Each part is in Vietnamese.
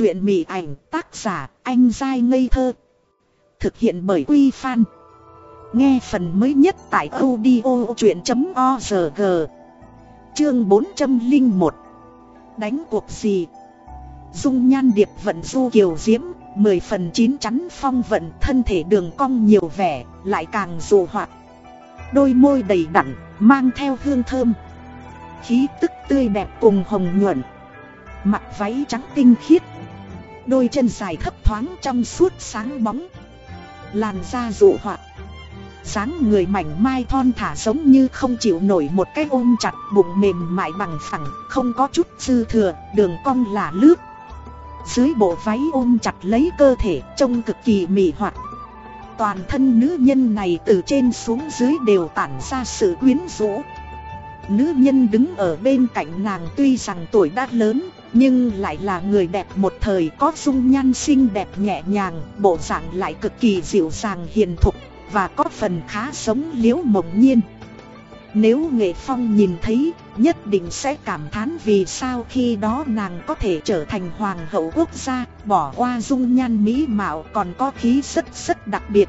Chuyện mị ảnh tác giả anh dai ngây thơ. Thực hiện bởi Quy Phan. Nghe phần mới nhất tại audio chuyện.org. Chương 401. Đánh cuộc gì? Dung nhan điệp vận du kiều diễm, mười phần chín chắn phong vận thân thể đường cong nhiều vẻ, lại càng dù hoạt. Đôi môi đầy đặn, mang theo hương thơm. Khí tức tươi đẹp cùng hồng nhuận. Mặc váy trắng tinh khiết Đôi chân dài thấp thoáng trong suốt sáng bóng. Làn da dụ hoạt dáng người mảnh mai thon thả giống như không chịu nổi một cái ôm chặt bụng mềm mại bằng phẳng Không có chút dư thừa, đường cong là lướt. Dưới bộ váy ôm chặt lấy cơ thể trông cực kỳ mị hoạt Toàn thân nữ nhân này từ trên xuống dưới đều tản ra sự quyến rũ. Nữ nhân đứng ở bên cạnh nàng tuy rằng tuổi đã lớn nhưng lại là người đẹp một thời có dung nhan xinh đẹp nhẹ nhàng, Bộ dạng lại cực kỳ dịu dàng hiền thục, Và có phần khá sống liễu mộng nhiên. Nếu nghệ phong nhìn thấy, nhất định sẽ cảm thán vì sao khi đó nàng có thể trở thành hoàng hậu quốc gia, Bỏ qua dung nhan mỹ mạo còn có khí rất rất đặc biệt.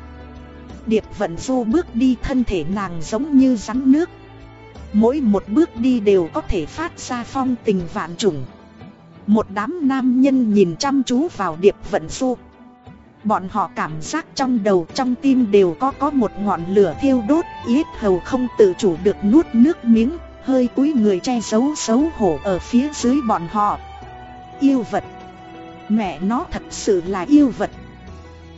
Điệp vận du bước đi thân thể nàng giống như rắn nước. Mỗi một bước đi đều có thể phát ra phong tình vạn trùng. Một đám nam nhân nhìn chăm chú vào điệp vận xu, Bọn họ cảm giác trong đầu trong tim đều có có một ngọn lửa thiêu đốt Yết hầu không tự chủ được nuốt nước miếng Hơi cúi người che giấu xấu hổ ở phía dưới bọn họ. Yêu vật. Mẹ nó thật sự là yêu vật.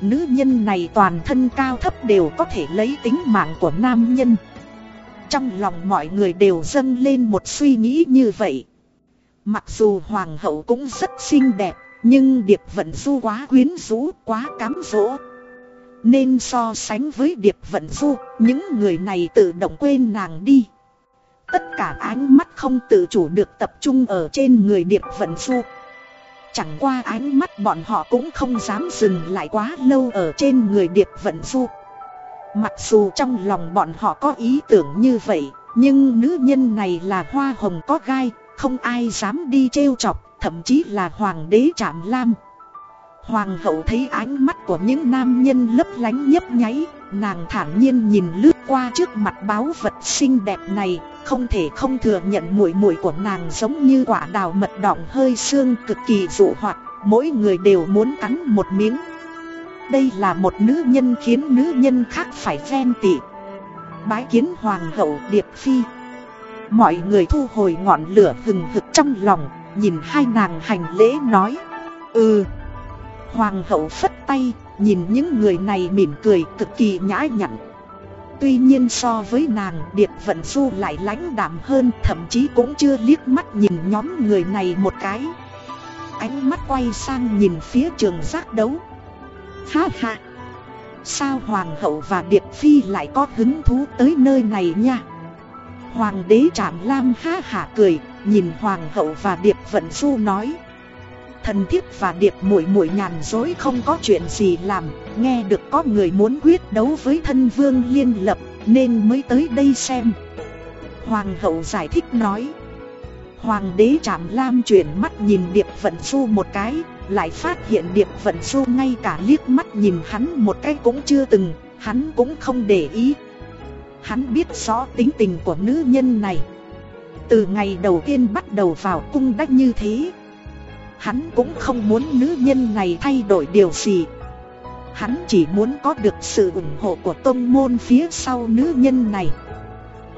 Nữ nhân này toàn thân cao thấp đều có thể lấy tính mạng của nam nhân. Trong lòng mọi người đều dâng lên một suy nghĩ như vậy. Mặc dù hoàng hậu cũng rất xinh đẹp, nhưng Điệp Vận Du quá quyến rũ, quá cám dỗ. Nên so sánh với Điệp Vận Du, những người này tự động quên nàng đi. Tất cả ánh mắt không tự chủ được tập trung ở trên người Điệp Vận Du. Chẳng qua ánh mắt bọn họ cũng không dám dừng lại quá lâu ở trên người Điệp Vận Du. Mặc dù trong lòng bọn họ có ý tưởng như vậy, nhưng nữ nhân này là hoa hồng có gai, không ai dám đi trêu chọc, thậm chí là hoàng đế trạm lam. Hoàng hậu thấy ánh mắt của những nam nhân lấp lánh nhấp nháy, nàng thản nhiên nhìn lướt qua trước mặt báo vật xinh đẹp này, không thể không thừa nhận mùi mùi của nàng giống như quả đào mật đọng hơi xương cực kỳ dụ hoạt, mỗi người đều muốn cắn một miếng. Đây là một nữ nhân khiến nữ nhân khác phải ghen tị Bái kiến hoàng hậu Điệp Phi Mọi người thu hồi ngọn lửa hừng hực trong lòng, Nhìn hai nàng hành lễ nói. Ừ. Hoàng hậu phất tay, Nhìn những người này mỉm cười cực kỳ nhã nhặn. Tuy nhiên so với nàng, Điệp Vận Du lại lãnh đạm hơn, Thậm chí cũng chưa liếc mắt nhìn nhóm người này một cái. Ánh mắt quay sang nhìn phía trường giác đấu. Ha ha. Sao hoàng hậu và điệp phi lại có hứng thú tới nơi này nha? Hoàng đế trạm lam ha hả cười Nhìn hoàng hậu và điệp vận du nói. Thần thiếp và điệp muội muội nhàn dối không có chuyện gì làm Nghe được có người muốn quyết đấu với thân vương liên lập Nên mới tới đây xem. Hoàng hậu giải thích nói. Hoàng đế trạm lam chuyển mắt nhìn điệp vận du một cái lại phát hiện Điệp Vận Du ngay cả liếc mắt nhìn hắn một cái cũng chưa từng, hắn cũng không để ý. Hắn biết rõ tính tình của nữ nhân này. Từ ngày đầu tiên bắt đầu vào cung đắc như thế. Hắn cũng không muốn nữ nhân này thay đổi điều gì. Hắn chỉ muốn có được sự ủng hộ của tôn môn phía sau nữ nhân này.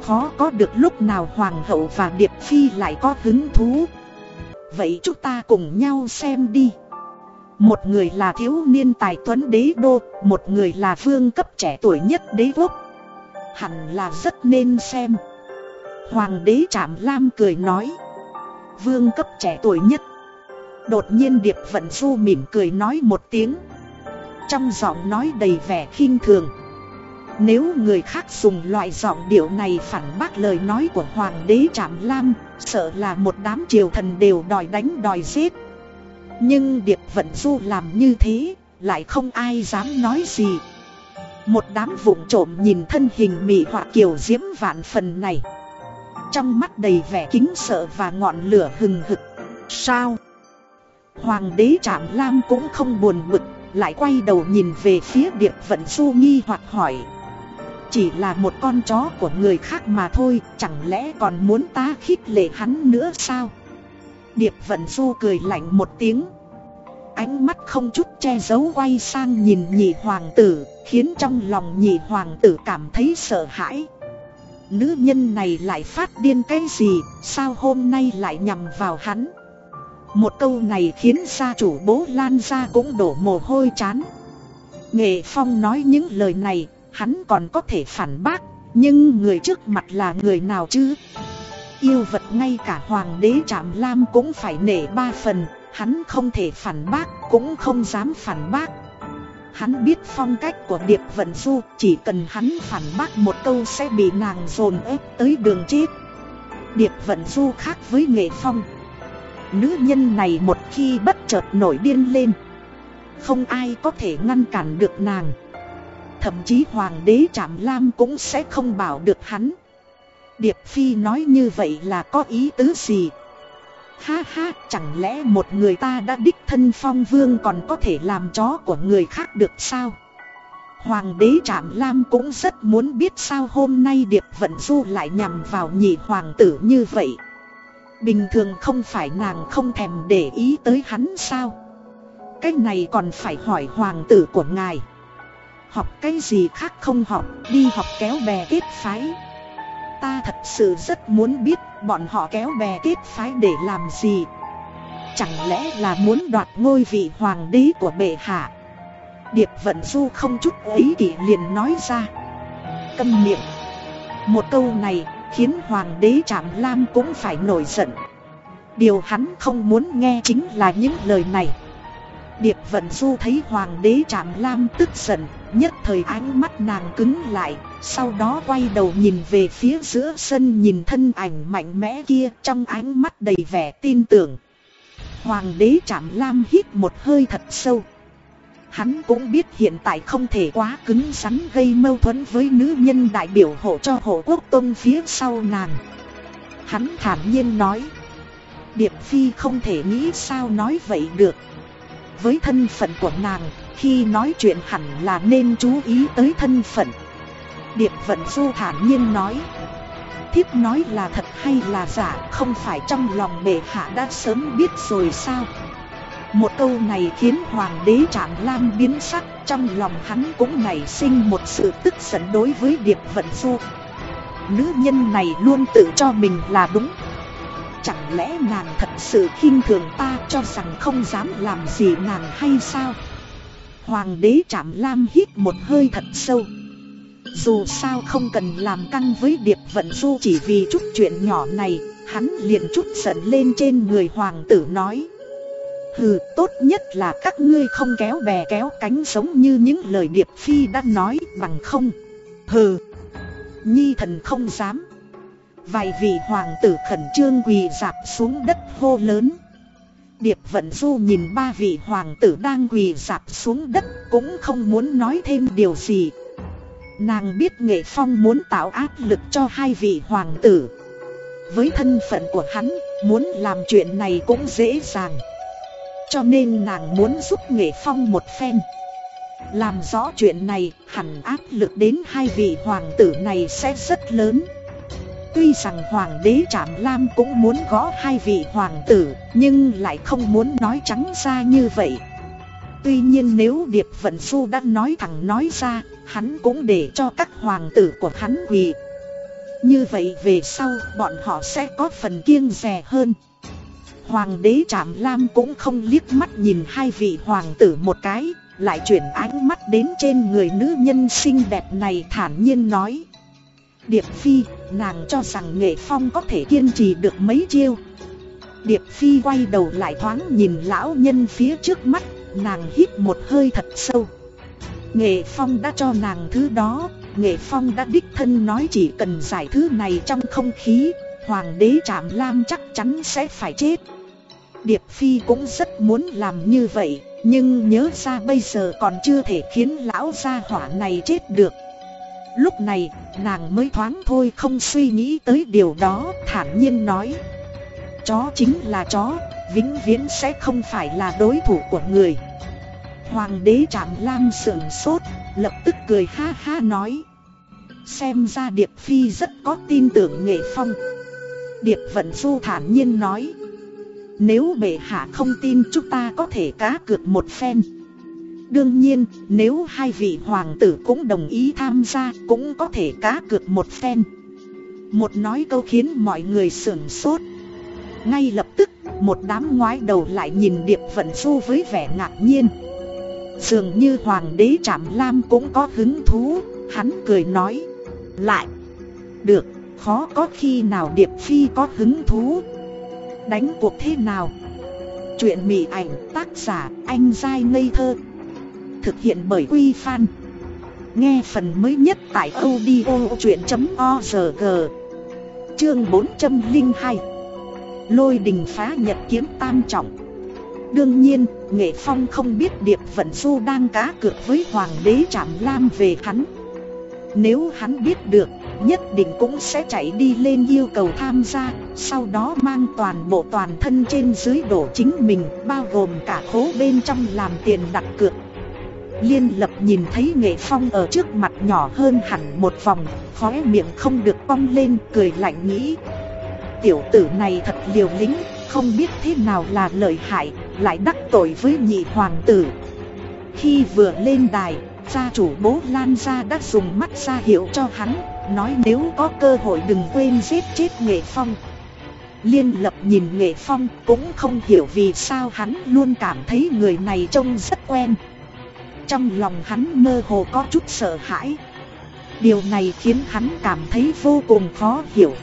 Khó có được lúc nào Hoàng hậu và Điệp Phi lại có hứng thú. Vậy chúng ta cùng nhau xem đi. Một người là thiếu niên tài tuấn đế đô, một người là vương cấp trẻ tuổi nhất đế quốc. Hẳn là rất nên xem. Hoàng đế Trạm Lam cười nói. Vương cấp trẻ tuổi nhất. Đột nhiên Điệp Vận Du mỉm cười nói một tiếng. Trong giọng nói đầy vẻ khinh thường. Nếu người khác dùng loại giọng điệu này phản bác lời nói của Hoàng đế Trạm Lam, sợ là một đám triều thần đều đòi đánh đòi giết. Nhưng Điệp Vận Du làm như thế, lại không ai dám nói gì. Một đám vụng trộm nhìn thân hình mị họa kiều diễm vạn phần này. Trong mắt đầy vẻ kính sợ và ngọn lửa hừng hực. Sao? Hoàng đế Trạm Lam cũng không buồn bực, lại quay đầu nhìn về phía Điệp Vận Du nghi hoặc hỏi. Chỉ là một con chó của người khác mà thôi, chẳng lẽ còn muốn ta khích lệ hắn nữa sao? Điệp Vận Du cười lạnh một tiếng. Ánh mắt không chút che giấu quay sang nhìn nhị hoàng tử, khiến trong lòng nhị hoàng tử cảm thấy sợ hãi. Nữ nhân này lại phát điên cái gì, sao hôm nay lại nhằm vào hắn? Một câu này khiến gia chủ bố Lan ra cũng đổ mồ hôi chán. Nghệ Phong nói những lời này, hắn còn có thể phản bác, nhưng người trước mặt là người nào chứ? Yêu vật ngay cả hoàng đế Trạm Lam cũng phải nể ba phần, hắn không thể phản bác, cũng không dám phản bác. Hắn biết phong cách của Điệp Vận Du, chỉ cần hắn phản bác một câu sẽ bị nàng dồn ép tới đường chết. Điệp Vận Du khác với Nghệ Phong. Nữ nhân này một khi bất chợt nổi điên lên, không ai có thể ngăn cản được nàng. Thậm chí Hoàng đế Trạm Lam cũng sẽ không bảo được hắn. Điệp Phi nói như vậy là có ý tứ gì? Ha ha, chẳng lẽ một người ta đã đích thân phong vương còn có thể làm chó của người khác được sao? Hoàng đế Trạm Lam cũng rất muốn biết sao hôm nay Điệp Vận Du lại nhằm vào nhị hoàng tử như vậy. Bình thường không phải nàng không thèm để ý tới hắn sao? Cái này còn phải hỏi hoàng tử của ngài. Học cái gì khác không học, đi học kéo bè kết phái. Ta thật sự rất muốn biết bọn họ kéo bè kết phái để làm gì? Chẳng lẽ là muốn đoạt ngôi vị hoàng đế của bệ hạ? Điệp vận du không chút ấy kỷ liền nói ra. Câm miệng. Một câu này khiến hoàng đế Trạm Lam cũng phải nổi giận. Điều hắn không muốn nghe chính là những lời này. Điệp vận du thấy hoàng đế Trạm Lam tức giận, Nhất thời ánh mắt nàng cứng lại sau đó quay đầu nhìn về phía giữa sân nhìn thân ảnh mạnh mẽ kia Trong ánh mắt đầy vẻ tin tưởng. Hoàng đế chạm Lam hít một hơi thật sâu. Hắn cũng biết hiện tại không thể quá cứng rắn gây mâu thuẫn với nữ nhân đại biểu hộ cho hộ quốc tôn phía sau nàng. Hắn thản nhiên nói, Điệp Phi không thể nghĩ sao nói vậy được. Với thân phận của nàng, khi nói chuyện hẳn là nên chú ý tới thân phận. Điệp vận du thản nhiên nói. Thiếp nói là thật hay là giả, Không phải trong lòng bệ hạ đã sớm biết rồi sao? Một câu này khiến hoàng đế Trạm Lam biến sắc, Trong lòng hắn cũng nảy sinh một sự tức giận đối với Điệp Vận Du. Nữ nhân này luôn tự cho mình là đúng. Chẳng lẽ nàng thật sự khinh thường ta cho rằng không dám làm gì nàng hay sao? Hoàng đế Trạm Lam hít một hơi thật sâu. Dù sao không cần làm căng với Điệp Vận Du chỉ vì chút chuyện nhỏ này, Hắn liền chút giận lên trên người hoàng tử nói. Hừ, tốt nhất là các ngươi không kéo bè kéo cánh giống như những lời Điệp Phi đã nói bằng không. Hừ, Nhi thần không dám. Vài vị hoàng tử khẩn trương quỳ dạp xuống đất hô lớn. Điệp Vận Du nhìn ba vị hoàng tử đang quỳ dạp xuống đất cũng không muốn nói thêm điều gì. Nàng biết Nghệ Phong muốn tạo áp lực cho hai vị hoàng tử. Với thân phận của hắn, muốn làm chuyện này cũng dễ dàng. Cho nên nàng muốn giúp Nghệ Phong một phen. Làm rõ chuyện này, hẳn áp lực đến hai vị hoàng tử này sẽ rất lớn. Tuy rằng hoàng đế Trạm Lam cũng muốn gõ hai vị hoàng tử, nhưng lại không muốn nói trắng ra như vậy. Tuy nhiên nếu Điệp Vận Du đã nói thẳng nói ra, hắn cũng để cho các hoàng tử của hắn quỳ. Như vậy về sau, bọn họ sẽ có phần kiêng rè hơn. Hoàng đế Trạm Lam cũng không liếc mắt nhìn hai vị hoàng tử một cái, lại chuyển ánh mắt đến trên người nữ nhân xinh đẹp này thản nhiên nói. Điệp Phi, nàng cho rằng Nghệ Phong có thể kiên trì được mấy chiêu. Điệp Phi quay đầu lại thoáng nhìn lão nhân phía trước mắt, nàng hít một hơi thật sâu. Nghệ Phong đã cho nàng thứ đó, Nghệ Phong đã đích thân nói chỉ cần giải thứ này trong không khí, Hoàng đế Trạm Lam chắc chắn sẽ phải chết. Điệp Phi cũng rất muốn làm như vậy, nhưng nhớ ra bây giờ còn chưa thể khiến lão gia hỏa này chết được. Lúc này, nàng mới thoáng thôi không suy nghĩ tới điều đó, thản nhiên nói. Chó chính là chó, vĩnh viễn sẽ không phải là đối thủ của người. Hoàng đế Trạm Lam sườn sốt, lập tức cười ha ha nói. Xem ra Điệp Phi rất có tin tưởng nghệ phong. Điệp Vận Du thản nhiên nói. Nếu bệ hạ không tin chúng ta có thể cá cược một phen. Đương nhiên, nếu hai vị hoàng tử cũng đồng ý tham gia, cũng có thể cá cược một phen. Một nói câu khiến mọi người sửng sốt. Ngay lập tức, một đám ngoái đầu lại nhìn Điệp Vận Du với vẻ ngạc nhiên. Dường như hoàng đế Trạm Lam cũng có hứng thú, hắn cười nói. Lại, được, khó có khi nào Điệp Phi có hứng thú. Đánh cuộc thế nào? Chuyện mị ảnh tác giả anh dai ngây thơ Thực hiện bởi Quy Phan Nghe phần mới nhất tại audio chuyện.org Chương 402 Lôi đình phá nhật kiếm tam trọng. Đương nhiên, Nghệ Phong không biết Điệp Vận Du đang cá cược với Hoàng đế Trạm Lam về hắn. Nếu hắn biết được, nhất định cũng sẽ chạy đi lên yêu cầu tham gia Sau đó mang toàn bộ toàn thân trên dưới đổ chính mình Bao gồm cả khố bên trong làm tiền đặt cược. Liên lập nhìn thấy Nghệ Phong ở trước mặt nhỏ hơn hẳn một vòng Khóe miệng không được cong lên cười lạnh nghĩ. Tiểu tử này thật liều lĩnh, Không biết thế nào là lợi hại, Lại đắc tội với nhị hoàng tử. Khi vừa lên đài, Gia chủ bố Lan Gia đã dùng mắt ra hiệu cho hắn, Nói nếu có cơ hội đừng quên giết chết Nghệ Phong. Liên lập nhìn Nghệ Phong cũng không hiểu vì sao hắn luôn cảm thấy người này trông rất quen. Trong lòng hắn mơ hồ có chút sợ hãi. Điều này khiến hắn cảm thấy vô cùng khó hiểu.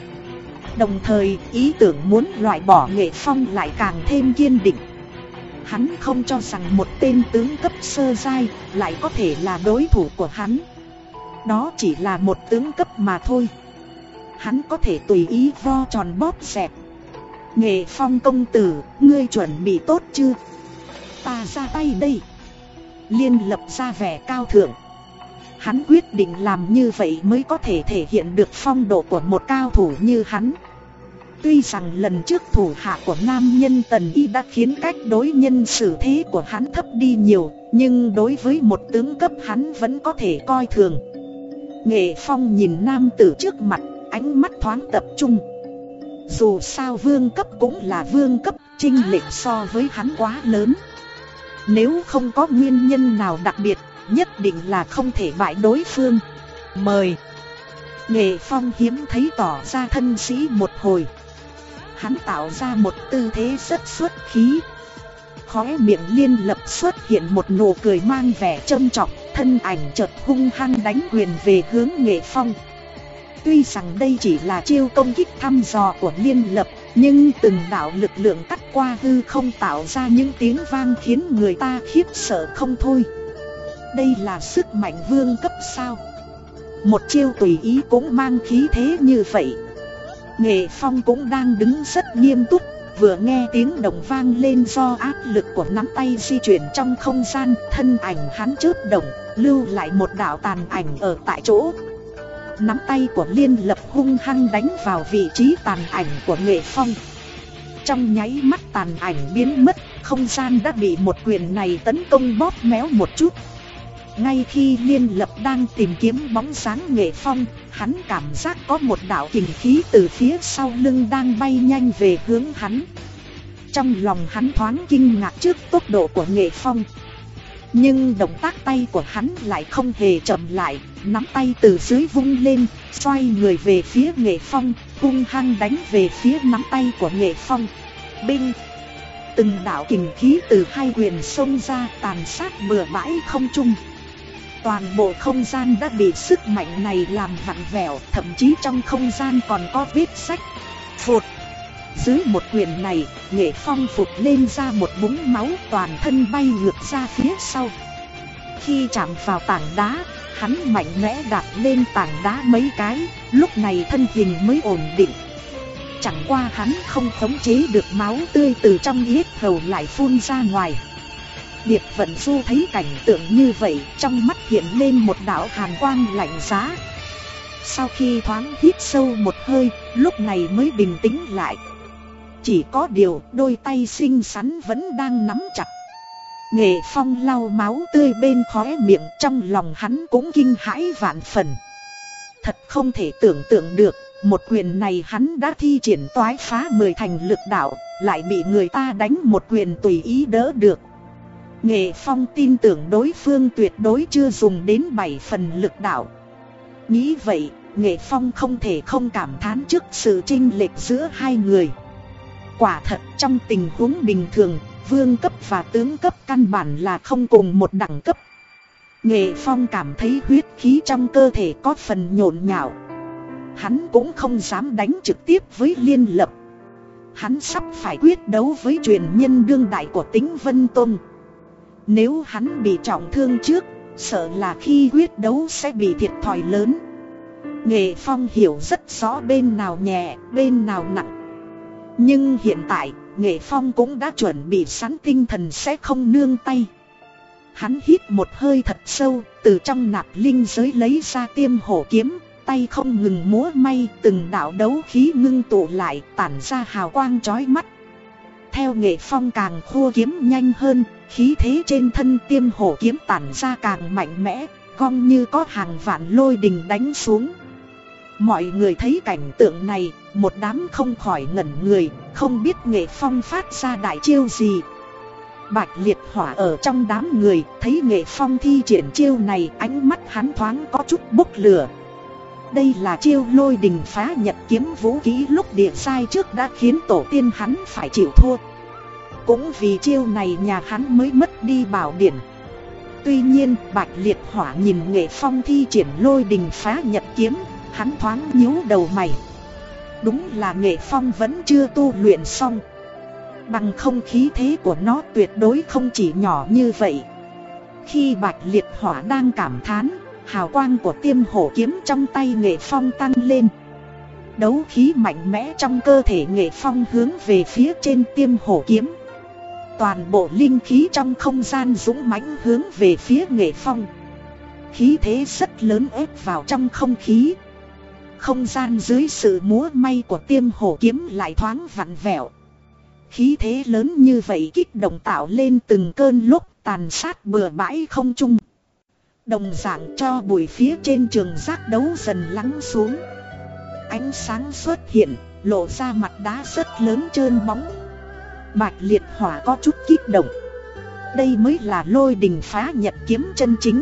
Đồng thời ý tưởng muốn loại bỏ Nghệ Phong lại càng thêm kiên định. Hắn không cho rằng một tên tướng cấp sơ giai lại có thể là đối thủ của hắn. Đó chỉ là một tướng cấp mà thôi. Hắn có thể tùy ý vo tròn bóp dẹp. Nghệ phong công tử, ngươi chuẩn bị tốt chưa? Ta ra tay đây. Liên lập ra vẻ cao thượng. Hắn quyết định làm như vậy mới có thể thể hiện được phong độ của một cao thủ như hắn Tuy rằng lần trước thủ hạ của nam nhân Tần Y đã khiến cách đối nhân xử thế của hắn thấp đi nhiều Nhưng đối với một tướng cấp hắn vẫn có thể coi thường Nghệ Phong nhìn nam tử trước mặt, ánh mắt thoáng tập trung. Dù sao vương cấp cũng là vương cấp, trinh lệch so với hắn quá lớn. Nếu không có nguyên nhân nào đặc biệt, nhất định là không thể bại đối phương. Mời! Nghệ Phong hiếm thấy tỏ ra thân sĩ một hồi. Hắn tạo ra một tư thế rất xuất khí. Khóe miệng liên lập xuất hiện một nụ cười mang vẻ trâm trọng thân ảnh chợt hung hăng đánh quyền về hướng nghệ phong. Tuy rằng đây chỉ là chiêu công kích thăm dò của liên lập, nhưng từng đạo lực lượng cắt qua hư không tạo ra những tiếng vang khiến người ta khiếp sợ không thôi. Đây là sức mạnh vương cấp sao? Một chiêu tùy ý cũng mang khí thế như vậy. Nghệ Phong cũng đang đứng rất nghiêm túc, vừa nghe tiếng đồng vang lên do áp lực của nắm tay di chuyển trong không gian, thân ảnh hắn chớp động, lưu lại một đạo tàn ảnh ở tại chỗ. Nắm tay của Liên lập hung hăng đánh vào vị trí tàn ảnh của Nghệ Phong. Trong nháy mắt tàn ảnh biến mất, không gian đã bị một quyền này tấn công bóp méo một chút. Ngay khi Liên Lập đang tìm kiếm bóng sáng Nghệ Phong, hắn cảm giác có một đạo kình khí từ phía sau lưng đang bay nhanh về hướng hắn. Trong lòng hắn thoáng kinh ngạc trước tốc độ của Nghệ Phong. Nhưng động tác tay của hắn lại không hề chậm lại, nắm tay từ dưới vung lên, xoay người về phía nghệ phong, hung hăng đánh về phía nắm tay của nghệ phong. Binh! Từng đạo kình khí từ hai quyền xông ra tàn sát bừa bãi không trung. Toàn bộ không gian đã bị sức mạnh này làm vặn vẹo, thậm chí trong không gian còn có vết sách. Phụt! Dưới một quyền này, nghệ phong phục lên ra một búng máu toàn thân bay ngược ra phía sau. Khi chạm vào tảng đá, hắn mạnh mẽ đạp lên tảng đá mấy cái, lúc này thân hình mới ổn định. Chẳng qua hắn không khống chế được máu tươi từ trong yết hầu lại phun ra ngoài. Điệp vận du thấy cảnh tượng như vậy, trong mắt hiện lên một đạo hàn quang lạnh giá. Sau khi thoáng hít sâu một hơi, lúc này mới bình tĩnh lại. Chỉ có điều đôi tay xinh xắn vẫn đang nắm chặt Nghệ phong lau máu tươi bên khóe miệng trong lòng hắn cũng kinh hãi vạn phần Thật không thể tưởng tượng được Một quyền này hắn đã thi triển toái phá mười thành lực đạo Lại bị người ta đánh một quyền tùy ý đỡ được Nghệ phong tin tưởng đối phương tuyệt đối chưa dùng đến bảy phần lực đạo Nghĩ vậy Nghệ Phong không thể không cảm thán trước sự chênh lệch giữa hai người. Quả thật trong tình huống bình thường, vương cấp và tướng cấp căn bản là không cùng một đẳng cấp. Nghệ Phong cảm thấy huyết khí trong cơ thể có phần nhộn nhạo. Hắn cũng không dám đánh trực tiếp với Liên Lập. Hắn sắp phải quyết đấu với truyền nhân đương đại của tính Vân Tôn. Nếu hắn bị trọng thương trước, sợ là khi quyết đấu sẽ bị thiệt thòi lớn. Nghệ Phong hiểu rất rõ bên nào nhẹ, bên nào nặng. Nhưng hiện tại, Nghệ Phong cũng đã chuẩn bị sẵn tinh thần sẽ không nương tay. Hắn hít một hơi thật sâu, từ trong nạp linh giới lấy ra tiêm hổ kiếm, tay không ngừng múa may, từng đạo đấu khí ngưng tụ lại, tản ra hào quang chói mắt. Theo Nghệ Phong càng khua kiếm nhanh hơn, khí thế trên thân tiêm hổ kiếm tản ra càng mạnh mẽ, cong như có hàng vạn lôi đình đánh xuống. Mọi người thấy cảnh tượng này, một đám không khỏi ngẩn người, không biết nghệ phong phát ra đại chiêu gì. Bạch liệt hỏa ở trong đám người, thấy nghệ phong thi triển chiêu này, ánh mắt hắn thoáng có chút bốc lửa. Đây là chiêu lôi đình phá nhật kiếm vũ khí lúc địa sai trước đã khiến tổ tiên hắn phải chịu thua. Cũng vì chiêu này nhà hắn mới mất đi bảo điển. Tuy nhiên, Bạch Liệt Hỏa nhìn nghệ phong thi triển lôi đình phá nhật kiếm, Hắn thoáng nhíu đầu mày. Đúng là nghệ phong vẫn chưa tu luyện xong. Bằng không khí thế của nó tuyệt đối không chỉ nhỏ như vậy. Khi bạch liệt hỏa đang cảm thán Hào quang của tiêm hổ kiếm trong tay nghệ phong tăng lên. Đấu khí mạnh mẽ trong cơ thể nghệ phong hướng về phía trên tiêm hổ kiếm. Toàn bộ linh khí trong không gian dũng mãnh hướng về phía nghệ phong Khí thế rất lớn ép vào trong không khí không gian dưới sự múa may của tiêm hổ kiếm lại thoáng vặn vẹo. Khí thế lớn như vậy kích động tạo lên từng cơn lúc tàn sát bừa bãi không chung. Đồng dạng cho bụi phía trên trường giác đấu dần lắng xuống. Ánh sáng xuất hiện, lộ ra mặt đá rất lớn trơn bóng. Bạch liệt hỏa có chút kích động. Đây mới là lôi đình phá nhật kiếm chân chính.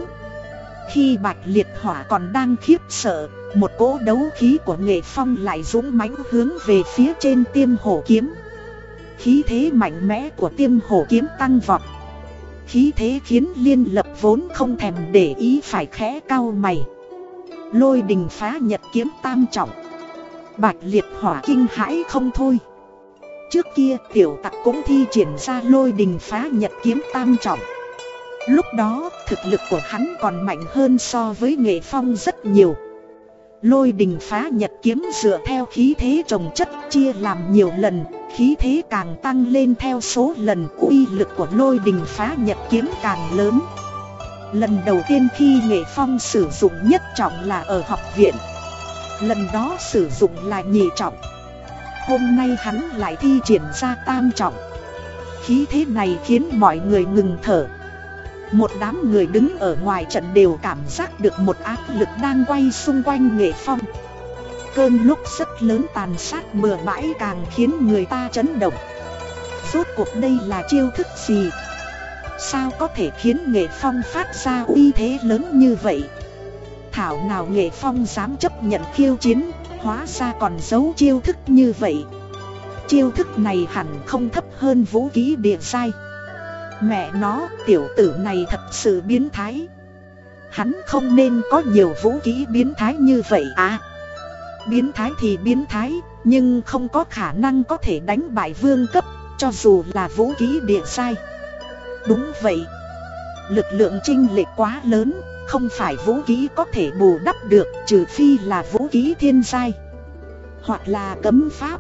Khi bạch liệt hỏa còn đang khiếp sợ, một cỗ đấu khí của nghệ phong lại dũng mãnh hướng về phía trên tiêm hổ kiếm. Khí thế mạnh mẽ của tiêm hổ kiếm tăng vọt. Khí thế khiến liên lập vốn không thèm để ý phải khẽ cao mày. Lôi đình phá nhật kiếm tam trọng. Bạch liệt hỏa kinh hãi không thôi. Trước kia tiểu tặc cũng thi triển ra lôi đình phá nhật kiếm tam trọng. Lúc đó, thực lực của hắn còn mạnh hơn so với nghệ phong rất nhiều. Lôi đình phá nhật kiếm dựa theo khí thế trồng chất chia làm nhiều lần, Khí thế càng tăng lên theo số lần, uy lực của lôi đình phá nhật kiếm càng lớn. Lần đầu tiên khi Nghệ Phong sử dụng nhất trọng là ở học viện. Lần đó sử dụng là nhị trọng. Hôm nay hắn lại thi triển ra tam trọng. Khí thế này khiến mọi người ngừng thở. Một đám người đứng ở ngoài trận đều cảm giác được một áp lực đang quay xung quanh nghệ phong. Cơn lúc rất lớn tàn sát bừa bãi càng khiến người ta chấn động. Rốt cuộc đây là chiêu thức gì? Sao có thể khiến nghệ phong phát ra uy thế lớn như vậy? Thảo nào nghệ phong dám chấp nhận khiêu chiến? Hóa ra còn giấu chiêu thức như vậy Chiêu thức này hẳn không thấp hơn vũ khí địa sai Mẹ nó, tiểu tử này thật sự biến thái. Hắn không nên có nhiều vũ khí biến thái như vậy à. Biến thái thì biến thái, nhưng không có khả năng có thể đánh bại vương cấp, cho dù là vũ khí địa sai. Đúng vậy. Lực lượng trinh lệch quá lớn, không phải vũ khí có thể bù đắp được, trừ phi là vũ khí thiên giai. Hoặc là cấm pháp.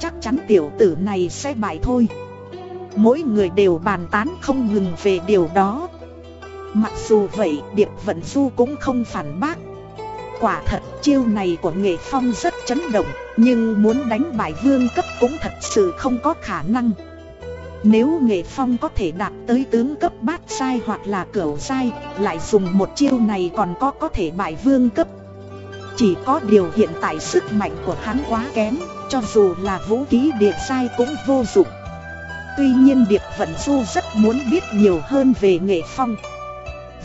Chắc chắn tiểu tử này sẽ bại thôi. Mỗi người đều bàn tán không ngừng về điều đó Mặc dù vậy, Điệp Vận Du cũng không phản bác Quả thật, chiêu này của nghệ phong rất chấn động, Nhưng muốn đánh bại vương cấp cũng thật sự không có khả năng nếu nghệ phong có thể đạt tới tướng cấp bát sai hoặc là cửu sai Lại dùng một chiêu này còn có có thể bại vương cấp. Chỉ có điều hiện tại sức mạnh của hắn quá kém, Cho dù là vũ khí địa sai cũng vô dụng. Tuy nhiên Điệp Vận Du rất muốn biết nhiều hơn về nghệ phong.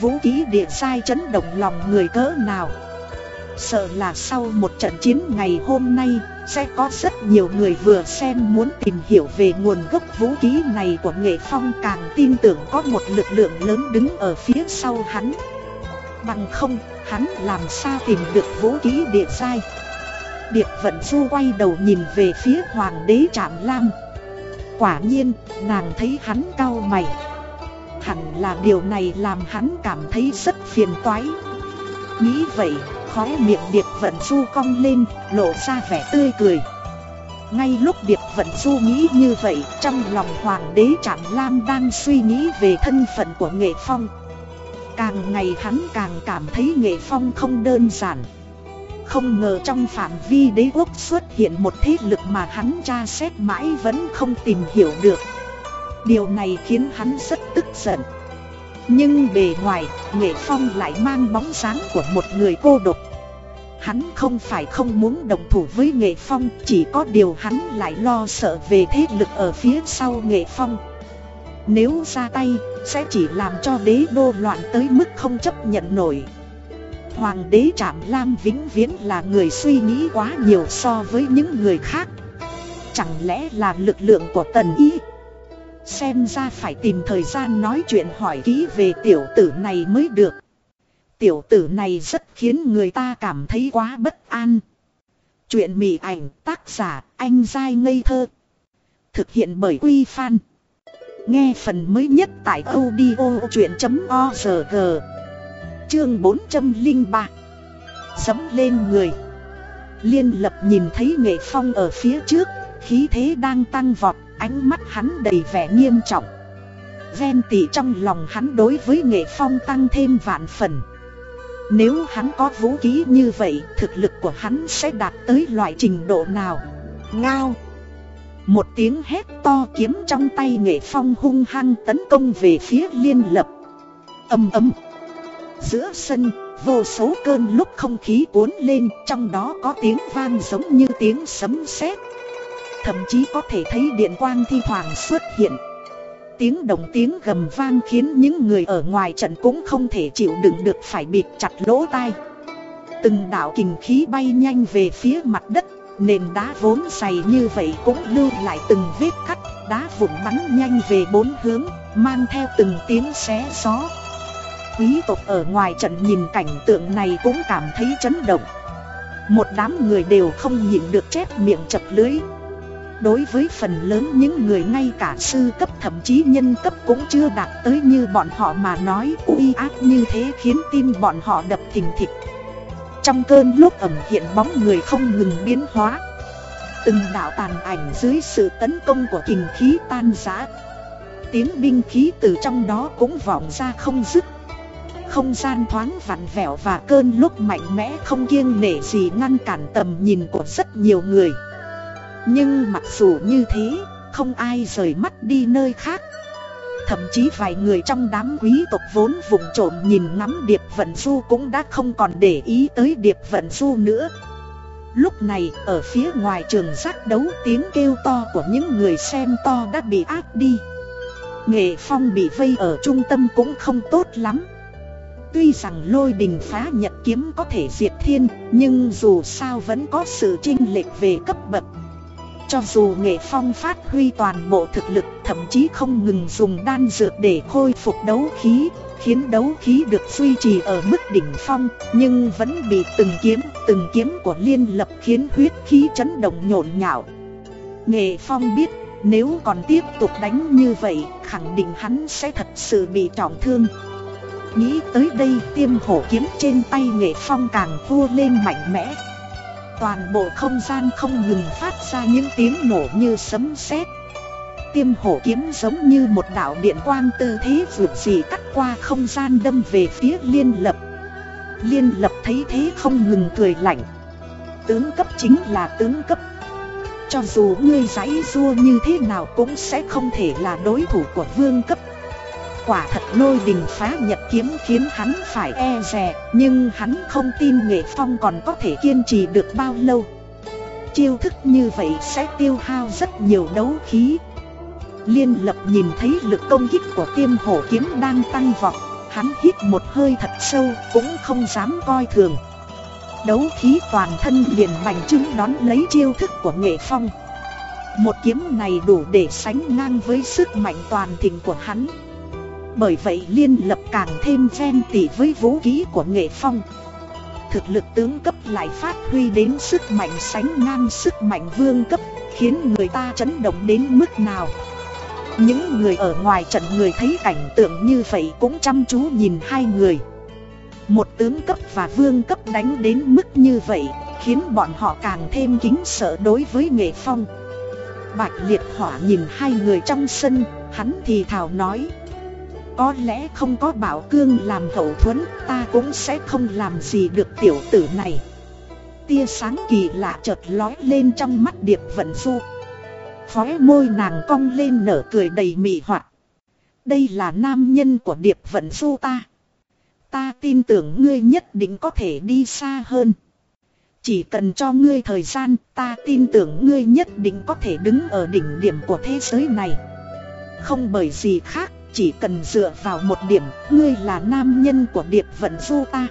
Vũ khí địa sai chấn động lòng người cỡ nào? Sợ là sau một trận chiến ngày hôm nay Sẽ có rất nhiều người vừa xem muốn tìm hiểu về nguồn gốc vũ khí này của nghệ phong Càng tin tưởng có một lực lượng lớn đứng ở phía sau hắn. Bằng không, hắn làm sao tìm được vũ khí địa sai Điệp Vận Du quay đầu nhìn về phía Hoàng đế Trạm Lam. Quả nhiên, nàng thấy hắn cau mày. Hẳn là điều này làm hắn cảm thấy rất phiền toái. Nghĩ vậy, khóe miệng Điệp Vận Du cong lên, lộ ra vẻ tươi cười. Ngay lúc Điệp Vận Du nghĩ như vậy, trong lòng Hoàng đế Trạm Lam đang suy nghĩ về thân phận của Nghệ Phong. Càng ngày hắn càng cảm thấy Nghệ Phong không đơn giản. Không ngờ trong phạm vi đế quốc xuất hiện một thế lực mà hắn tra xét mãi vẫn không tìm hiểu được. Điều này khiến hắn rất tức giận. Nhưng bề ngoài, Nghệ Phong lại mang bóng dáng của một người cô độc. Hắn không phải không muốn đồng thủ với Nghệ Phong Chỉ có điều hắn lại lo sợ về thế lực ở phía sau Nghệ Phong. Nếu ra tay, sẽ chỉ làm cho đế đô loạn tới mức không chấp nhận nổi. Hoàng đế Trạm Lam vĩnh viễn là người suy nghĩ quá nhiều so với những người khác. Chẳng lẽ là lực lượng của tần y? Xem ra phải tìm thời gian nói chuyện hỏi kỹ về tiểu tử này mới được. Tiểu tử này rất khiến người ta cảm thấy quá bất an. Chuyện mị ảnh, tác giả, anh dai ngây thơ. Thực hiện bởi Quy Phan. Nghe phần mới nhất tại audio chuyện.org Chương 403 Dấm lên người. Liên lập nhìn thấy nghệ phong ở phía trước, Khí thế đang tăng vọt. Ánh mắt hắn đầy vẻ nghiêm trọng. Ghen tị trong lòng hắn đối với nghệ phong tăng thêm vạn phần. Nếu hắn có vũ khí như vậy Thực lực của hắn sẽ đạt tới loại trình độ nào? Ngao. Một tiếng hét to kiếm trong tay nghệ phong hung hăng tấn công về phía liên lập. Âm ấm. Giữa sân, vô số cơn lúc không khí cuốn lên, trong đó có tiếng vang giống như tiếng sấm sét. Thậm chí có thể thấy điện quang thi thoảng xuất hiện. Tiếng đồng tiếng gầm vang khiến những người ở ngoài trận cũng không thể chịu đựng được phải bịt chặt lỗ tai. Từng đạo kình khí bay nhanh về phía mặt đất, nền đá vốn dày như vậy cũng lưu lại từng vết cắt, đá vụn bắn nhanh về bốn hướng, mang theo từng tiếng xé gió, quý tộc ở ngoài trận nhìn cảnh tượng này cũng cảm thấy chấn động Một đám người đều không nhịn được chép miệng chập lưới Đối với phần lớn những người ngay cả sư cấp thậm chí nhân cấp cũng chưa đạt tới như bọn họ mà nói, uy ác như thế khiến tim bọn họ đập thình thịch. Trong cơn lúc ẩm hiện bóng người không ngừng biến hóa, Từng đạo tàn ảnh dưới sự tấn công của kình khí tan rã. Tiếng binh khí từ trong đó cũng vọng ra không dứt. Không gian thoáng vặn vẹo và cơn lúc mạnh mẽ không kiêng nể gì ngăn cản tầm nhìn của rất nhiều người. Nhưng mặc dù như thế, không ai rời mắt đi nơi khác. Thậm chí vài người trong đám quý tộc vốn vùng trộm nhìn ngắm Điệp Vận Du cũng đã không còn để ý tới Điệp Vận Du nữa. Lúc này ở phía ngoài trường giác đấu tiếng kêu to của những người xem to đã bị áp đi. Nghệ Phong bị vây ở trung tâm cũng không tốt lắm. Tuy rằng lôi đình phá nhật kiếm có thể diệt thiên Nhưng dù sao vẫn có sự chênh lệch về cấp bậc cho dù nghệ phong phát huy toàn bộ thực lực Thậm chí không ngừng dùng đan dược để khôi phục đấu khí Khiến đấu khí được duy trì ở mức đỉnh phong Nhưng vẫn bị từng kiếm, từng kiếm của liên lập khiến huyết khí chấn động nhộn nhạo. Nghệ phong biết nếu còn tiếp tục đánh như vậy Khẳng định hắn sẽ thật sự bị trọng thương. Nghĩ tới đây tiêm hổ kiếm trên tay nghệ phong càng vua lên mạnh mẽ. Toàn bộ không gian không ngừng phát ra những tiếng nổ như sấm sét. Tiêm hổ kiếm giống như một đạo điện quang tư thế vượt gì cắt qua không gian đâm về phía liên lập. Liên lập thấy thế không ngừng cười lạnh. Tướng cấp chính là tướng cấp. Cho dù ngươi giấy rua như thế nào cũng sẽ không thể là đối thủ của vương cấp. Quả thật lôi đình phá nhật kiếm khiến hắn phải e rè, Nhưng hắn không tin nghệ phong còn có thể kiên trì được bao lâu. Chiêu thức như vậy sẽ tiêu hao rất nhiều đấu khí. Liên lập nhìn thấy lực công kích của tiêm hổ kiếm đang tăng vọt, Hắn hít một hơi thật sâu cũng không dám coi thường. Đấu khí toàn thân liền bành trướng đón lấy chiêu thức của nghệ phong. Một kiếm này đủ để sánh ngang với sức mạnh toàn thịnh của hắn. Bởi vậy liên lập càng thêm ven tỉ với vũ khí của nghệ phong. Thực lực tướng cấp lại phát huy đến sức mạnh sánh ngang sức mạnh vương cấp, Khiến người ta chấn động đến mức nào. Những người ở ngoài trận người thấy cảnh tượng như vậy cũng chăm chú nhìn hai người. Một tướng cấp và vương cấp đánh đến mức như vậy, Khiến bọn họ càng thêm kính sợ đối với nghệ phong. Bạch liệt hỏa nhìn hai người trong sân, Hắn thì thào nói có lẽ không có bảo cương làm hậu thuẫn Ta cũng sẽ không làm gì được tiểu tử này Tia sáng kỳ lạ chợt lói lên trong mắt điệp vận du Khóe môi nàng cong lên nở cười đầy mị hoặc. Đây là nam nhân của điệp vận du ta. Ta tin tưởng ngươi nhất định có thể đi xa hơn. Chỉ cần cho ngươi thời gian, ta tin tưởng ngươi nhất định có thể đứng ở đỉnh điểm của thế giới này. Không bởi gì khác, chỉ cần dựa vào một điểm, ngươi là nam nhân của điệp vận du ta.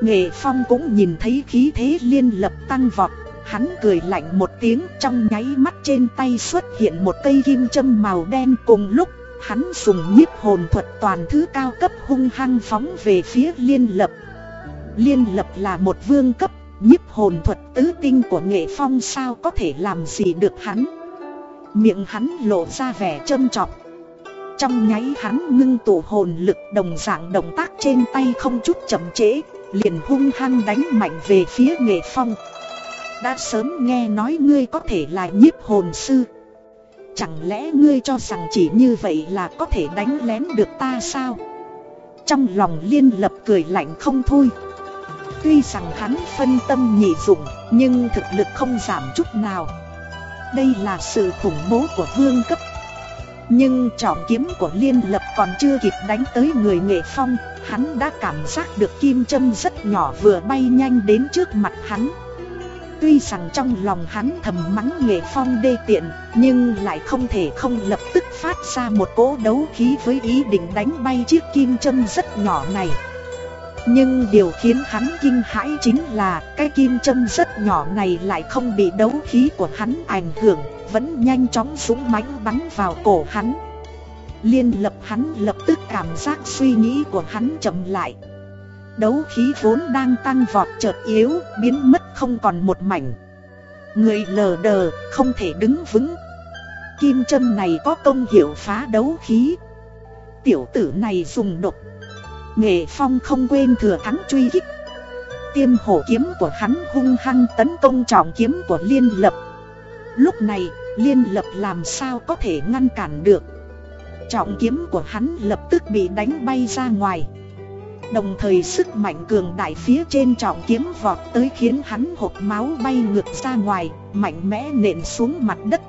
Nghệ Phong cũng nhìn thấy khí thế liên lập tăng vọt, Hắn cười lạnh một tiếng trong nháy mắt trên tay xuất hiện một cây kim châm màu đen cùng lúc Hắn dùng nhiếp hồn thuật toàn thứ cao cấp hung hăng phóng về phía liên lập Liên lập là một vương cấp nhiếp hồn thuật tứ tinh của nghệ phong sao có thể làm gì được hắn Miệng hắn lộ ra vẻ châm chọc trong nháy hắn ngưng tụ hồn lực đồng dạng động tác trên tay không chút chậm trễ, Liền hung hăng đánh mạnh về phía nghệ phong. Đã sớm nghe nói ngươi có thể là nhiếp hồn sư. Chẳng lẽ ngươi cho rằng chỉ như vậy là có thể đánh lén được ta sao? Trong lòng liên lập cười lạnh không thôi. Tuy rằng hắn phân tâm nhị dụng, Nhưng thực lực không giảm chút nào. Đây là sự khủng bố của vương cấp nhưng trọng kiếm của liên lập còn chưa kịp đánh tới người nghệ phong, Hắn đã cảm giác được kim châm rất nhỏ vừa bay nhanh đến trước mặt hắn. Tuy rằng trong lòng hắn thầm mắng nghệ phong đê tiện, Nhưng lại không thể không lập tức phát ra một cỗ đấu khí với ý định đánh bay chiếc kim châm rất nhỏ này. Nhưng điều khiến hắn kinh hãi chính là cái kim châm rất nhỏ này lại không bị đấu khí của hắn ảnh hưởng. Vẫn nhanh chóng súng mãnh bắn vào cổ hắn Liên lập hắn lập tức cảm giác suy nghĩ của hắn chậm lại Đấu khí vốn đang tăng vọt chợt yếu, biến mất không còn một mảnh. Người lờ đờ, không thể đứng vững. Kim châm này có công hiệu phá đấu khí. Tiểu tử này dùng độc. Nghệ phong không quên thừa thắng truy kích. Tiêm hổ kiếm của hắn hung hăng tấn công trọng kiếm của liên lập. Lúc này, liên lập làm sao có thể ngăn cản được. Trọng kiếm của hắn lập tức bị đánh bay ra ngoài. Đồng thời sức mạnh cường đại phía trên trọng kiếm vọt tới khiến hắn hộp máu bay ngược ra ngoài, mạnh mẽ nện xuống mặt đất.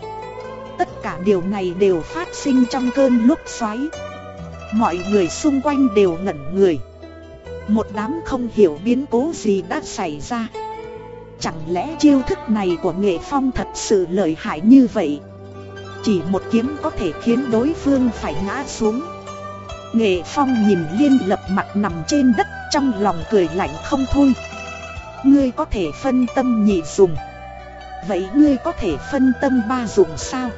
Tất cả điều này đều phát sinh trong cơn lúc xoáy. Mọi người xung quanh đều ngẩn người. Một đám không hiểu biến cố gì đã xảy ra. Chẳng lẽ chiêu thức này của nghệ phong thật sự lợi hại như vậy? Chỉ một kiếm có thể khiến đối phương phải ngã xuống. Nghệ Phong nhìn Liên Lập mặt nằm trên đất trong lòng cười lạnh không thôi. Ngươi có thể phân tâm nhị dùng. Vậy ngươi có thể phân tâm ba dùng sao?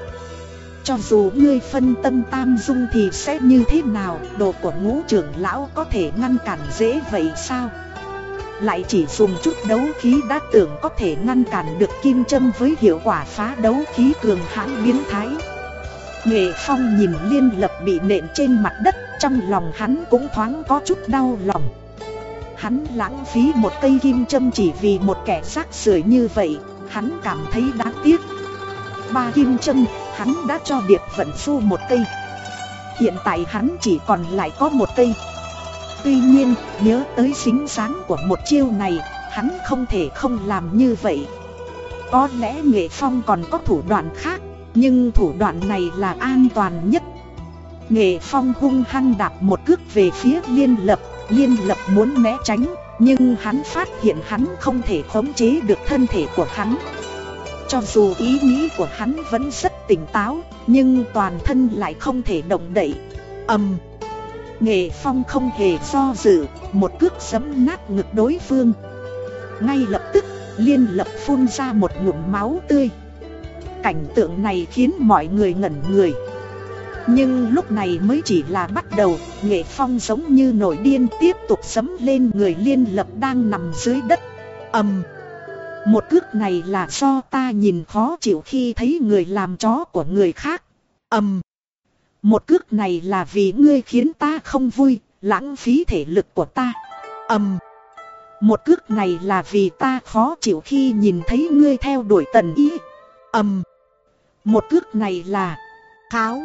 Cho dù ngươi phân tâm tam dung thì sẽ như thế nào, đồ của ngũ trưởng lão có thể ngăn cản dễ vậy sao? Lại chỉ dùng chút đấu khí đã tưởng có thể ngăn cản được kim châm với hiệu quả phá đấu khí cường hãn biến thái. Nghệ Phong nhìn Liên Lập bị nện trên mặt đất trong lòng hắn cũng thoáng có chút đau lòng. Hắn lãng phí một cây kim châm chỉ vì một kẻ rác rưởi như vậy Hắn cảm thấy đáng tiếc. Ba kim châm, hắn đã cho Điệp Vận Phu một cây. Hiện tại hắn chỉ còn lại có một cây. Tuy nhiên, nhớ tới xính dáng của một chiêu này, hắn không thể không làm như vậy. Có lẽ Nghệ Phong còn có thủ đoạn khác, nhưng thủ đoạn này là an toàn nhất. Nghệ Phong hung hăng đạp một cước về phía Liên Lập, Liên Lập muốn né tránh, nhưng hắn phát hiện hắn không thể khống chế được thân thể của hắn. Cho dù ý nghĩ của hắn vẫn rất tỉnh táo, nhưng toàn thân lại không thể động đậy. ầm, Nghệ Phong không hề do dự, một cước giấm nát ngực đối phương. Ngay lập tức, liên lập phun ra một ngụm máu tươi. Cảnh tượng này khiến mọi người ngẩn người. Nhưng lúc này mới chỉ là bắt đầu, Nghệ Phong giống như nổi điên tiếp tục sấm lên người liên lập đang nằm dưới đất. ầm, Một cước này là do ta nhìn khó chịu khi thấy người làm chó của người khác. ầm, một cước này là vì ngươi khiến ta không vui, lãng phí thể lực của ta. ầm, Một cước này là vì ta khó chịu khi nhìn thấy ngươi theo đuổi tần ý. ầm, Một cước này là kháo.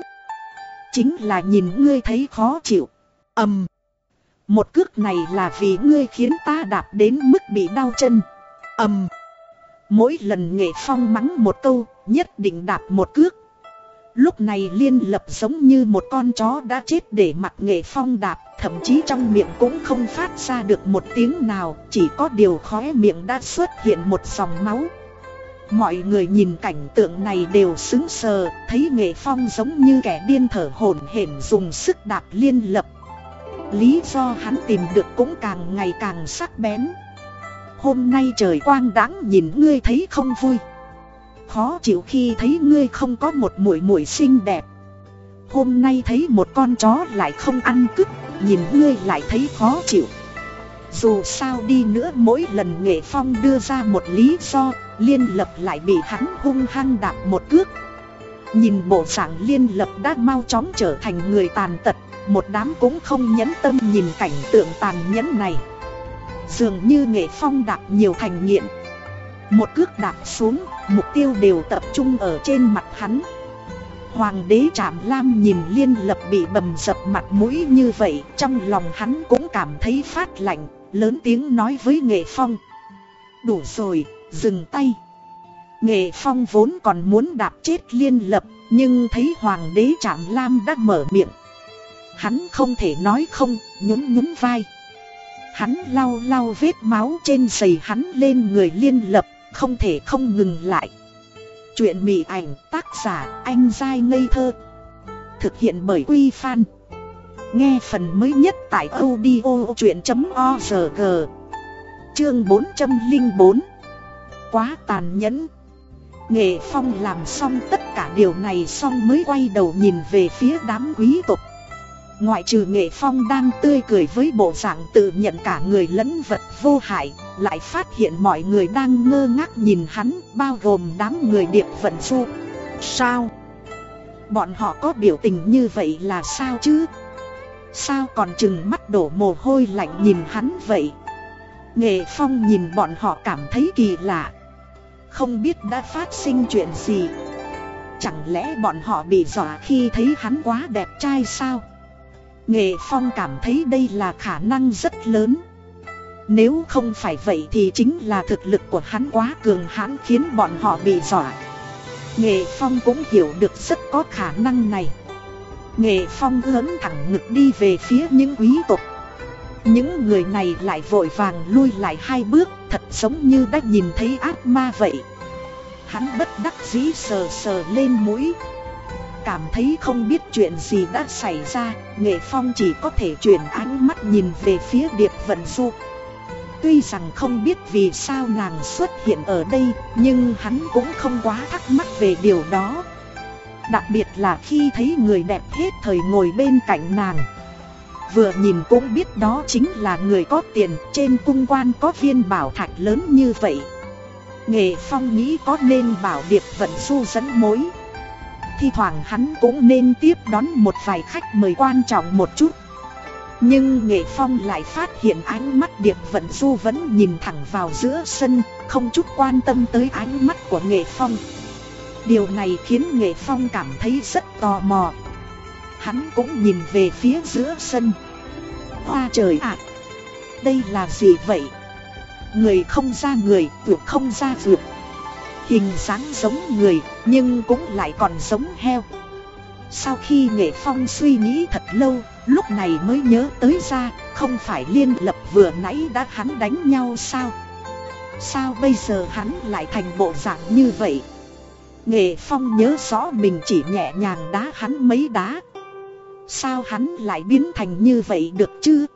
Chính là nhìn ngươi thấy khó chịu. ầm Một cước này là vì ngươi khiến ta đạp đến mức bị đau chân. ầm Mỗi lần nghệ phong mắng một câu, nhất định đạp một cước. Lúc này liên lập giống như một con chó đã chết để mặc nghệ phong đạp, thậm chí trong miệng cũng không phát ra được một tiếng nào, chỉ có điều khóe miệng đã xuất hiện một dòng máu. Mọi người nhìn cảnh tượng này đều xứng sờ, thấy nghệ phong giống như kẻ điên thở hổn hển dùng sức đạp liên lập. Lý do hắn tìm được cũng càng ngày càng sắc bén. Hôm nay trời quang đáng nhìn ngươi thấy không vui. Khó chịu khi thấy ngươi không có một mũi mũi xinh đẹp. Hôm nay thấy một con chó lại không ăn cứt, nhìn ngươi lại thấy khó chịu. Dù sao đi nữa mỗi lần nghệ phong đưa ra một lý do Liên lập lại bị hắn hung hăng đạp một cước Nhìn bộ dạng liên lập đã mau chóng trở thành người tàn tật Một đám cũng không nhẫn tâm nhìn cảnh tượng tàn nhẫn này Dường như nghệ phong đạp nhiều thành nghiện một cước đạp xuống, mục tiêu đều tập trung ở trên mặt hắn. Hoàng đế Trạm Lam nhìn Liên Lập bị bầm dập mặt mũi như vậy Trong lòng hắn cũng cảm thấy phát lạnh Lớn tiếng nói với Nghệ Phong. Đủ rồi, dừng tay. Nghệ Phong vốn còn muốn đạp chết liên lập Nhưng thấy Hoàng đế Trạm Lam đã mở miệng. Hắn không thể nói không, nhún nhún vai. Hắn lau lau vết máu trên giày hắn lên người liên lập. Không thể không ngừng lại. Chuyện mị ảnh tác giả anh dai ngây thơ. Thực hiện bởi Quy Phan. Nghe phần mới nhất tại audio chuyện.org Chương 404 Quá tàn nhẫn. Nghệ Phong làm xong tất cả điều này xong mới quay đầu nhìn về phía đám quý tộc. Ngoại trừ Nghệ Phong đang tươi cười với bộ dạng tự nhận cả người lẫn vật vô hại, Lại phát hiện mọi người đang ngơ ngác nhìn hắn, bao gồm đám người điệp vận du. Sao? Bọn họ có biểu tình như vậy là sao chứ? Sao còn chừng mắt đổ mồ hôi lạnh nhìn hắn vậy? Nghệ Phong nhìn bọn họ cảm thấy kỳ lạ. Không biết đã phát sinh chuyện gì. Chẳng lẽ bọn họ bị dọa khi thấy hắn quá đẹp trai sao? Nghệ Phong cảm thấy đây là khả năng rất lớn. Nếu không phải vậy thì chính là thực lực của hắn quá cường hãn khiến bọn họ bị dọa. Nghệ Phong cũng hiểu được rất có khả năng này. Nghệ Phong hướng thẳng ngực đi về phía những quý tộc. Những người này lại vội vàng lui lại hai bước, Thật giống như đã nhìn thấy ác ma vậy. Hắn bất đắc dĩ sờ sờ lên mũi. Cảm thấy không biết chuyện gì đã xảy ra, Nghệ Phong chỉ có thể chuyển ánh mắt nhìn về phía Điệp Vận Du. Tuy rằng không biết vì sao nàng xuất hiện ở đây, Nhưng hắn cũng không quá thắc mắc về điều đó. Đặc biệt là khi thấy người đẹp hết thời ngồi bên cạnh nàng. Vừa nhìn cũng biết đó chính là người có tiền, Trên cung quan có viên bảo thạch lớn như vậy. Nghệ Phong nghĩ có nên bảo Điệp Vận Du dẫn mối. Thi thoảng hắn cũng nên tiếp đón một vài khách mời quan trọng một chút. Nhưng Nghệ Phong lại phát hiện ánh mắt Điệp Vận Du vẫn nhìn thẳng vào giữa sân Không chút quan tâm tới ánh mắt của Nghệ Phong. Điều này khiến Nghệ Phong cảm thấy rất tò mò. Hắn cũng nhìn về phía giữa sân. Hoa trời ạ! Đây là gì vậy? Người không ra người, vượt không ra vượt Hình dáng giống người, nhưng cũng lại còn giống heo. Sau khi Nghệ Phong suy nghĩ thật lâu, lúc này mới nhớ tới ra Không phải Liên Lập vừa nãy đã hắn đánh nhau sao? Sao bây giờ hắn lại thành bộ dạng như vậy? Nghệ Phong nhớ rõ mình chỉ nhẹ nhàng đá hắn mấy đá. Sao hắn lại biến thành như vậy được chứ?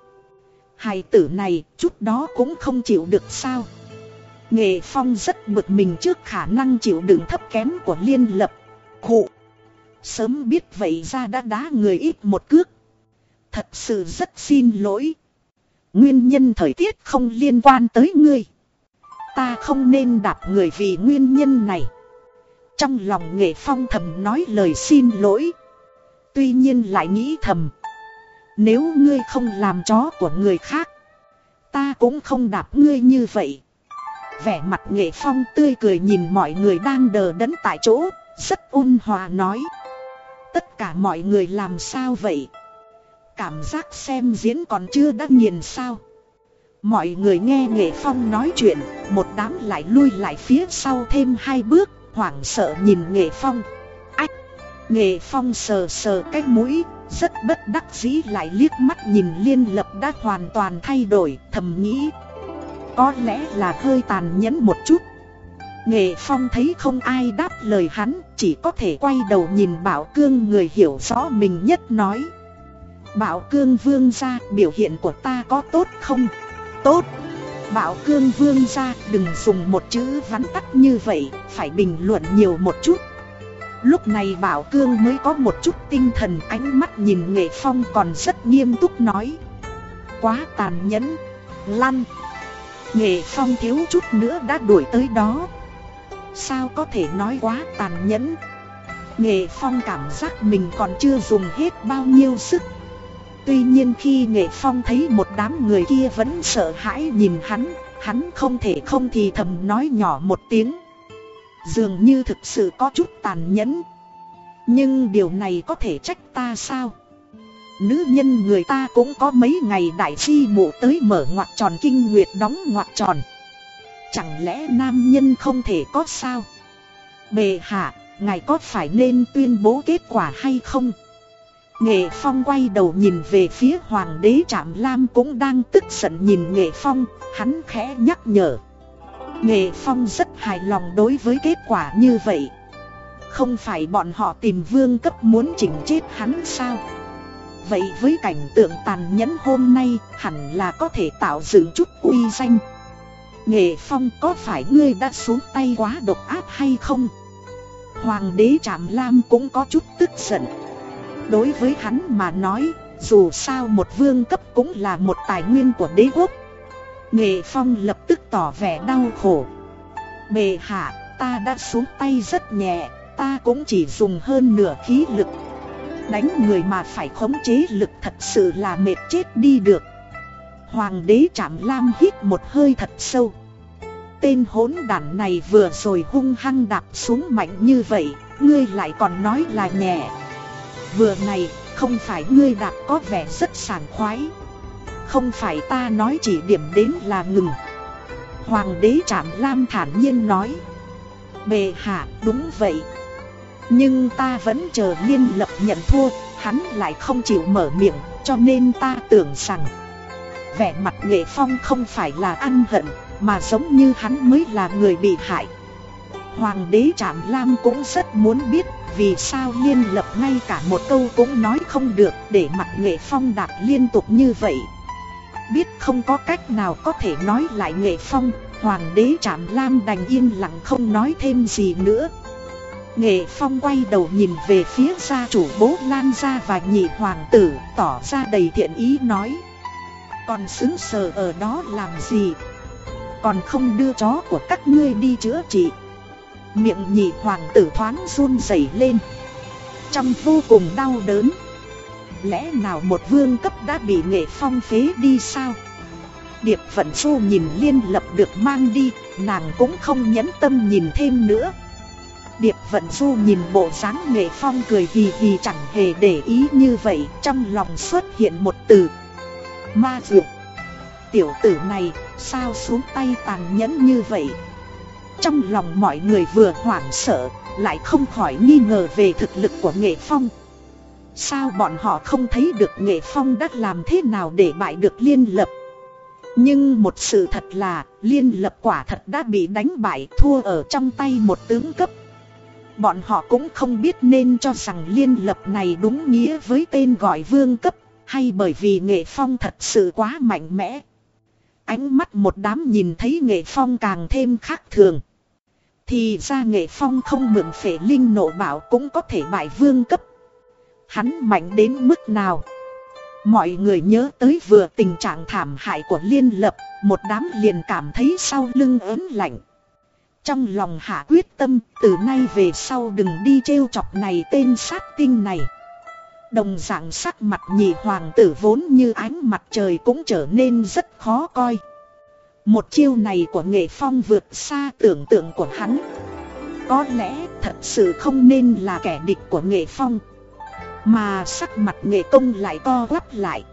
Hài tử này chút đó cũng không chịu được sao? Nghệ Phong rất bực mình trước khả năng chịu đựng thấp kém của Liên Lập. Khụ. Sớm biết vậy ra đã đá người ít một cước. Thật sự rất xin lỗi. Nguyên nhân thời tiết không liên quan tới ngươi. Ta không nên đạp người vì nguyên nhân này. Trong lòng nghệ phong thầm nói lời xin lỗi. Tuy nhiên lại nghĩ thầm. Nếu ngươi không làm chó của người khác, Ta cũng không đạp ngươi như vậy. Vẻ mặt nghệ phong tươi cười nhìn mọi người đang đờ đẫn tại chỗ, Rất ôn hòa nói. Tất cả mọi người làm sao vậy? Cảm giác xem diễn còn chưa đã nghiền sao? Mọi người nghe Nghệ Phong nói chuyện, Một đám lại lui lại phía sau thêm hai bước, Hoảng sợ nhìn Nghệ Phong. Ách! Nghệ Phong sờ sờ cái mũi, Rất bất đắc dĩ lại liếc mắt nhìn Liên Lập đã hoàn toàn thay đổi, Thầm nghĩ. Có lẽ là hơi tàn nhẫn một chút Nghệ Phong thấy không ai đáp lời hắn Chỉ có thể quay đầu nhìn Bảo Cương người hiểu rõ mình nhất nói Bảo Cương vương ra biểu hiện của ta có tốt không? Tốt! Bảo Cương vương ra đừng dùng một chữ vắn tắt như vậy, phải bình luận nhiều một chút. Lúc này Bảo Cương mới có một chút tinh thần ánh mắt nhìn Nghệ Phong còn rất nghiêm túc nói. Quá tàn nhẫn, lăn. Nghệ Phong thiếu chút nữa đã đuổi tới đó. Sao có thể nói quá tàn nhẫn? Nghệ Phong cảm giác mình còn chưa dùng hết bao nhiêu sức Tuy nhiên khi Nghệ Phong thấy một đám người kia vẫn sợ hãi nhìn hắn, hắn không thể không thì thầm nói nhỏ một tiếng. Dường như thực sự có chút tàn nhẫn. Nhưng điều này có thể trách ta sao? Nữ nhân người ta cũng có mấy ngày đại chi mụ tới mở ngoặt tròn kinh nguyệt đóng ngoặt tròn. Chẳng lẽ nam nhân không thể có sao? Bề hạ, ngài có phải nên tuyên bố kết quả hay không? Nghệ Phong quay đầu nhìn về phía Hoàng đế Trạm Lam cũng đang tức giận nhìn Nghệ Phong, hắn khẽ nhắc nhở. Nghệ Phong rất hài lòng đối với kết quả như vậy. Không phải bọn họ tìm vương cấp muốn chỉnh chết hắn sao? Vậy với cảnh tượng tàn nhẫn hôm nay hẳn là có thể tạo dựng chút uy danh. Nghệ Phong có phải ngươi đã xuống tay quá độc áp hay không? Hoàng đế Trạm Lam cũng có chút tức giận. Đối với hắn mà nói, dù sao một vương cấp cũng là một tài nguyên của đế quốc. Nghệ Phong lập tức tỏ vẻ đau khổ. Bề hạ, ta đã xuống tay rất nhẹ, ta cũng chỉ dùng hơn nửa khí lực. Đánh người mà phải khống chế lực thật sự là mệt chết đi được. Hoàng đế Trạm Lam hít một hơi thật sâu. Tên hỗn đản này vừa rồi hung hăng đạp xuống mạnh như vậy, ngươi lại còn nói là nhẹ. Vừa này, không phải ngươi đạp có vẻ rất sảng khoái Không phải ta nói chỉ điểm đến là ngừng Hoàng đế Trạm Lam thản nhiên nói Bề hạ đúng vậy nhưng ta vẫn chờ liên lập nhận thua, Hắn lại không chịu mở miệng, Cho nên ta tưởng rằng Vẻ mặt nghệ phong không phải là ăn hận, Mà giống như hắn mới là người bị hại. Hoàng đế Trạm Lam cũng rất muốn biết vì sao liên lập ngay cả một câu cũng nói không được để mặt nghệ phong đạp liên tục như vậy. Biết không có cách nào có thể nói lại nghệ phong, Hoàng đế Trạm Lam đành yên lặng không nói thêm gì nữa. Nghệ Phong quay đầu nhìn về phía gia chủ bố Lan gia và nhị hoàng tử, tỏ ra đầy thiện ý nói, Còn xứng sờ ở đó làm gì? Còn không đưa chó của các ngươi đi chữa trị. Miệng nhị hoàng tử thoáng run rẩy lên. Trong vô cùng đau đớn, Lẽ nào một vương cấp đã bị nghệ phong phế đi sao? Điệp vận su nhìn liên lập được mang đi, Nàng cũng không nhẫn tâm nhìn thêm nữa. Điệp vận du nhìn bộ dáng nghệ phong cười hì hì chẳng hề để ý như vậy, Trong lòng xuất hiện một từ. Ma dược. Tiểu tử này, sao xuống tay tàn nhẫn như vậy? Trong lòng mọi người vừa hoảng sợ, Lại không khỏi nghi ngờ về thực lực của nghệ phong. Sao bọn họ không thấy được nghệ phong đã làm thế nào để bại được liên lập? Nhưng một sự thật là, liên lập quả thật đã bị đánh bại, thua ở trong tay một tướng cấp. Bọn họ cũng không biết nên cho rằng liên lập này đúng nghĩa với tên gọi vương cấp, Hay bởi vì nghệ phong thật sự quá mạnh mẽ. Ánh mắt một đám nhìn thấy nghệ phong càng thêm khác thường. Thì ra nghệ phong không mượn phệ linh nộ bảo cũng có thể bại vương cấp. Hắn mạnh đến mức nào? Mọi người nhớ tới vừa tình trạng thảm hại của liên lập, Một đám liền cảm thấy sau lưng ớn lạnh. Trong lòng hạ quyết tâm, từ nay về sau đừng đi trêu chọc này tên sát tinh này. Đồng dạng sắc mặt nhị hoàng tử vốn như ánh mặt trời cũng trở nên rất khó coi. Một chiêu này của nghệ phong vượt xa tưởng tượng của hắn. Có lẽ thật sự không nên là kẻ địch của nghệ phong. Mà sắc mặt nghệ công lại co quắp lại.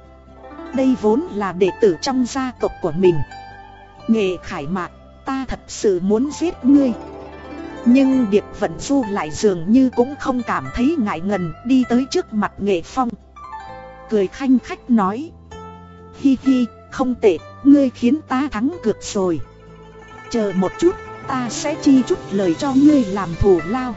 Đây vốn là đệ tử trong gia tộc của mình. Nghệ khải mạc ta thật sự muốn giết ngươi. Nhưng Điệp Vận Du lại dường như cũng không cảm thấy ngại ngần đi tới trước mặt nghệ phong. Cười khanh khách nói Hi hi, không tệ, ngươi khiến ta thắng cược rồi. Chờ một chút, ta sẽ chi chút lời cho ngươi làm thù lao.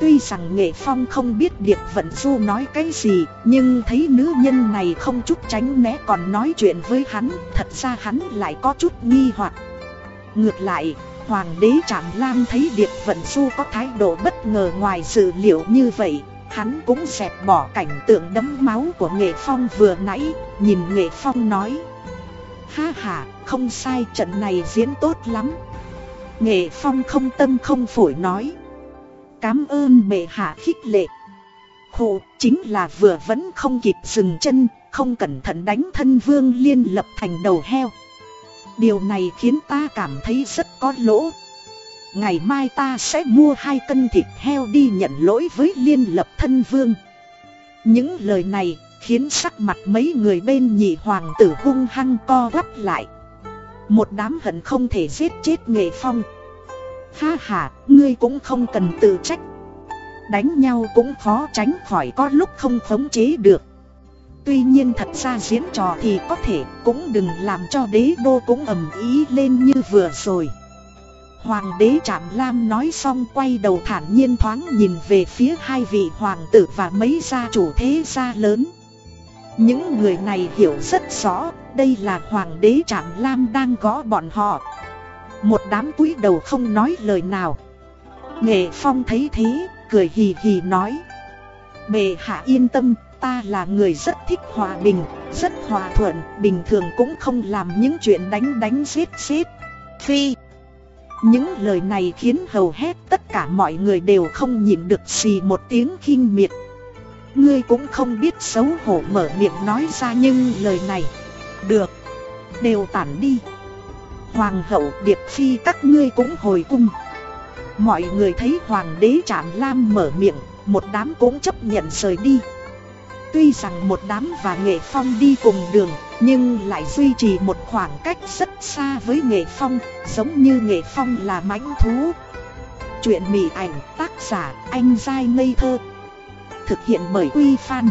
Tuy rằng Nghệ Phong không biết Điệp Vận Du nói cái gì Nhưng thấy nữ nhân này không chút tránh né còn nói chuyện với hắn Thật ra hắn lại có chút nghi hoặc. Ngược lại, Hoàng đế Trạm Lam thấy Điệp Vận Du có thái độ bất ngờ ngoài dự liệu như vậy Hắn cũng dẹp bỏ cảnh tượng đấm máu của Nghệ Phong vừa nãy Nhìn Nghệ Phong nói Ha ha, không sai trận này diễn tốt lắm Nghệ Phong không tâm không phổi nói Cám ơn bệ hạ khích lệ. Khổ chính là vừa vẫn không kịp dừng chân, không cẩn thận đánh thân vương liên lập thành đầu heo. Điều này khiến ta cảm thấy rất có lỗ. Ngày mai ta sẽ mua hai cân thịt heo đi nhận lỗi với liên lập thân vương. Những lời này khiến sắc mặt mấy người bên nhị hoàng tử hung hăng co quắp lại. Một đám hận không thể giết chết nghệ phong. Ha ha, ngươi cũng không cần tự trách Đánh nhau cũng khó tránh khỏi có lúc không khống chế được Tuy nhiên thật ra diễn trò thì có thể cũng đừng làm cho đế đô cũng ầm ý lên như vừa rồi. Hoàng đế Trạm Lam nói xong quay đầu thản nhiên thoáng nhìn về phía hai vị hoàng tử và mấy gia chủ thế gia lớn. Những người này hiểu rất rõ đây là hoàng đế Trạm Lam đang gõ bọn họ. Một đám cúi đầu không nói lời nào. Nghệ Phong thấy thế, cười hì hì nói Bệ hạ yên tâm, ta là người rất thích hòa bình, rất hòa thuận Bình thường cũng không làm những chuyện đánh đánh giết giết. Phi. Những lời này khiến hầu hết tất cả mọi người đều không nhìn được xì một tiếng khinh miệt. Ngươi cũng không biết xấu hổ mở miệng nói ra nhưng lời này. Được. Đều tản đi. Hoàng hậu Điệp Phi các ngươi cũng hồi cung. Mọi người thấy Hoàng đế Trạm Lam mở miệng Một đám cũng chấp nhận rời đi. Tuy rằng một đám và Nghệ Phong đi cùng đường, Nhưng lại duy trì một khoảng cách rất xa với Nghệ Phong, Giống như Nghệ Phong là mãnh thú. Chuyện mỉ ảnh, tác giả, anh dai ngây thơ. Thực hiện bởi Quy Phan.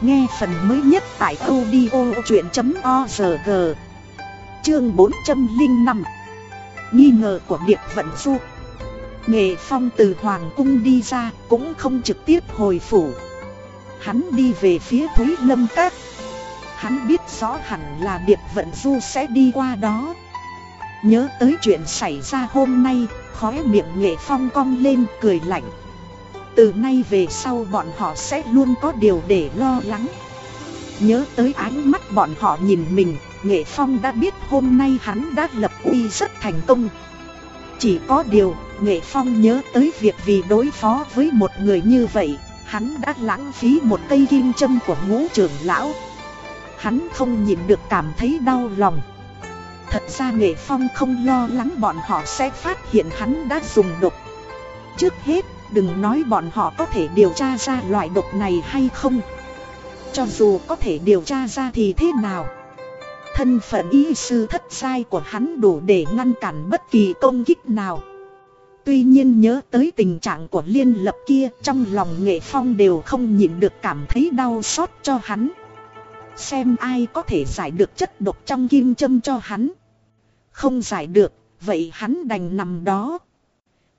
Nghe phần mới nhất tại audio chuyện.org Chương 405 Nghi ngờ của Điệp Vận Du. Nghệ Phong từ Hoàng Cung đi ra, cũng không trực tiếp hồi phủ. Hắn đi về phía Thúy Lâm Các. Hắn biết rõ hẳn là Điệp Vận Du sẽ đi qua đó. Nhớ tới chuyện xảy ra hôm nay Khóe miệng Nghệ Phong cong lên cười lạnh. Từ nay về sau bọn họ sẽ luôn có điều để lo lắng. Nhớ tới ánh mắt bọn họ nhìn mình Nghệ Phong đã biết hôm nay hắn đã lập uy rất thành công. Chỉ có điều, Nghệ Phong nhớ tới việc vì đối phó với một người như vậy Hắn đã lãng phí một cây kim châm của ngũ trưởng lão. Hắn không nhìn được cảm thấy đau lòng. Thật ra Nghệ Phong không lo lắng bọn họ sẽ phát hiện hắn đã dùng độc. Trước hết, đừng nói bọn họ có thể điều tra ra loại độc này hay không. Cho dù có thể điều tra ra thì thế nào? Thân phận y sư thất sai của hắn đủ để ngăn cản bất kỳ công kích nào. Tuy nhiên nhớ tới tình trạng của liên lập kia Trong lòng nghệ phong đều không nhịn được cảm thấy đau xót cho hắn. Xem ai có thể giải được chất độc trong kim châm cho hắn. Không giải được, vậy hắn đành nằm đó.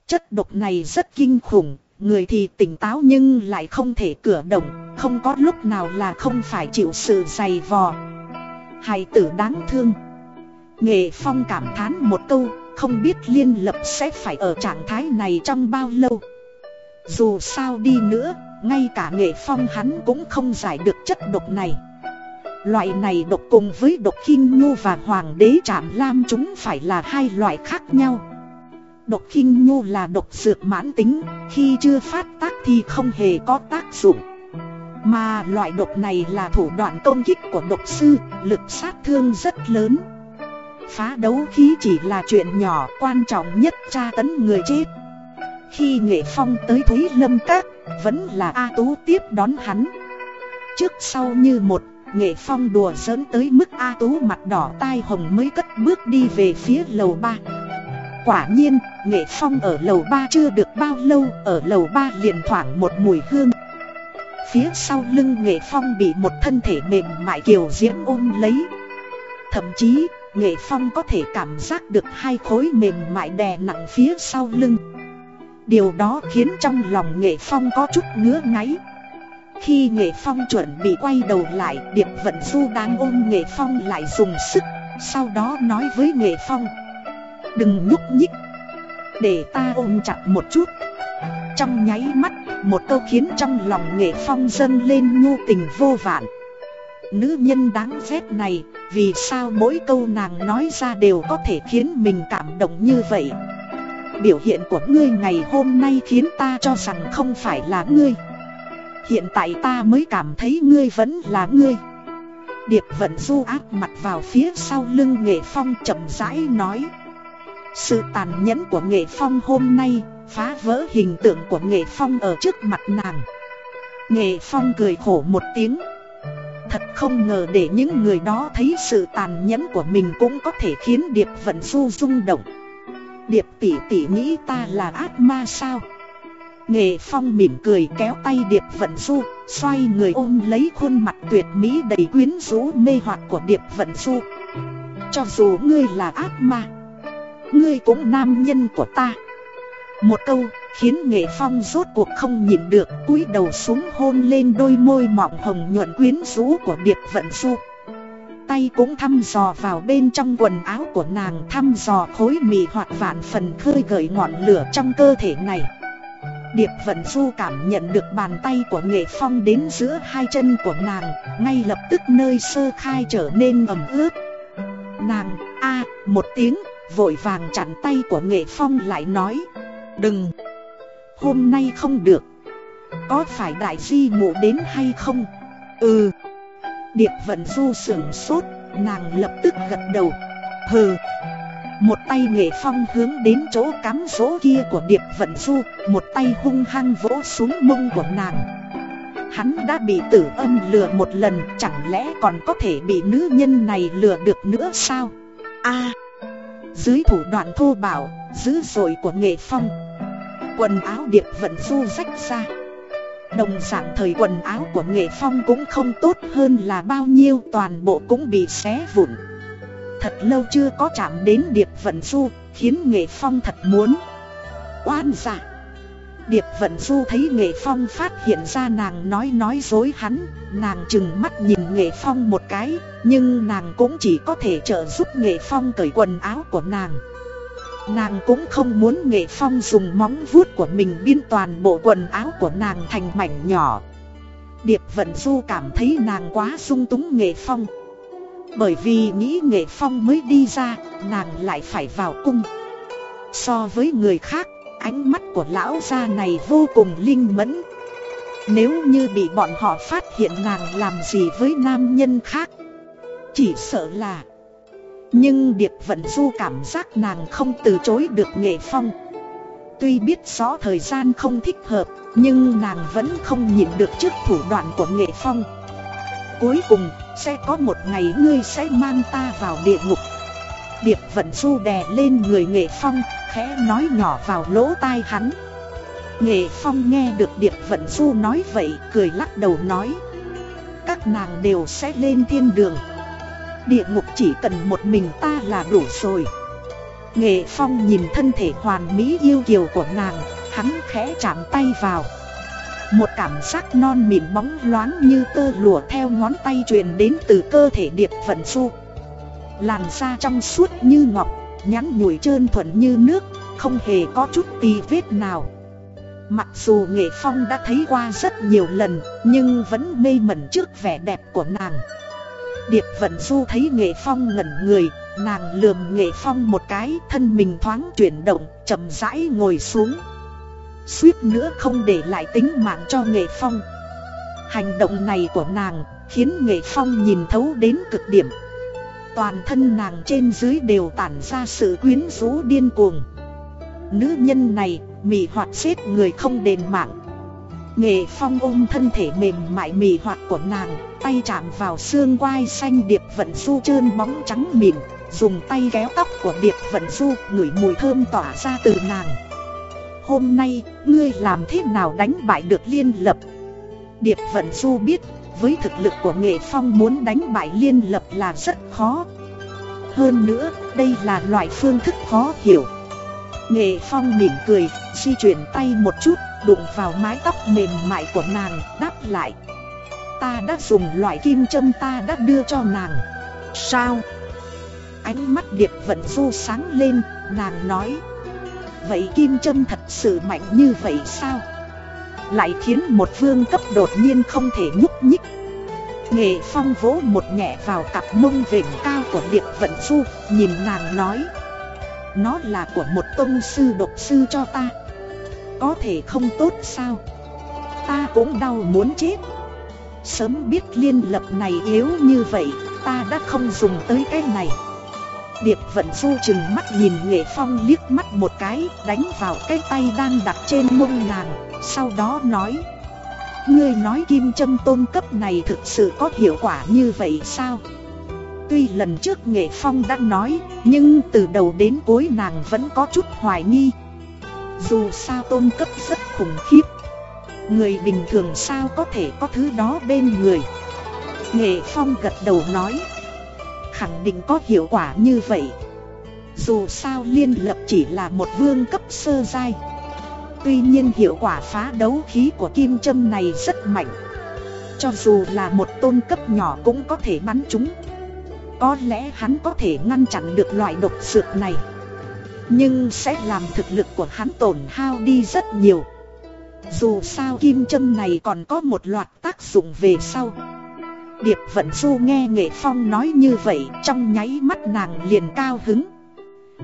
Chất độc này rất kinh khủng Người thì tỉnh táo nhưng lại không thể cử động Không có lúc nào là không phải chịu sự dày vò. Hài tử đáng thương. Nghệ Phong cảm thán một câu không biết liên lập sẽ phải ở trạng thái này trong bao lâu Dù sao đi nữa Ngay cả Nghệ Phong hắn cũng không giải được chất độc này Loại này độc cùng với độc khinh nhu và hoàng đế trạm lam chúng phải là hai loại khác nhau Độc khinh nhu là độc dược mãn tính, khi chưa phát tác thì không hề có tác dụng. Mà loại độc này là thủ đoạn công kích của độc sư, lực sát thương rất lớn. Phá đấu khí chỉ là chuyện nhỏ, quan trọng nhất tra tấn người chết. Khi Nghệ Phong tới Thúy Lâm Các, vẫn là A Tú tiếp đón hắn. Trước sau như một, Nghệ Phong đùa giỡn tới mức A Tú mặt đỏ tai hồng mới cất bước đi về phía lầu ba. Quả nhiên, Nghệ Phong ở lầu ba chưa được bao lâu, ở lầu ba liền thoảng một mùi hương. Phía sau lưng Nghệ Phong bị một thân thể mềm mại kiều diễm ôm lấy. Thậm chí, Nghệ Phong có thể cảm giác được hai khối mềm mại đè nặng phía sau lưng. Điều đó khiến trong lòng Nghệ Phong có chút ngứa ngáy. Khi Nghệ Phong chuẩn bị quay đầu lại, Điệp Vận Du đang ôm Nghệ Phong lại dùng sức, sau đó nói với Nghệ Phong. Đừng nhúc nhích Để ta ôm chặt một chút Trong nháy mắt Một câu khiến trong lòng nghệ phong dâng lên nhu tình vô vạn Nữ nhân đáng ghét này, Vì sao mỗi câu nàng nói ra đều có thể khiến mình cảm động như vậy? Biểu hiện của ngươi ngày hôm nay khiến ta cho rằng không phải là ngươi. Hiện tại ta mới cảm thấy ngươi vẫn là ngươi. Điệp vận du áp mặt vào phía sau lưng nghệ phong chậm rãi nói. Sự tàn nhẫn của nghệ phong hôm nay, phá vỡ hình tượng của nghệ phong ở trước mặt nàng. Nghệ phong cười khổ một tiếng. Thật không ngờ để những người đó thấy sự tàn nhẫn của mình cũng có thể khiến Điệp Vận Du rung động. Điệp tỷ tỷ nghĩ ta là ác ma sao? Nghệ phong mỉm cười kéo tay Điệp Vận Du, Xoay người ôm lấy khuôn mặt tuyệt mỹ đầy quyến rũ mê hoặc của Điệp Vận Du. Cho dù ngươi là ác ma, Ngươi cũng nam nhân của ta. Một câu khiến nghệ phong rốt cuộc không nhịn được cúi đầu xuống hôn lên đôi môi mọng hồng nhuận quyến rũ của điệp vận du. Tay cũng thăm dò vào bên trong quần áo của nàng thăm dò khối mì hoạt vạn phần khơi gợi ngọn lửa trong cơ thể này. Điệp Vận Du cảm nhận được bàn tay của Nghệ Phong đến giữa hai chân của nàng Ngay lập tức nơi sơ khai trở nên ẩm ướt. Nàng, a một tiếng Vội vàng chặn tay của nghệ phong lại nói Đừng Hôm nay không được. Có phải đại di mụ đến hay không? Ừ. Điệp vận du sưởng sốt Nàng lập tức gật đầu. Hừ. Một tay nghệ phong hướng đến chỗ cắm rỗ kia của điệp vận du Một tay hung hăng vỗ xuống mông của nàng. Hắn đã bị tử âm lừa một lần Chẳng lẽ còn có thể bị nữ nhân này lừa được nữa sao? A. Dưới thủ đoạn thô bạo, dữ dội của nghệ phong Quần áo điệp vận du rách ra. Đồng dạng thời quần áo của nghệ phong cũng không tốt hơn là bao nhiêu, Toàn bộ cũng bị xé vụn. Thật lâu chưa có chạm đến điệp vận du, Khiến nghệ phong thật muốn Oan giả Điệp vận du thấy nghệ phong phát hiện ra nàng nói nói dối hắn, Nàng chừng mắt nhìn nghệ phong một cái, Nhưng nàng cũng chỉ có thể trợ giúp nghệ phong cởi quần áo của nàng. Nàng cũng không muốn nghệ phong dùng móng vuốt của mình biên toàn bộ quần áo của nàng thành mảnh nhỏ. Điệp vận du cảm thấy nàng quá sung túng nghệ phong. Bởi vì nghĩ nghệ phong mới đi ra, Nàng lại phải vào cung. So với người khác, Ánh mắt của lão gia này vô cùng linh mẫn. Nếu như bị bọn họ phát hiện nàng làm gì với nam nhân khác, Chỉ sợ là nhưng Điệp Vận Du cảm giác nàng không từ chối được nghệ phong. Tuy biết rõ thời gian không thích hợp Nhưng nàng vẫn không nhịn được trước thủ đoạn của nghệ phong. Cuối cùng, sẽ có một ngày ngươi sẽ mang ta vào địa ngục. Điệp vận du đè lên người nghệ phong, khẽ nói nhỏ vào lỗ tai hắn. Nghệ phong nghe được điệp vận du nói vậy, cười lắc đầu nói Các nàng đều sẽ lên thiên đường Địa ngục chỉ cần một mình ta là đủ rồi. Nghệ phong nhìn thân thể hoàn mỹ yêu kiều của nàng, hắn khẽ chạm tay vào. Một cảm giác non mịn bóng loáng như tơ lụa theo ngón tay truyền đến từ cơ thể điệp vận du Làn da trong suốt như ngọc, nhắn nhủi trơn thuận như nước, không hề có chút tì vết nào. Mặc dù Nghệ Phong đã thấy qua rất nhiều lần, nhưng vẫn mê mẩn trước vẻ đẹp của nàng. Điệp Vận Du thấy Nghệ Phong ngẩn người, nàng lườm Nghệ Phong một cái, thân mình thoáng chuyển động, chậm rãi ngồi xuống. Suýt nữa không để lại tính mạng cho Nghệ Phong. Hành động này của nàng khiến Nghệ Phong nhìn thấu đến cực điểm. Toàn thân nàng trên dưới đều tản ra sự quyến rũ điên cuồng. Nữ nhân này mị hoạt xếp người không đền mạng. Nghệ Phong ôm thân thể mềm mại mị hoạt của nàng Tay chạm vào xương quai xanh điệp vận du trơn bóng trắng mịn Dùng tay kéo tóc của điệp vận du ngửi mùi thơm tỏa ra từ nàng Hôm nay, ngươi làm thế nào đánh bại được liên lập? Điệp Vận Du biết, với thực lực của Nghệ Phong muốn đánh bại liên lập là rất khó. Hơn nữa, đây là loại phương thức khó hiểu. Nghệ Phong mỉm cười, di chuyển tay một chút, đụng vào mái tóc mềm mại của nàng, đáp lại. Ta đã dùng loại kim châm ta đã đưa cho nàng. Sao? Ánh mắt Điệp Vận Du sáng lên, nàng nói. Vậy kim châm thật sự mạnh như vậy sao? Lại khiến một vương cấp đột nhiên không thể nhúc nhích Nghệ phong vỗ một nhẹ vào cặp mông vểnh cao của Điệp Vận Du Nhìn nàng nói Nó là của một tông sư độc sư cho ta có thể không tốt sao? Ta cũng đau muốn chết. Sớm biết liên lập này yếu như vậy, Ta đã không dùng tới cái này. Điệp vận du chừng mắt nhìn nghệ phong liếc mắt một cái, Đánh vào cái tay đang đặt trên mông nàng, Sau đó nói, Ngươi nói kim châm tôn cấp này thực sự có hiệu quả như vậy sao? Tuy lần trước nghệ phong đã nói, Nhưng từ đầu đến cuối nàng vẫn có chút hoài nghi. Dù sao tôn cấp rất khủng khiếp. Người bình thường sao có thể có thứ đó bên người? Nghệ phong gật đầu nói. Khẳng định có hiệu quả như vậy. Dù sao liên lập chỉ là một vương cấp sơ giai. Tuy nhiên hiệu quả phá đấu khí của kim châm này rất mạnh. Cho dù là một tôn cấp nhỏ cũng có thể bắn chúng. Có lẽ hắn có thể ngăn chặn được loại độc dược này. Nhưng sẽ làm thực lực của hắn tổn hao đi rất nhiều. Dù sao kim châm này còn có một loạt tác dụng về sau. Điệp Vận Du nghe Nghệ Phong nói như vậy, trong nháy mắt nàng liền cao hứng.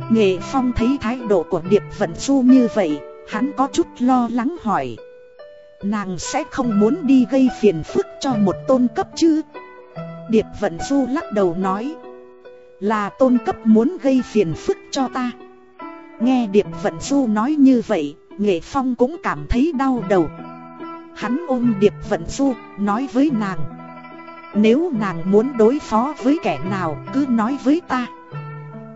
Nghệ Phong thấy thái độ của Điệp Vận Du như vậy, Hắn có chút lo lắng hỏi. Nàng sẽ không muốn đi gây phiền phức cho một tôn cấp chứ? Điệp Vận Du lắc đầu nói. Là tôn cấp muốn gây phiền phức cho ta. Nghe Điệp Vận Du nói như vậy, Nghệ Phong cũng cảm thấy đau đầu. Hắn ôm Điệp Vận Du, nói với nàng, nếu nàng muốn đối phó với kẻ nào, cứ nói với ta.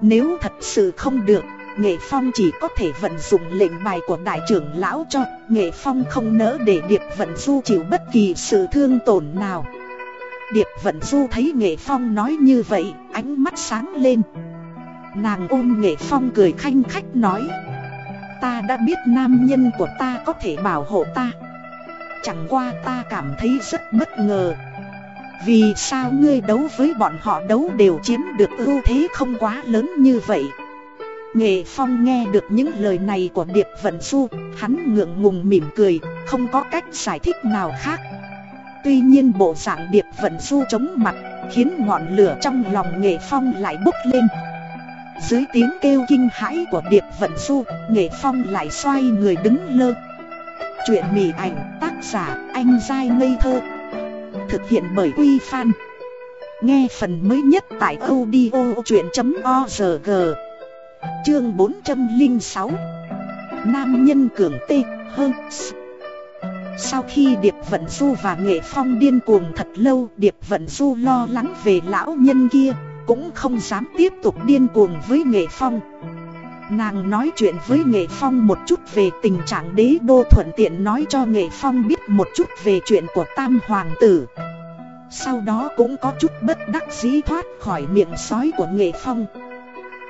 Nếu thật sự không được, Nghệ Phong chỉ có thể vận dụng lệnh bài của đại trưởng lão cho, Nghệ Phong không nỡ để Điệp Vận Du chịu bất kỳ sự thương tổn nào. Điệp Vận Du thấy Nghệ Phong nói như vậy, Ánh mắt sáng lên. Nàng ôm Nghệ Phong cười khanh khách nói Ta đã biết nam nhân của ta có thể bảo hộ ta. Chẳng qua ta cảm thấy rất bất ngờ. Vì sao ngươi đấu với bọn họ đấu đều chiếm được ưu thế không quá lớn như vậy? Nghệ Phong nghe được những lời này của Điệp Vận Du Hắn ngượng ngùng mỉm cười, không có cách giải thích nào khác. Tuy nhiên bộ dạng Điệp Vận Du chống mặt Khiến ngọn lửa trong lòng Nghệ Phong lại bốc lên. Dưới tiếng kêu kinh hãi của Điệp Vận Du, Nghệ Phong lại xoay người đứng lơ. Chuyện mỉ ảnh, tác giả, anh Giai ngây thơ. Thực hiện bởi Quy Phan. Nghe phần mới nhất tại audio chuyện.org Chương 406 Nam nhân cường tê hơn Sau khi Điệp Vận Du và Nghệ Phong điên cuồng thật lâu, Điệp Vận Du lo lắng về lão nhân kia. Cũng không dám tiếp tục điên cuồng với Nghệ Phong. Nàng nói chuyện với Nghệ Phong một chút về tình trạng đế đô thuận tiện nói cho Nghệ Phong biết một chút về chuyện của Tam Hoàng tử. Sau đó cũng có chút bất đắc dĩ thoát khỏi miệng sói của Nghệ Phong.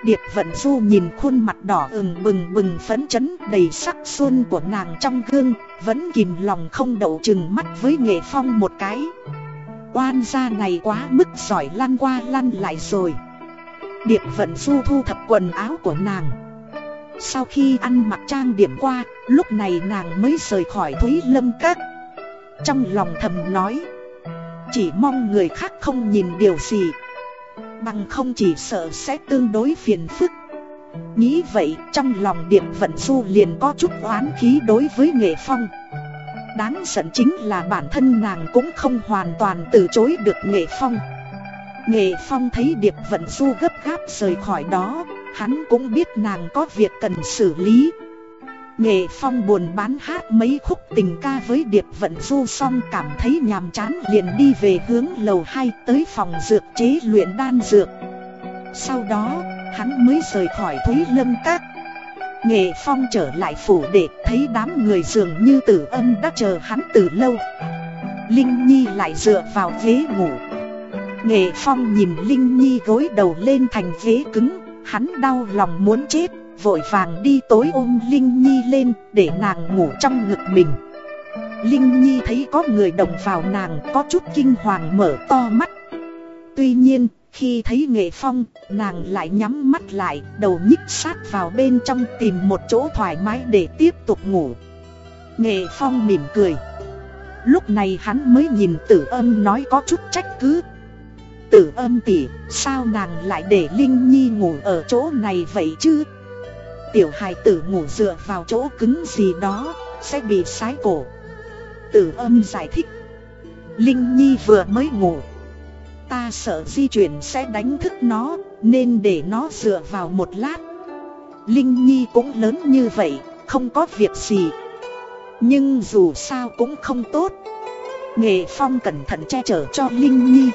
Điệp Vận Du nhìn khuôn mặt đỏ ửng bừng bừng phấn chấn đầy sắc xuân của nàng trong gương, Vẫn kìm lòng không đậu chừng mắt với Nghệ Phong một cái. Oan gia này quá mức giỏi lăn qua lăn lại rồi. Điệp Vận Du thu thập quần áo của nàng. Sau khi ăn mặc trang điểm qua, Lúc này nàng mới rời khỏi Thúy Lâm Các. Trong lòng thầm nói, Chỉ mong người khác không nhìn điều gì. Bằng không chỉ sợ sẽ tương đối phiền phức. Nghĩ vậy, trong lòng Điệp Vận Du liền có chút oán khí đối với Nghệ Phong. Đáng giận chính là bản thân nàng cũng không hoàn toàn từ chối được Nghệ Phong Nghệ Phong thấy Điệp Vận Du gấp gáp rời khỏi đó Hắn cũng biết nàng có việc cần xử lý Nghệ Phong buồn bán hát mấy khúc tình ca với Điệp Vận Du xong cảm thấy nhàm chán liền đi về hướng lầu 2 tới phòng dược chế luyện đan dược. Sau đó, hắn mới rời khỏi Thúy Lâm Các. Nghệ Phong trở lại phủ để thấy đám người dường như tử âm đã chờ hắn từ lâu. Linh Nhi lại dựa vào ghế ngủ. Nghệ Phong nhìn Linh Nhi gối đầu lên thành ghế cứng, hắn đau lòng muốn chết vội vàng đi tối ôm Linh Nhi lên để nàng ngủ trong ngực mình. Linh Nhi thấy có người đồng vào nàng có chút kinh hoàng mở to mắt. Tuy nhiên, khi thấy nghệ phong, nàng lại nhắm mắt lại, đầu nhích sát vào bên trong tìm một chỗ thoải mái để tiếp tục ngủ. Nghệ phong mỉm cười. Lúc này hắn mới nhìn tử âm nói có chút trách cứ. Tử âm tỉ, sao nàng lại để Linh Nhi ngủ ở chỗ này vậy chứ? Tiểu hài tử ngủ dựa vào chỗ cứng gì đó Sẽ bị sái cổ Tử âm giải thích Linh Nhi vừa mới ngủ Ta sợ di chuyển sẽ đánh thức nó, Nên để nó dựa vào một lát. Linh Nhi cũng lớn như vậy, Không có việc gì. Nhưng dù sao cũng không tốt. Nghệ Phong cẩn thận che chở cho Linh Nhi.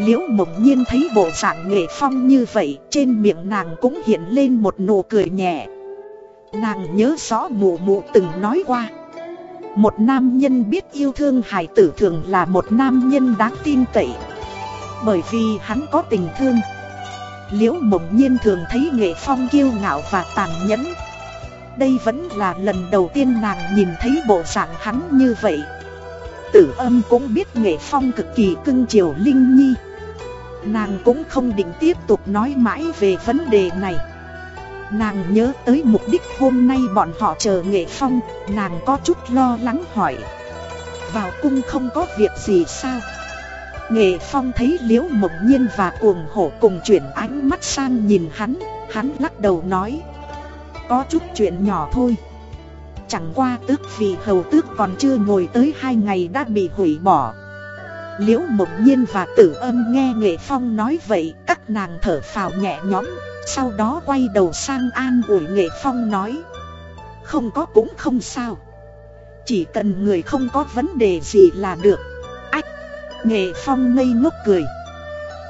Liễu mộng nhiên thấy bộ dạng nghệ phong như vậy, Trên miệng nàng cũng hiện lên một nụ cười nhẹ. Nàng nhớ rõ mụ mụ từng nói qua. Một nam nhân biết yêu thương hải tử thường là một nam nhân đáng tin cậy. Bởi vì hắn có tình thương. Liễu mộng nhiên thường thấy nghệ phong kiêu ngạo và tàn nhẫn. Đây vẫn là lần đầu tiên nàng nhìn thấy bộ dạng hắn như vậy. Tử âm cũng biết nghệ phong cực kỳ cưng chiều Linh Nhi. Nàng cũng không định tiếp tục nói mãi về vấn đề này. Nàng nhớ tới mục đích hôm nay bọn họ chờ nghệ phong, Nàng có chút lo lắng hỏi. Vào cung không có việc gì sao? Nghệ phong thấy liễu mộng nhiên và cuồng hổ cùng chuyển ánh mắt sang nhìn hắn Hắn lắc đầu nói, Có chút chuyện nhỏ thôi. Chẳng qua tước vì hầu tước còn chưa ngồi tới hai ngày đã bị hủy bỏ. Liễu mộng nhiên và tử âm nghe nghệ phong nói vậy, Các nàng thở phào nhẹ nhõm, Sau đó quay đầu sang an ủi nghệ phong nói, Không có cũng không sao. Chỉ cần người không có vấn đề gì là được. Nghệ phong ngây ngốc cười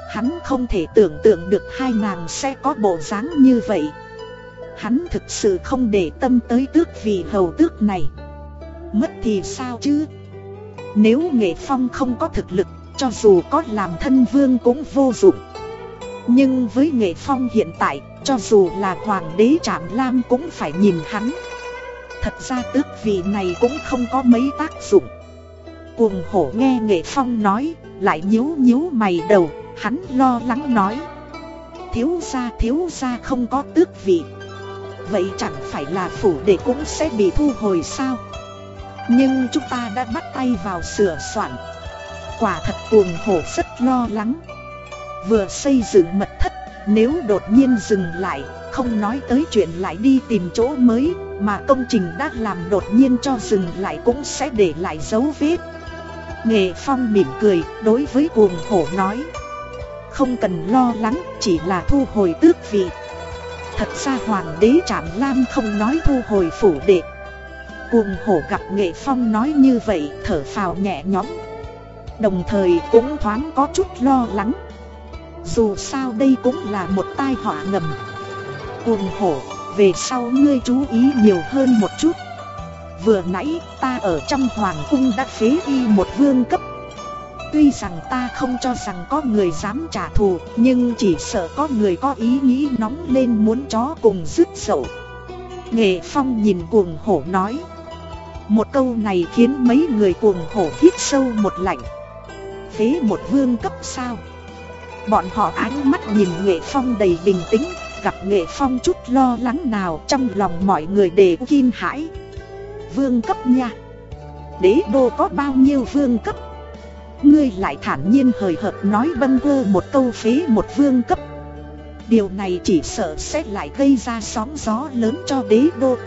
Hắn không thể tưởng tượng được hai nàng sẽ có bộ dáng như vậy Hắn thực sự không để tâm tới tước vì hầu tước này Mất thì sao chứ nếu nghệ phong không có thực lực, cho dù có làm thân vương cũng vô dụng. Nhưng với nghệ phong hiện tại, cho dù là hoàng đế trạm lam cũng phải nhìn hắn. Thật ra tước vị này cũng không có mấy tác dụng. Cuồng hổ nghe nghệ phong nói, lại nhíu nhíu mày đầu, hắn lo lắng nói. Thiếu gia thiếu gia không có tước vị. Vậy chẳng phải là phủ đệ cũng sẽ bị thu hồi sao? Nhưng chúng ta đã bắt tay vào sửa soạn Quả thật cuồng hổ rất lo lắng Vừa xây dựng mật thất Nếu đột nhiên dừng lại Không nói tới chuyện lại đi tìm chỗ mới Mà công trình đã làm đột nhiên cho dừng lại Cũng sẽ để lại dấu vết Nghệ Phong mỉm cười đối với cuồng hổ nói. Không cần lo lắng chỉ là thu hồi tước vị. Thật ra hoàng đế Trạm Lam không nói thu hồi phủ đệ. Cuồng hổ gặp nghệ phong nói như vậy thở phào nhẹ nhõm. Đồng thời cũng thoáng có chút lo lắng. Dù sao đây cũng là một tai họa ngầm. Cuồng hổ, về sau ngươi chú ý nhiều hơn một chút. Vừa nãy, ta ở trong hoàng cung đã phế y một vương cấp. Tuy rằng ta không cho rằng có người dám trả thù, Nhưng chỉ sợ có người có ý nghĩ nóng lên muốn chó cùng dứt sầu. Nghệ Phong nhìn cuồng hổ nói, Một câu này khiến mấy người cuồng hổ hít sâu một lạnh. Phế một vương cấp sao? Bọn họ ánh mắt nhìn Nghệ Phong đầy bình tĩnh, Gặp Nghệ Phong chút lo lắng nào trong lòng mọi người đều kinh hãi. Vương cấp nha. Đế đô có bao nhiêu vương cấp? Ngươi lại thản nhiên hời hợt nói bâng vơ một câu phế một vương cấp. Điều này chỉ sợ sẽ lại gây ra sóng gió lớn cho đế đô.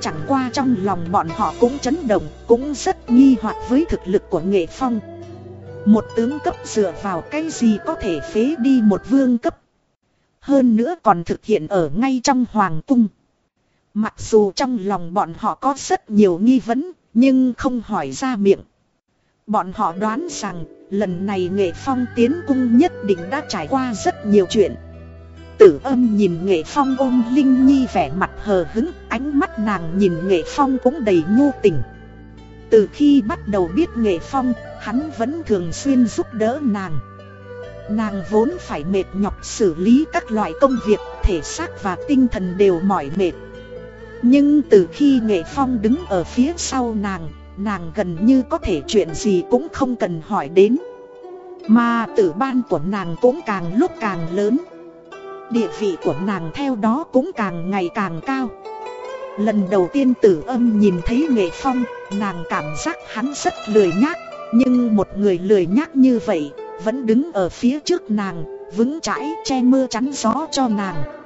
Chẳng qua trong lòng bọn họ cũng chấn động, Cũng rất nghi hoặc với thực lực của nghệ phong. Một tướng cấp dựa vào cái gì có thể phế đi một vương cấp? Hơn nữa còn thực hiện ở ngay trong hoàng cung. Mặc dù trong lòng bọn họ có rất nhiều nghi vấn, Nhưng không hỏi ra miệng. Bọn họ đoán rằng, lần này nghệ phong tiến cung nhất định đã trải qua rất nhiều chuyện. Tử âm nhìn nghệ phong ôm Linh Nhi vẻ mặt hờ hứng Ánh mắt nàng nhìn nghệ phong cũng đầy nhu tình. Từ khi bắt đầu biết nghệ phong, Hắn vẫn thường xuyên giúp đỡ nàng. Nàng vốn phải mệt nhọc xử lý các loại công việc, Thể xác và tinh thần đều mỏi mệt. Nhưng từ khi nghệ phong đứng ở phía sau nàng Nàng gần như có thể chuyện gì cũng không cần hỏi đến. Mà tử ban của nàng cũng càng lúc càng lớn. Địa vị của nàng theo đó cũng càng ngày càng cao. Lần đầu tiên tử âm nhìn thấy nghệ phong, Nàng cảm giác hắn rất lười nhác. Nhưng một người lười nhác như vậy, Vẫn đứng ở phía trước nàng, Vững chãi che mưa chắn gió cho nàng.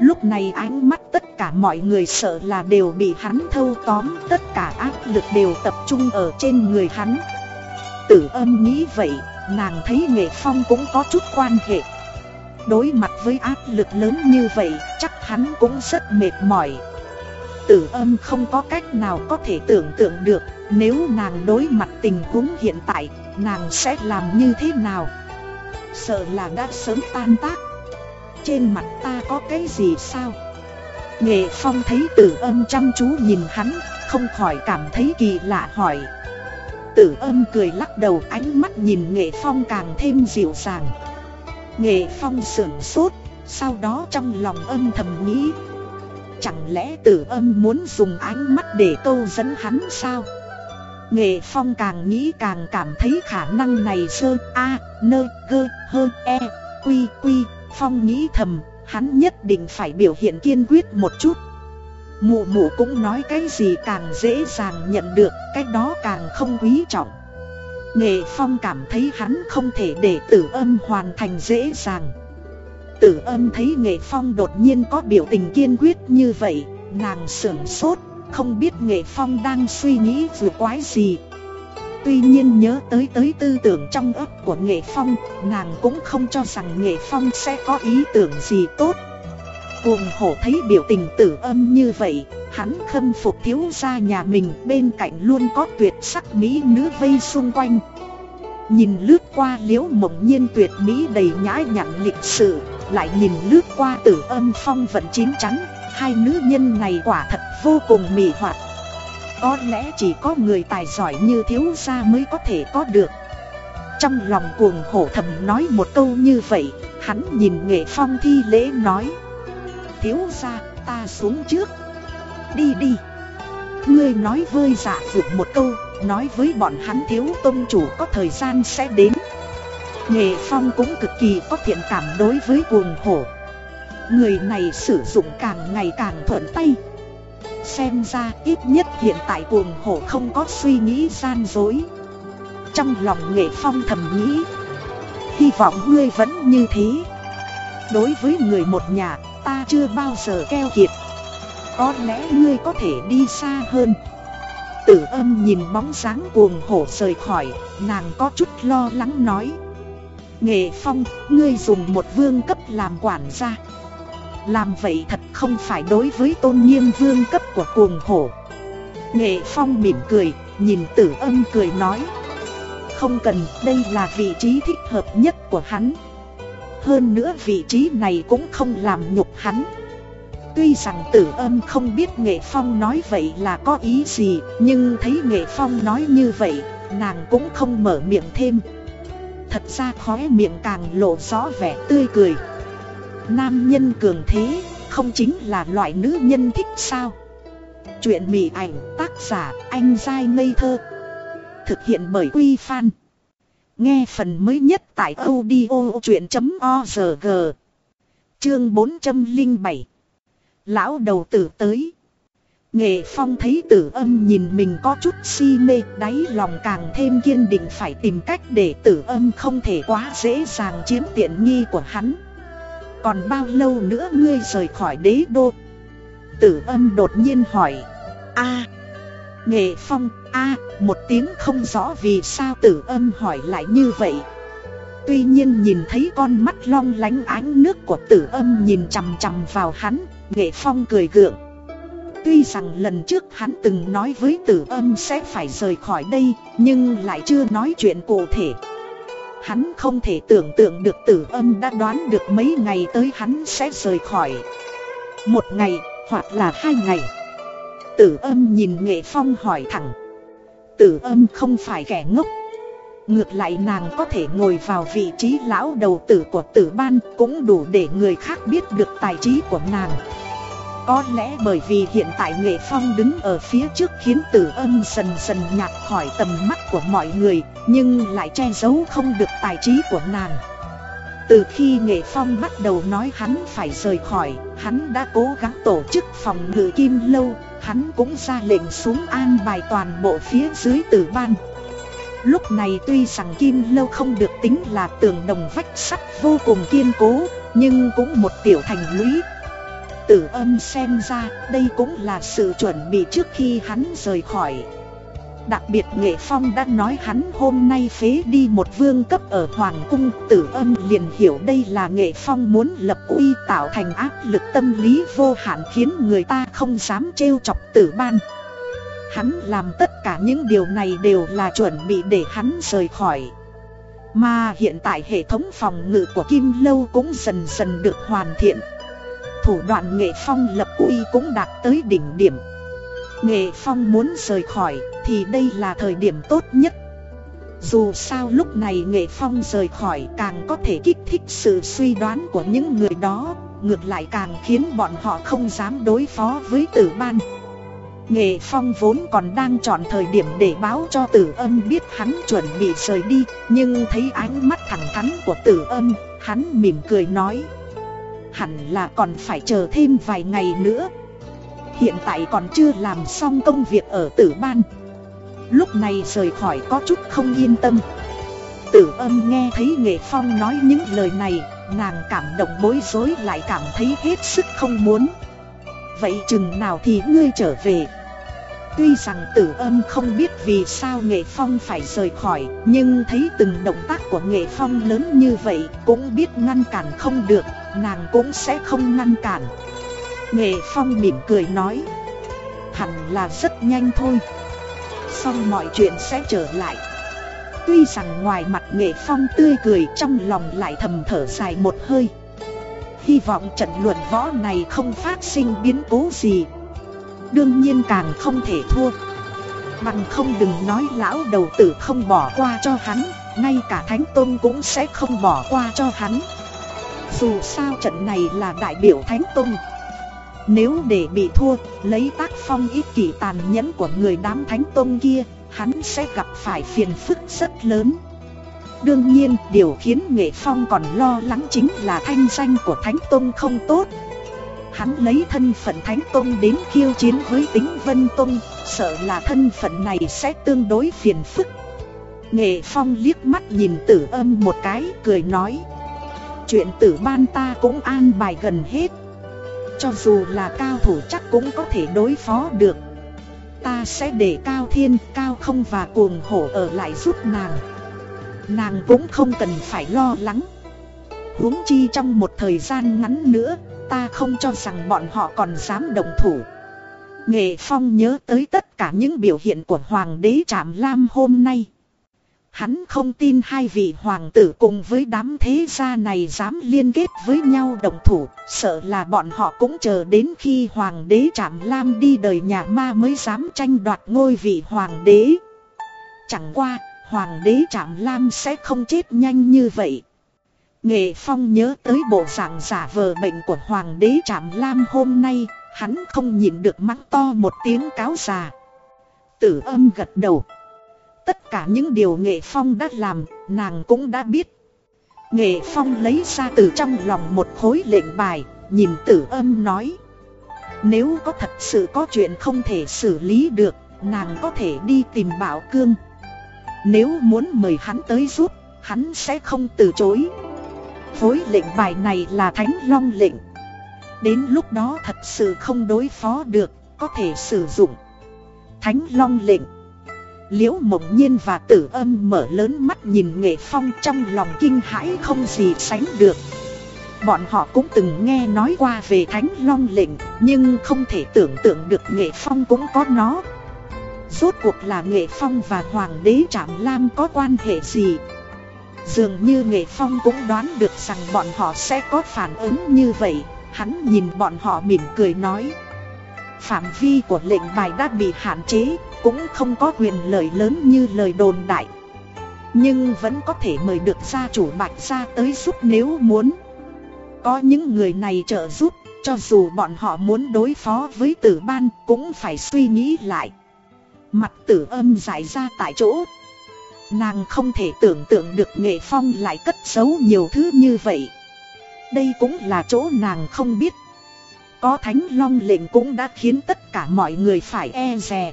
Lúc này ánh mắt tất cả mọi người sợ là đều bị hắn thâu tóm, Tất cả áp lực đều tập trung ở trên người hắn. Tử âm nghĩ vậy, Nàng thấy nghệ phong cũng có chút quan hệ. Đối mặt với áp lực lớn như vậy, Chắc hắn cũng rất mệt mỏi. Tử âm không có cách nào có thể tưởng tượng được, Nếu nàng đối mặt tình huống hiện tại, Nàng sẽ làm như thế nào? Sợ là đã sớm tan tác trên mặt ta có cái gì sao? Nghệ Phong thấy tử âm chăm chú nhìn hắn, không khỏi cảm thấy kỳ lạ hỏi. Tử âm cười lắc đầu ánh mắt nhìn Nghệ Phong càng thêm dịu dàng. Nghệ Phong sửng sốt, sau đó trong lòng âm thầm nghĩ. Chẳng lẽ tử âm muốn dùng ánh mắt để câu dẫn hắn sao? Nghệ Phong càng nghĩ càng cảm thấy khả năng này sơ A, nơ, gơ, hơ, e, quy, quy, Phong nghĩ thầm, hắn nhất định phải biểu hiện kiên quyết một chút. Mụ mụ cũng nói cái gì càng dễ dàng nhận được, cái đó càng không quý trọng. Nghệ Phong cảm thấy hắn không thể để tử âm hoàn thành dễ dàng. Tử âm thấy Nghệ Phong đột nhiên có biểu tình kiên quyết như vậy, nàng sửng sốt, không biết Nghệ Phong đang suy nghĩ vừa quái gì, Tuy nhiên nhớ tới tới tư tưởng trong ấp của Nghệ Phong, nàng cũng không cho rằng Nghệ Phong sẽ có ý tưởng gì tốt. Cuồng hổ thấy biểu tình tử âm như vậy, hắn khâm phục thiếu gia nhà mình bên cạnh luôn có tuyệt sắc mỹ nữ vây xung quanh. Nhìn lướt qua liễu mộng nhiên tuyệt mỹ đầy nhã nhặn lịch sự, lại nhìn lướt qua tử âm phong vận chín chắn, hai nữ nhân này quả thật vô cùng mị hoạt. Có lẽ chỉ có người tài giỏi như thiếu gia mới có thể có được. Trong lòng cuồng hổ thầm nói một câu như vậy, Hắn nhìn nghệ phong thi lễ nói. Thiếu gia, ta xuống trước. Đi đi. Ngươi nói vơi dạ vượt một câu, Nói với bọn hắn thiếu tôn chủ có thời gian sẽ đến. Nghệ phong cũng cực kỳ có thiện cảm đối với cuồng hổ. Người này sử dụng càng ngày càng thuận tay. Xem ra ít nhất hiện tại cuồng hổ không có suy nghĩ gian dối. Trong lòng nghệ phong thầm nghĩ, Hy vọng ngươi vẫn như thế. Đối với người một nhà, ta chưa bao giờ keo kiệt. Có lẽ ngươi có thể đi xa hơn. Tử âm nhìn bóng dáng cuồng hổ rời khỏi, Nàng có chút lo lắng nói, Nghệ phong, ngươi dùng một vương cấp làm quản gia làm vậy thật không phải đối với tôn nghiêm vương cấp của cuồng hổ. Nghệ Phong mỉm cười, nhìn tử âm cười nói. Không cần, đây là vị trí thích hợp nhất của hắn. Hơn nữa vị trí này cũng không làm nhục hắn. Tuy rằng tử âm không biết Nghệ Phong nói vậy là có ý gì Nhưng thấy Nghệ Phong nói như vậy, nàng cũng không mở miệng thêm. Thật ra khóe miệng càng lộ rõ vẻ tươi cười. Nam nhân cường thế, không chính là loại nữ nhân thích sao? Chuyện mị ảnh tác giả anh dai ngây thơ. Thực hiện bởi Quy Phan. Nghe phần mới nhất tại audio chuyện.org Chương 407 Lão đầu tử tới. Nghệ Phong thấy tử âm nhìn mình có chút si mê Đáy lòng càng thêm kiên định phải tìm cách để tử âm không thể quá dễ dàng chiếm tiện nghi của hắn. Còn bao lâu nữa ngươi rời khỏi đế đô? Tử âm đột nhiên hỏi. A. Nghệ Phong, a, một tiếng không rõ vì sao tử âm hỏi lại như vậy. Tuy nhiên nhìn thấy con mắt long lánh ánh nước của tử âm nhìn chằm chằm vào hắn, Nghệ Phong cười gượng. Tuy rằng lần trước hắn từng nói với tử âm sẽ phải rời khỏi đây, Nhưng lại chưa nói chuyện cụ thể. Hắn không thể tưởng tượng được tử âm đã đoán được mấy ngày tới hắn sẽ rời khỏi. Một ngày, hoặc là hai ngày. Tử âm nhìn nghệ phong hỏi thẳng. Tử âm không phải kẻ ngốc. Ngược lại nàng có thể ngồi vào vị trí lão đầu tử của tử ban Cũng đủ để người khác biết được tài trí của nàng. Có lẽ bởi vì hiện tại nghệ phong đứng ở phía trước khiến tử âm dần dần nhạt khỏi tầm mắt của mọi người Nhưng lại che giấu không được tài trí của nàng từ khi Nghệ Phong bắt đầu nói hắn phải rời khỏi, hắn đã cố gắng tổ chức phòng ngự kim lâu, hắn cũng ra lệnh xuống an bài toàn bộ phía dưới tử ban. Lúc này tuy rằng kim lâu không được tính là tường đồng vách sắt vô cùng kiên cố, nhưng cũng một tiểu thành lũy. Tử âm xem ra, đây cũng là sự chuẩn bị trước khi hắn rời khỏi. Đặc biệt Nghệ Phong đã nói hắn hôm nay phế đi một vương cấp ở Hoàng Cung, Tử âm liền hiểu đây là Nghệ Phong muốn lập uy tạo thành áp lực tâm lý vô hạn khiến người ta không dám trêu chọc tử ban. Hắn làm tất cả những điều này đều là chuẩn bị để hắn rời khỏi. Mà hiện tại hệ thống phòng ngự của Kim Lâu cũng dần dần được hoàn thiện. Thủ đoạn Nghệ Phong lập uy cũng đạt tới đỉnh điểm. Nghệ Phong muốn rời khỏi thì đây là thời điểm tốt nhất. Dù sao lúc này Nghệ Phong rời khỏi càng có thể kích thích sự suy đoán của những người đó Ngược lại càng khiến bọn họ không dám đối phó với tử ban. Nghệ Phong vốn còn đang chọn thời điểm để báo cho tử âm biết hắn chuẩn bị rời đi Nhưng thấy ánh mắt thẳng thắn của tử âm, hắn mỉm cười nói Hẳn là còn phải chờ thêm vài ngày nữa. Hiện tại còn chưa làm xong công việc ở tử ban. Lúc này rời khỏi có chút không yên tâm. Tử âm nghe thấy Nghệ Phong nói những lời này, Nàng cảm động bối rối lại cảm thấy hết sức không muốn. Vậy chừng nào thì ngươi trở về? Tuy rằng tử âm không biết vì sao Nghệ Phong phải rời khỏi, Nhưng thấy từng động tác của Nghệ Phong lớn như vậy Cũng biết ngăn cản không được. Nàng cũng sẽ không ngăn cản. Nghệ Phong mỉm cười nói, Hẳn là rất nhanh thôi. Xong mọi chuyện sẽ trở lại. Tuy rằng ngoài mặt Nghệ Phong tươi cười, trong lòng lại thầm thở dài một hơi. Hy vọng trận luận võ này không phát sinh biến cố gì. Đương nhiên càng không thể thua. Bằng không đừng nói lão đầu tử không bỏ qua cho hắn, Ngay cả Thánh Tôn cũng sẽ không bỏ qua cho hắn. Dù sao trận này là đại biểu Thánh Tông, nếu để bị thua, lấy tác phong ích kỷ tàn nhẫn của người đám thánh Tông kia, hắn sẽ gặp phải phiền phức rất lớn. Đương nhiên, điều khiến Nghệ Phong còn lo lắng chính là thanh danh của Thánh Tông không tốt. Hắn lấy thân phận Thánh Tông đến khiêu chiến với tính Vân Tông, sợ là thân phận này sẽ tương đối phiền phức. Nghệ Phong liếc mắt nhìn tử âm một cái, cười nói. Chuyện tử ban ta cũng an bài gần hết. Cho dù là cao thủ chắc cũng có thể đối phó được Ta sẽ để Cao Thiên, Cao Không và Cuồng Hổ ở lại giúp nàng Nàng cũng không cần phải lo lắng huống chi trong một thời gian ngắn nữa Ta không cho rằng bọn họ còn dám động thủ Nghệ Phong nhớ tới tất cả những biểu hiện của Hoàng đế Trạm Lam hôm nay. Hắn không tin hai vị hoàng tử cùng với đám thế gia này dám liên kết với nhau đồng thủ, sợ là bọn họ cũng chờ đến khi hoàng đế Trạm Lam đi đời nhà ma mới dám tranh đoạt ngôi vị hoàng đế. Chẳng qua, hoàng đế Trạm Lam sẽ không chết nhanh như vậy. Nghệ Phong nhớ tới bộ dạng giả vờ bệnh của hoàng đế Trạm Lam hôm nay, hắn không nhìn được mắng to một tiếng cáo già. Tử âm gật đầu. Tất cả những điều Nghệ Phong đã làm, nàng cũng đã biết. Nghệ Phong lấy ra từ trong lòng một khối lệnh bài, nhìn tử âm nói. Nếu có thật sự có chuyện không thể xử lý được, nàng có thể đi tìm Bảo Cương. Nếu muốn mời hắn tới giúp, hắn sẽ không từ chối. Phối lệnh bài này là Thánh Long lệnh. Đến lúc đó thật sự không đối phó được, có thể sử dụng. Thánh Long lệnh. Liễu mộng nhiên và tử âm mở lớn mắt nhìn nghệ phong trong lòng kinh hãi không gì sánh được. Bọn họ cũng từng nghe nói qua về thánh long lệnh, Nhưng không thể tưởng tượng được nghệ phong cũng có nó. Rốt cuộc là nghệ phong và hoàng đế trạm lam có quan hệ gì? Dường như nghệ phong cũng đoán được rằng bọn họ sẽ có phản ứng như vậy. Hắn nhìn bọn họ mỉm cười nói Phạm vi của lệnh bài đã bị hạn chế, cũng không có quyền lợi lớn như lời đồn đại. Nhưng vẫn có thể mời được gia chủ bạch gia tới giúp nếu muốn. Có những người này trợ giúp, Cho dù bọn họ muốn đối phó với tử ban cũng phải suy nghĩ lại. Mặt tử âm giải ra tại chỗ. Nàng không thể tưởng tượng được nghệ phong lại cất giấu nhiều thứ như vậy. Đây cũng là chỗ nàng không biết có thánh long lệnh cũng đã khiến tất cả mọi người phải e dè,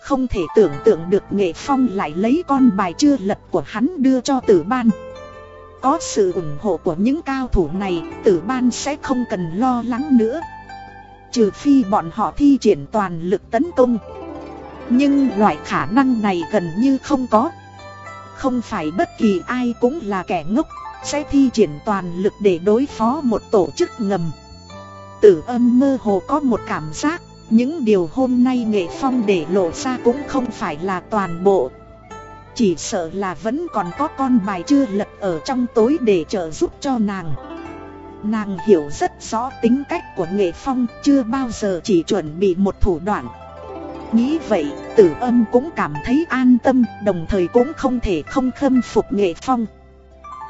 không thể tưởng tượng được nghệ phong lại lấy con bài chưa lật của hắn đưa cho tử ban. Có sự ủng hộ của những cao thủ này tử ban sẽ không cần lo lắng nữa. Trừ phi bọn họ thi triển toàn lực tấn công. Nhưng loại khả năng này gần như không có. Không phải bất kỳ ai cũng là kẻ ngốc Sẽ thi triển toàn lực để đối phó một tổ chức ngầm. Tử âm mơ hồ có một cảm giác, những điều hôm nay nghệ phong để lộ ra cũng không phải là toàn bộ. Chỉ sợ là vẫn còn có con bài chưa lật ở trong tối để trợ giúp cho nàng. Nàng hiểu rất rõ tính cách của nghệ phong, chưa bao giờ chỉ chuẩn bị một thủ đoạn. Nghĩ vậy, tử âm cũng cảm thấy an tâm, đồng thời cũng không thể không khâm phục nghệ phong.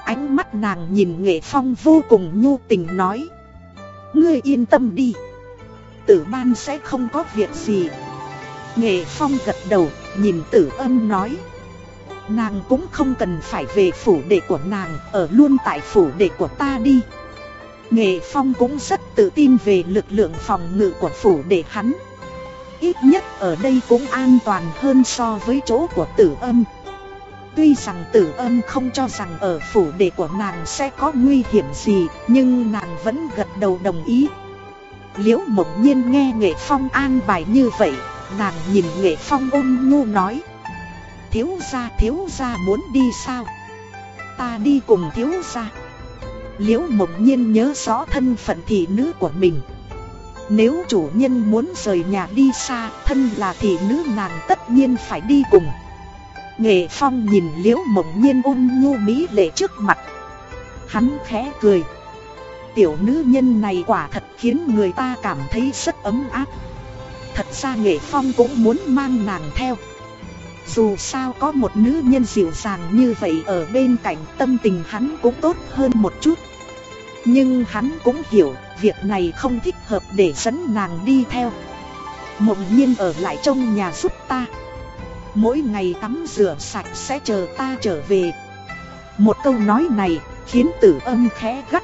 Ánh mắt nàng nhìn nghệ phong vô cùng nhu tình nói Ngươi yên tâm đi. Tử ban sẽ không có việc gì. Nghệ Phong gật đầu, nhìn tử âm nói. Nàng cũng không cần phải về phủ đệ của nàng, ở luôn tại phủ đệ của ta đi. Nghệ Phong cũng rất tự tin về lực lượng phòng ngự của phủ đệ hắn. Ít nhất ở đây cũng an toàn hơn so với chỗ của tử âm. Tuy rằng tử âm không cho rằng ở phủ đệ của nàng sẽ có nguy hiểm gì, Nhưng nàng vẫn gật đầu đồng ý. Liễu mộng nhiên nghe nghệ phong an bài như vậy, Nàng nhìn nghệ phong ôn nhu nói. Thiếu gia thiếu gia muốn đi sao? Ta đi cùng thiếu gia. Liễu mộng nhiên nhớ rõ thân phận thị nữ của mình. Nếu chủ nhân muốn rời nhà đi xa, Thân là thị nữ nàng tất nhiên phải đi cùng. Nghệ phong nhìn liễu mộng nhiên ôn nhu mỹ lệ trước mặt. Hắn khẽ cười. Tiểu nữ nhân này quả thật khiến người ta cảm thấy rất ấm áp. Thật ra Nghệ Phong cũng muốn mang nàng theo. Dù sao có một nữ nhân dịu dàng như vậy ở bên cạnh tâm tình hắn cũng tốt hơn một chút. Nhưng hắn cũng hiểu việc này không thích hợp để dẫn nàng đi theo. Mộng nhiên ở lại trong nhà giúp ta. Mỗi ngày tắm rửa sạch sẽ chờ ta trở về. Một câu nói này khiến tử âm khẽ gắt.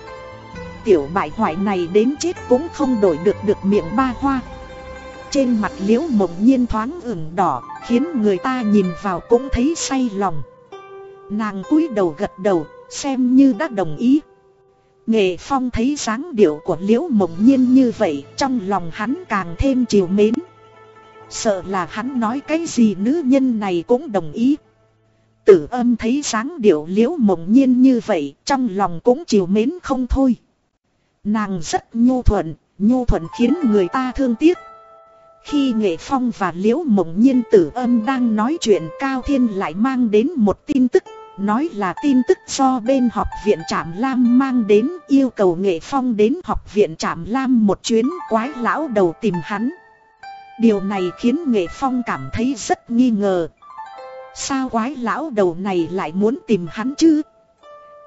Tiểu bại hoại này đến chết cũng không đổi được được miệng ba hoa. Trên mặt liễu mộng nhiên thoáng ửng đỏ, Khiến người ta nhìn vào cũng thấy say lòng. Nàng cúi đầu gật đầu, xem như đã đồng ý. Nghệ Phong thấy dáng điệu của liễu mộng nhiên như vậy, Trong lòng hắn càng thêm chiều mến. Sợ là hắn nói cái gì nữ nhân này cũng đồng ý Tử âm thấy dáng điệu liễu mộng nhiên như vậy Trong lòng cũng chiều mến không thôi Nàng rất nhu thuận, nhu thuận khiến người ta thương tiếc. Khi Nghệ Phong và Liễu Mộng Nhiên tử âm đang nói chuyện Cao Thiên lại mang đến một tin tức Nói là tin tức do bên học viện Trạm Lam mang đến yêu cầu Nghệ Phong đến học viện Trạm Lam một chuyến quái lão đầu tìm hắn. Điều này khiến Nghệ Phong cảm thấy rất nghi ngờ. Sao quái lão đầu này lại muốn tìm hắn chứ?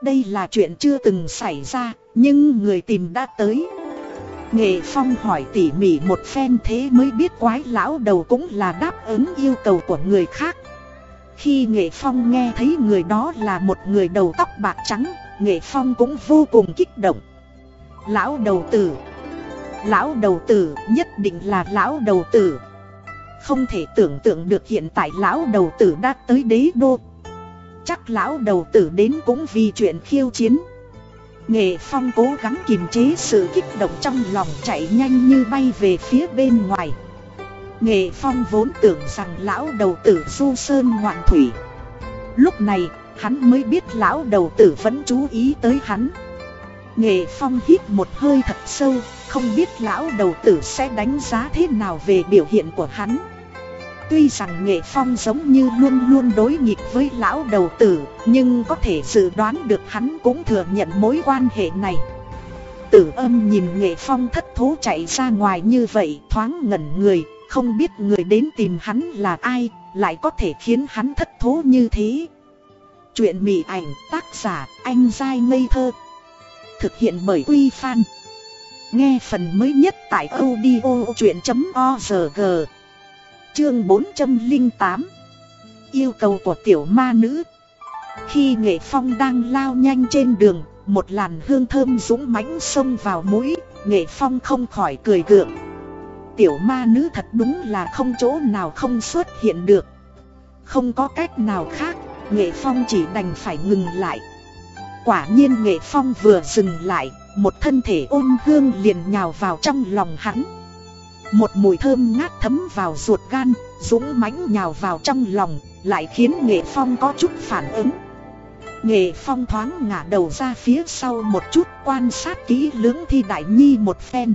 Đây là chuyện chưa từng xảy ra, nhưng người tìm đã tới. Nghệ Phong hỏi tỉ mỉ một phen thế mới biết quái lão đầu cũng là đáp ứng yêu cầu của người khác. Khi Nghệ Phong nghe thấy người đó là một người đầu tóc bạc trắng, Nghệ Phong cũng vô cùng kích động. Lão đầu tử Lão đầu tử, nhất định là lão đầu tử. Không thể tưởng tượng được hiện tại lão đầu tử đã tới đế đô. Chắc lão đầu tử đến cũng vì chuyện khiêu chiến. Nghệ Phong cố gắng kiềm chế sự kích động trong lòng chạy nhanh như bay về phía bên ngoài. Nghệ Phong vốn tưởng rằng lão đầu tử du sơn ngoạn thủy. Lúc này, hắn mới biết lão đầu tử vẫn chú ý tới hắn. Nghệ Phong hít một hơi thật sâu. Không biết lão đầu tử sẽ đánh giá thế nào về biểu hiện của hắn Tuy rằng Nghệ Phong giống như luôn luôn đối nghịch với lão đầu tử Nhưng có thể dự đoán được hắn cũng thừa nhận mối quan hệ này Tử âm nhìn Nghệ Phong thất thố chạy ra ngoài như vậy thoáng ngẩn người không biết người đến tìm hắn là ai, lại có thể khiến hắn thất thố như thế. Chuyện mị ảnh tác giả anh dai ngây thơ. Thực hiện bởi Quy Phan. Nghe phần mới nhất tại audio chuyện.org. Chương 408. Yêu cầu của tiểu ma nữ. Khi nghệ phong đang lao nhanh trên đường, một làn hương thơm dũng mãnh xông vào mũi, nghệ phong không khỏi cười gượng tiểu ma nữ thật đúng là không chỗ nào không xuất hiện được Không có cách nào khác, Nghệ Phong chỉ đành phải ngừng lại Quả nhiên Nghệ Phong vừa dừng lại, một thân thể ôn hương liền nhào vào trong lòng hắn. Một mùi thơm ngát thấm vào ruột gan, dũng mãnh nhào vào trong lòng, lại khiến Nghệ Phong có chút phản ứng. Nghệ Phong thoáng ngả đầu ra phía sau một chút quan sát kỹ lưỡng thi đại nhi một phen.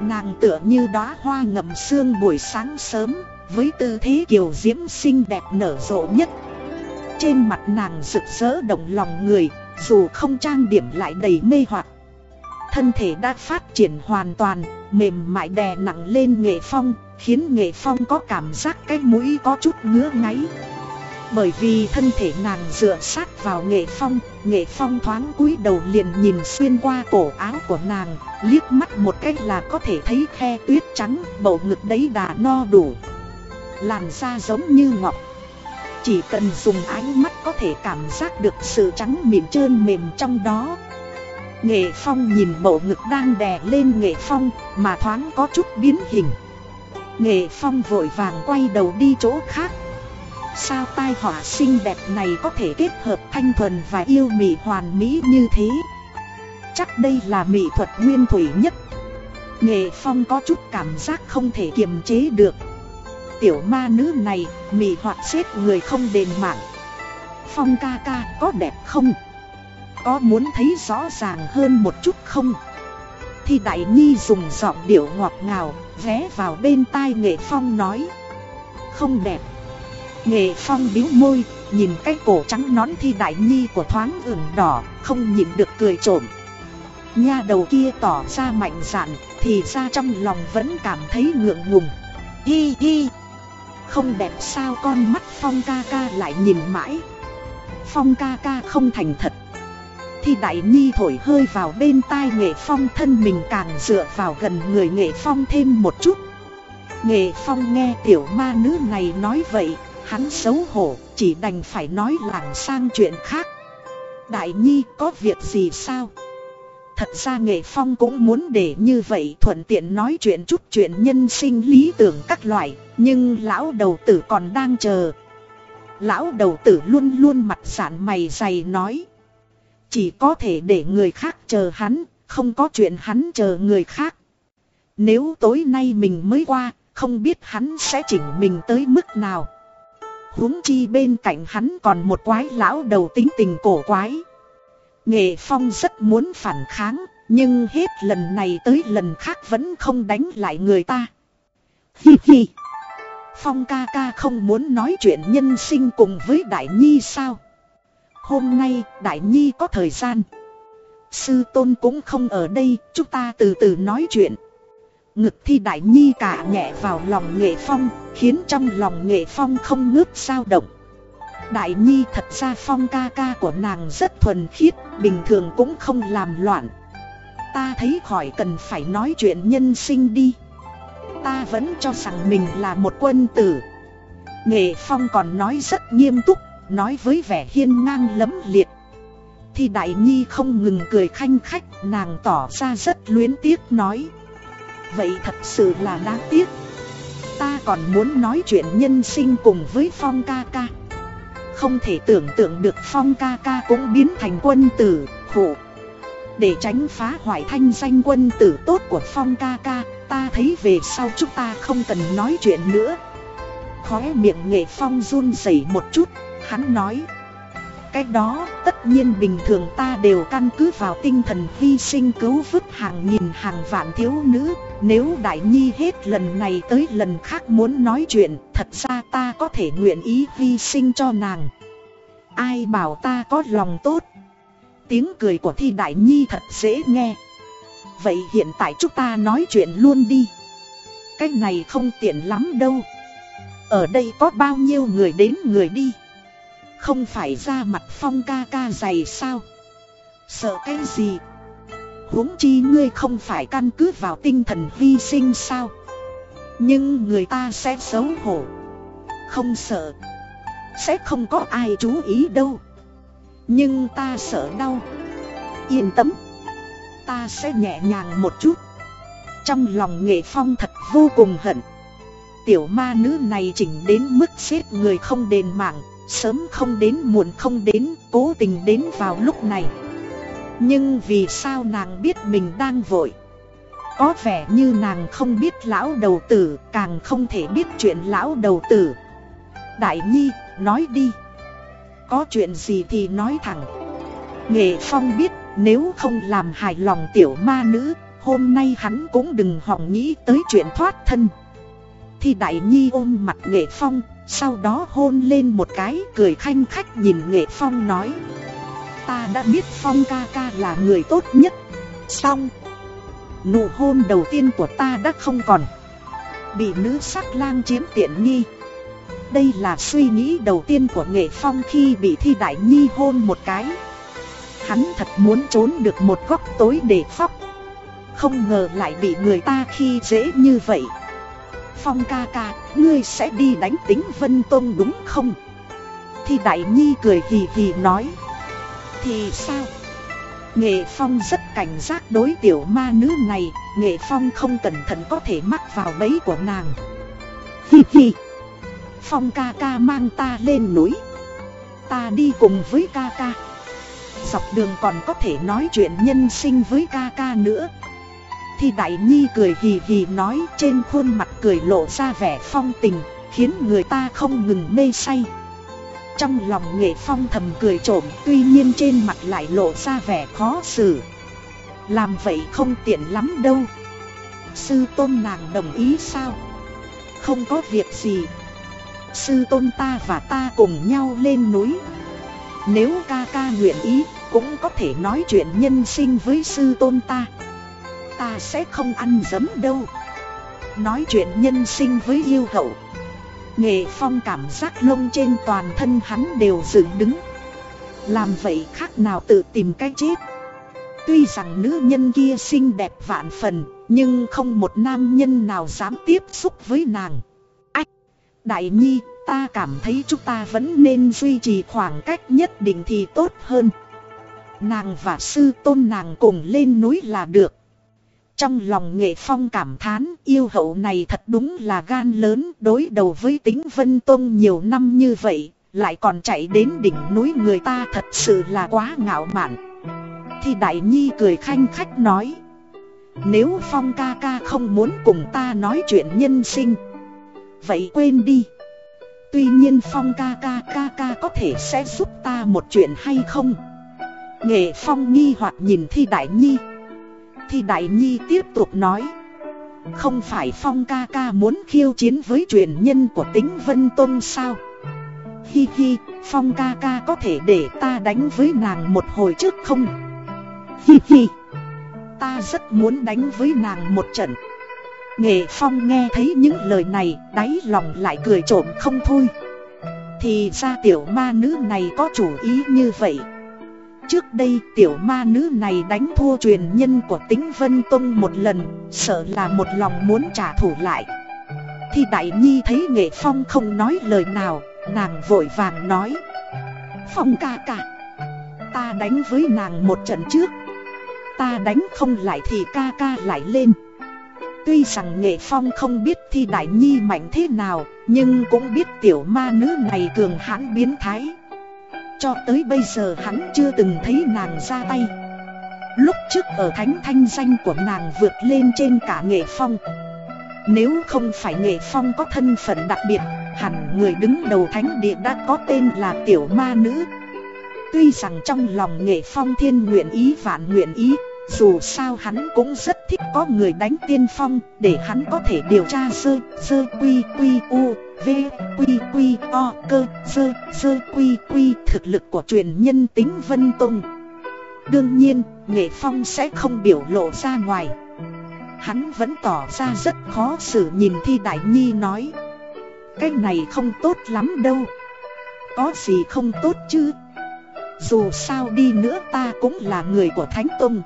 Nàng tựa như đóa hoa ngậm sương buổi sáng sớm Với tư thế kiều diễm xinh đẹp nở rộ nhất. Trên mặt nàng rực rỡ động lòng người Dù không trang điểm lại đầy mê hoặc Thân thể đã phát triển hoàn toàn, Mềm mại đè nặng lên nghệ phong, Khiến nghệ phong có cảm giác cái mũi có chút ngứa ngáy. Bởi vì thân thể nàng dựa sát vào nghệ phong Nghệ phong thoáng cúi đầu liền nhìn xuyên qua cổ áo của nàng, Liếc mắt một cách là có thể thấy khe tuyết trắng, Bầu ngực đấy đã no đủ. Làn da giống như ngọc. Chỉ cần dùng ánh mắt có thể cảm giác được sự trắng mịn trơn mềm trong đó Nghệ phong nhìn bộ ngực đang đè lên nghệ phong Mà thoáng có chút biến hình. Nghệ phong vội vàng quay đầu đi chỗ khác. Sao tai họa xinh đẹp này có thể kết hợp thanh thuần và yêu mị hoàn mỹ như thế? Chắc đây là mỹ thuật nguyên thủy nhất. Nghệ Phong có chút cảm giác không thể kiềm chế được. Tiểu ma nữ này mị hoạt xếp người không đền mạng. Phong ca ca có đẹp không? Có muốn thấy rõ ràng hơn một chút không? Thì Đại Nhi dùng giọng điệu ngọt ngào Ghé vào bên tai Nghệ Phong nói Không đẹp Nghệ Phong biếu môi, nhìn cái cổ trắng nón thi đại nhi của thoáng ửng đỏ, không nhịn được cười trộm. Nha đầu kia tỏ ra mạnh dạn, thì ra trong lòng vẫn cảm thấy ngượng ngùng. Hi hi! Không đẹp sao con mắt Phong ca ca lại nhìn mãi. Phong ca ca không thành thật. Thì đại nhi thổi hơi vào bên tai nghệ phong thân mình càng dựa vào gần người nghệ phong thêm một chút. Nghệ phong nghe tiểu ma nữ này nói vậy, Hắn xấu hổ, chỉ đành phải nói lảng sang chuyện khác. Đại Nhi có việc gì sao? Thật ra Nghệ Phong cũng muốn để như vậy thuận tiện nói chuyện chút chuyện nhân sinh lý tưởng các loại, nhưng lão đầu tử còn đang chờ. Lão đầu tử luôn luôn mặt giản mày dày nói. Chỉ có thể để người khác chờ hắn, không có chuyện hắn chờ người khác. Nếu tối nay mình mới qua, không biết hắn sẽ chỉnh mình tới mức nào huống chi bên cạnh hắn còn một quái lão đầu tính tình cổ quái. Nghệ Phong rất muốn phản kháng, nhưng hết lần này tới lần khác vẫn không đánh lại người ta. Hi hi. Phong ca ca không muốn nói chuyện nhân sinh cùng với Đại Nhi sao? Hôm nay Đại Nhi có thời gian. Sư tôn cũng không ở đây, chúng ta từ từ nói chuyện. Ngực thi Đại Nhi cả nhẹ vào lòng nghệ phong, khiến trong lòng nghệ phong không ngước sao động. Đại Nhi thật ra phong ca ca của nàng rất thuần khiết, bình thường cũng không làm loạn. Ta thấy khỏi cần phải nói chuyện nhân sinh đi. Ta vẫn cho rằng mình là một quân tử. Nghệ phong còn nói rất nghiêm túc, nói với vẻ hiên ngang lấm liệt. Thì Đại Nhi không ngừng cười khanh khách, nàng tỏ ra rất luyến tiếc nói. Vậy thật sự là đáng tiếc. Ta còn muốn nói chuyện nhân sinh cùng với Phong ca ca. Không thể tưởng tượng được Phong ca ca cũng biến thành quân tử, khổ. Để tránh phá hoại thanh danh quân tử tốt của Phong ca ca, ta thấy về sau chúng ta không cần nói chuyện nữa. Khóe miệng nghệ Phong run rẩy một chút, hắn nói. Cái đó tất nhiên bình thường ta đều căn cứ vào tinh thần hy sinh cứu vứt hàng nghìn hàng vạn thiếu nữ. Nếu Đại Nhi hết lần này tới lần khác muốn nói chuyện, Thật ra ta có thể nguyện ý hy sinh cho nàng. Ai bảo ta có lòng tốt? Tiếng cười của Thi Đại Nhi thật dễ nghe. Vậy hiện tại chúng ta nói chuyện luôn đi. Cái này không tiện lắm đâu. Ở đây có bao nhiêu người đến người đi? Không phải ra mặt phong ca ca dày sao? Sợ cái gì? Huống chi ngươi không phải căn cứ vào tinh thần hy sinh sao? Nhưng người ta sẽ xấu hổ. Không sợ. Sẽ không có ai chú ý đâu. Nhưng ta sợ đau. Yên tâm. Ta sẽ nhẹ nhàng một chút. Trong lòng nghệ phong thật vô cùng hận. Tiểu ma nữ này chỉnh đến mức xếp người không đền mạng. Sớm không đến muộn không đến, cố tình đến vào lúc này. Nhưng vì sao nàng biết mình đang vội? Có vẻ như nàng không biết lão đầu tử, càng không thể biết chuyện lão đầu tử. Đại Nhi, nói đi. Có chuyện gì thì nói thẳng. Nghệ Phong biết nếu không làm hài lòng tiểu ma nữ Hôm nay hắn cũng đừng hòng nghĩ tới chuyện thoát thân. Thì Đại Nhi ôm mặt Nghệ Phong sau đó hôn lên một cái, cười khanh khách nhìn Nghệ Phong nói. Ta đã biết Phong ca ca là người tốt nhất. Xong, Nụ hôn đầu tiên của ta đã không còn. Bị nữ sắc lang chiếm tiện nghi. Đây là suy nghĩ đầu tiên của Nghệ Phong khi bị Thi Đại Nhi hôn một cái. Hắn thật muốn trốn được một góc tối để khóc. Không ngờ lại bị người ta khi dễ như vậy. Phong ca ca, ngươi sẽ đi đánh tính Vân Tông đúng không? Thì Đại Nhi cười hì hì nói. Thì sao? Nghệ Phong rất cảnh giác đối tiểu ma nữ này Nghệ Phong không cẩn thận có thể mắc vào bẫy của nàng. Hi hi Phong ca ca mang ta lên núi. Ta đi cùng với ca ca. Dọc đường còn có thể nói chuyện nhân sinh với ca ca nữa thì Đại Nhi cười hì hì nói trên khuôn mặt cười lộ ra vẻ phong tình, khiến người ta không ngừng mê say. Trong lòng nghệ phong thầm cười trộm, tuy nhiên trên mặt lại lộ ra vẻ khó xử. Làm vậy không tiện lắm đâu. Sư tôn nàng đồng ý sao? Không có việc gì. Sư tôn ta và ta cùng nhau lên núi. Nếu ca ca nguyện ý, cũng có thể nói chuyện nhân sinh với sư tôn ta ta sẽ không ăn dấm đâu. Nói chuyện nhân sinh với yêu hậu. Nghệ phong cảm giác lông trên toàn thân hắn đều dựng đứng. Làm vậy khác nào tự tìm cái chết. Tuy rằng nữ nhân kia xinh đẹp vạn phần Nhưng không một nam nhân nào dám tiếp xúc với nàng. Ách! Đại Nhi, ta cảm thấy chúng ta vẫn nên duy trì khoảng cách nhất định thì tốt hơn. Nàng và sư tôn nàng cùng lên núi là được trong lòng nghệ phong cảm thán yêu hậu này thật đúng là gan lớn đối đầu với tính vân Tông nhiều năm như vậy, lại còn chạy đến đỉnh núi người ta thật sự là quá ngạo mạn. Thì Đại Nhi cười khanh khách nói, nếu phong ca ca không muốn cùng ta nói chuyện nhân sinh, vậy quên đi. Tuy nhiên phong ca ca ca ca có thể sẽ giúp ta một chuyện hay không? Nghệ phong nghi hoặc nhìn Thi Đại Nhi thì Đại Nhi tiếp tục nói. Không phải Phong ca ca muốn khiêu chiến với truyền nhân của tính Vân Tôn sao? Hi hi, Phong ca ca có thể để ta đánh với nàng một hồi trước không? Hi hi Ta rất muốn đánh với nàng một trận. Nghệ Phong nghe thấy những lời này Đáy lòng lại cười trộm không thôi. Thì ra tiểu ma nữ này có chủ ý như vậy. Trước đây tiểu ma nữ này đánh thua truyền nhân của tính Vân Tông một lần, Sợ là một lòng muốn trả thù lại. Thì Đại Nhi thấy Nghệ Phong không nói lời nào, Nàng vội vàng nói. Phong ca ca, Ta đánh với nàng một trận trước. Ta đánh không lại thì ca ca lại lên. Tuy rằng Nghệ Phong không biết thi Đại Nhi mạnh thế nào, Nhưng cũng biết tiểu ma nữ này cường hãn biến thái. Cho tới bây giờ hắn chưa từng thấy nàng ra tay. Lúc trước ở thánh thanh danh của nàng vượt lên trên cả Nghệ Phong. Nếu không phải Nghệ Phong có thân phận đặc biệt, Hẳn người đứng đầu thánh địa đã có tên là tiểu ma nữ. Tuy rằng trong lòng Nghệ Phong thiên nguyện ý vạn nguyện ý dù sao hắn cũng rất thích có người đánh tiên phong, Để hắn có thể điều tra sơ sơ quy quy, u, v, quy quy, o, cơ, sơ sơ quy quy, Thực lực của truyền nhân tính Vân Tông Đương nhiên, Nghệ Phong sẽ không biểu lộ ra ngoài. Hắn vẫn tỏ ra rất khó xử nhìn Thi Đại Nhi nói. Cái này không tốt lắm đâu. Có gì không tốt chứ? Dù sao đi nữa ta cũng là người của Thánh Tông.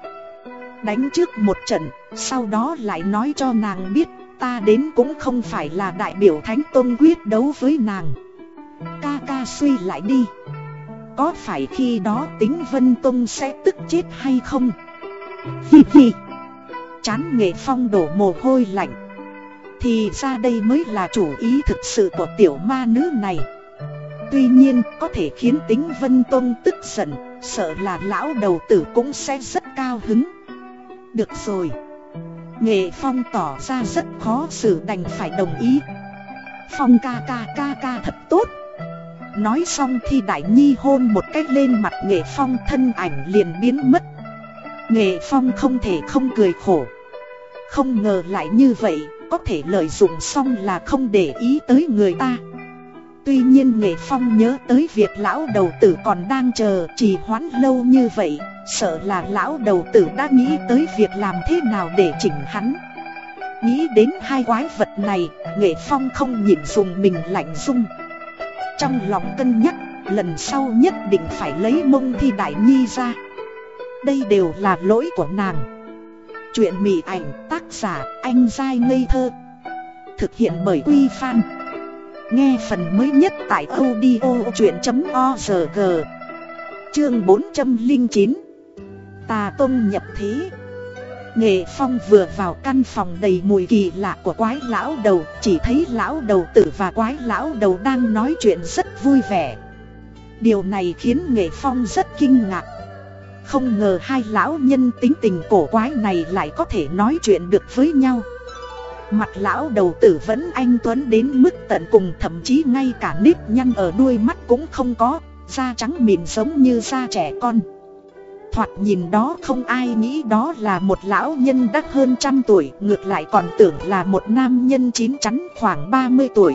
Đánh trước một trận, sau đó lại nói cho nàng biết ta đến cũng không phải là đại biểu Thánh Tôn quyết đấu với nàng. Ca ca suy lại đi. Có phải khi đó tính Vân Tông sẽ tức chết hay không? Hi hi. Chán nghệ phong đổ mồ hôi lạnh. Thì ra đây mới là chủ ý thực sự của tiểu ma nữ này. Tuy nhiên có thể khiến tính Vân Tông tức giận, sợ là lão đầu tử cũng sẽ rất cao hứng. Được rồi. Nghệ Phong tỏ ra rất khó xử đành phải đồng ý. Phong ca ca ca ca thật tốt. Nói xong thì Đại Nhi hôn một cách lên mặt Nghệ Phong thân ảnh liền biến mất. Nghệ Phong không thể không cười khổ. Không ngờ lại như vậy, Có thể lợi dụng xong là không để ý tới người ta. Tuy nhiên Nghệ Phong nhớ tới việc lão đầu tử còn đang chờ trì hoãn lâu như vậy Sợ là lão đầu tử đã nghĩ tới việc làm thế nào để chỉnh hắn. Nghĩ đến hai quái vật này, Nghệ Phong không nhịn dùng mình lạnh rung Trong lòng cân nhắc, lần sau nhất định phải lấy mông thi đại nhi ra. Đây đều là lỗi của nàng. Chuyện mỉ ảnh tác giả anh dai ngây thơ. Thực hiện bởi Quy Phan. Nghe phần mới nhất tại audio.org Chương 409 Tà Tông nhập thế. Nghệ Phong vừa vào căn phòng đầy mùi kỳ lạ của quái lão đầu, Chỉ thấy lão đầu tử và quái lão đầu đang nói chuyện rất vui vẻ. Điều này khiến Nghệ Phong rất kinh ngạc. Không ngờ hai lão nhân tính tình cổ quái này lại có thể nói chuyện được với nhau. Mặt lão đầu tử vẫn anh Tuấn đến mức tận cùng, thậm chí ngay cả nếp nhăn ở đuôi mắt cũng không có. Da trắng mịn giống như da trẻ con. Thoạt nhìn đó không ai nghĩ đó là một lão nhân đắt hơn trăm tuổi, Ngược lại còn tưởng là một nam nhân chín chắn khoảng 30 tuổi.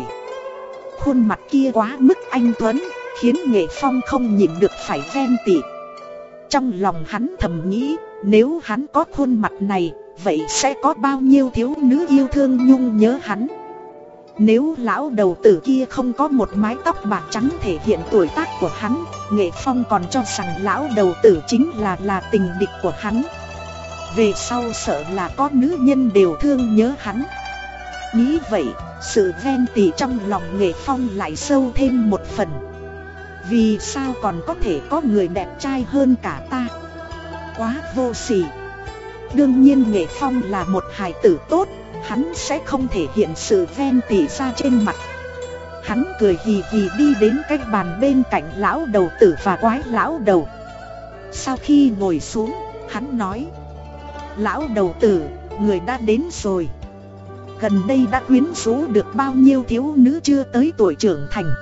Khuôn mặt kia quá mức anh Tuấn, Khiến Nghệ Phong không nhìn được phải ven tị. Trong lòng hắn thầm nghĩ, Nếu hắn có khuôn mặt này Vậy sẽ có bao nhiêu thiếu nữ yêu thương nhung nhớ hắn? Nếu lão đầu tử kia không có một mái tóc bạc trắng thể hiện tuổi tác của hắn Nghệ Phong còn cho rằng lão đầu tử chính là là tình địch của hắn. Về sau sợ là có nữ nhân đều thương nhớ hắn. Nghĩ vậy, sự ven tỉ trong lòng Nghệ Phong lại sâu thêm một phần. Vì sao còn có thể có người đẹp trai hơn cả ta? Quá vô sỉ. Đương nhiên Nghệ Phong là một hài tử tốt Hắn sẽ không thể hiện sự ven tỉ ra trên mặt. Hắn cười hì hì đi đến cái bàn bên cạnh lão đầu tử và quái lão đầu. Sau khi ngồi xuống, hắn nói Lão đầu tử, người đã đến rồi. Gần đây đã quyến rũ được bao nhiêu thiếu nữ chưa tới tuổi trưởng thành.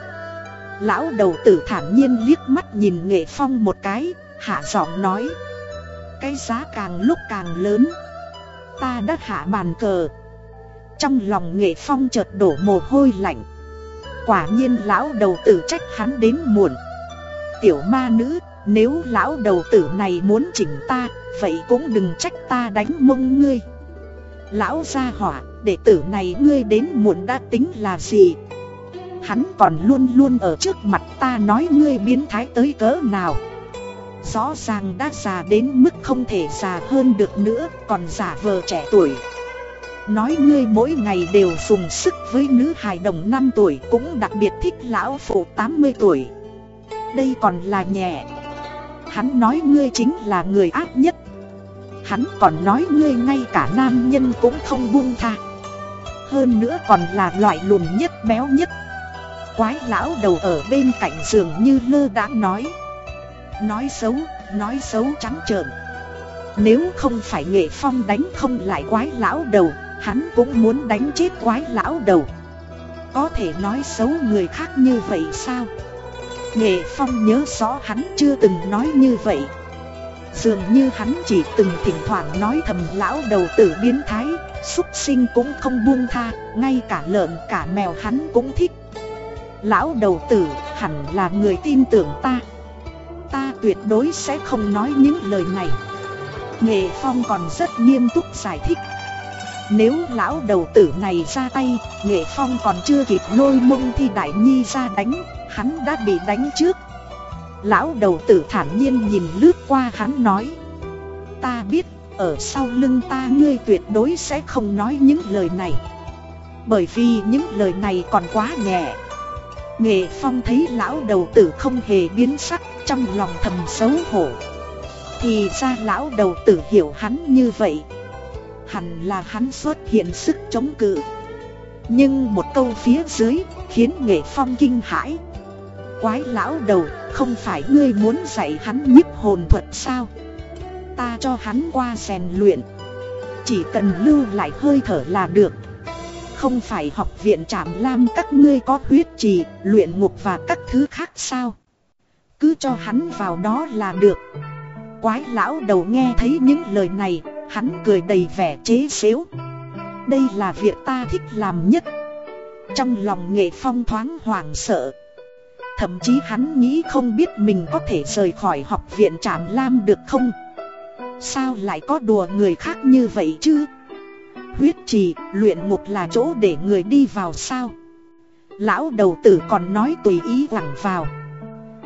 Lão đầu tử thản nhiên liếc mắt nhìn nghệ phong một cái, hạ giọng nói cái giá càng lúc càng lớn. Ta đã hạ bàn cờ. Trong lòng nghệ phong chợt đổ mồ hôi lạnh. Quả nhiên lão đầu tử trách hắn đến muộn. Tiểu ma nữ, Nếu lão đầu tử này muốn chỉnh ta, Vậy cũng đừng trách ta đánh mông ngươi. Lão gia hỏa, Đệ tử này ngươi đến muộn đã tính là gì? Hắn còn luôn luôn ở trước mặt ta nói ngươi biến thái tới cỡ nào? Rõ ràng đã già đến mức không thể già hơn được nữa, Còn giả vờ trẻ tuổi. Nói ngươi mỗi ngày đều dùng sức với nữ hài đồng 5 tuổi, Cũng đặc biệt thích lão phụ 80 tuổi. Đây còn là nhẹ. Hắn nói ngươi chính là người ác nhất. Hắn còn nói ngươi ngay cả nam nhân cũng không buông tha. Hơn nữa còn là loại lùn nhất béo nhất. Quái lão đầu ở bên cạnh giường như lơ đã nói. Nói xấu, nói xấu trắng trợn. Nếu không phải nghệ phong đánh không lại quái lão đầu Hắn cũng muốn đánh chết quái lão đầu. Có thể nói xấu người khác như vậy sao? Nghệ phong nhớ rõ hắn chưa từng nói như vậy. Dường như hắn chỉ từng thỉnh thoảng nói thầm lão đầu tử biến thái xuất sinh cũng không buông tha Ngay cả lợn cả mèo hắn cũng thích. Lão đầu tử hẳn là người tin tưởng ta. Ta tuyệt đối sẽ không nói những lời này. Nghệ Phong còn rất nghiêm túc giải thích. Nếu lão đầu tử này ra tay Nghệ Phong còn chưa kịp lôi mông thi đại nhi ra đánh, Hắn đã bị đánh trước. Lão đầu tử thản nhiên nhìn lướt qua hắn nói, Ta biết, ở sau lưng ta ngươi tuyệt đối sẽ không nói những lời này. Bởi vì những lời này còn quá nhẹ. Nghệ Phong thấy lão đầu tử không hề biến sắc, trong lòng thầm xấu hổ. Thì ra lão đầu tử hiểu hắn như vậy. Hẳn là hắn xuất hiện sức chống cự. Nhưng một câu phía dưới khiến Nghệ Phong kinh hãi. Quái lão đầu, không phải ngươi muốn dạy hắn nhiếp hồn thuật sao? Ta cho hắn qua rèn luyện. Chỉ cần lưu lại hơi thở là được. Không phải học viện trảm lam các ngươi có huyết trì, luyện ngục và các thứ khác sao? Cứ cho hắn vào đó là được. Quái lão đầu nghe thấy những lời này Hắn cười đầy vẻ chế xếu. Đây là việc ta thích làm nhất. Trong lòng nghệ phong thoáng hoảng sợ. Thậm chí hắn nghĩ không biết mình có thể rời khỏi học viện Trạm Lam được không? Sao lại có đùa người khác như vậy chứ? Huyết trì, luyện ngục là chỗ để người đi vào sao? Lão đầu tử còn nói tùy ý lẳng vào.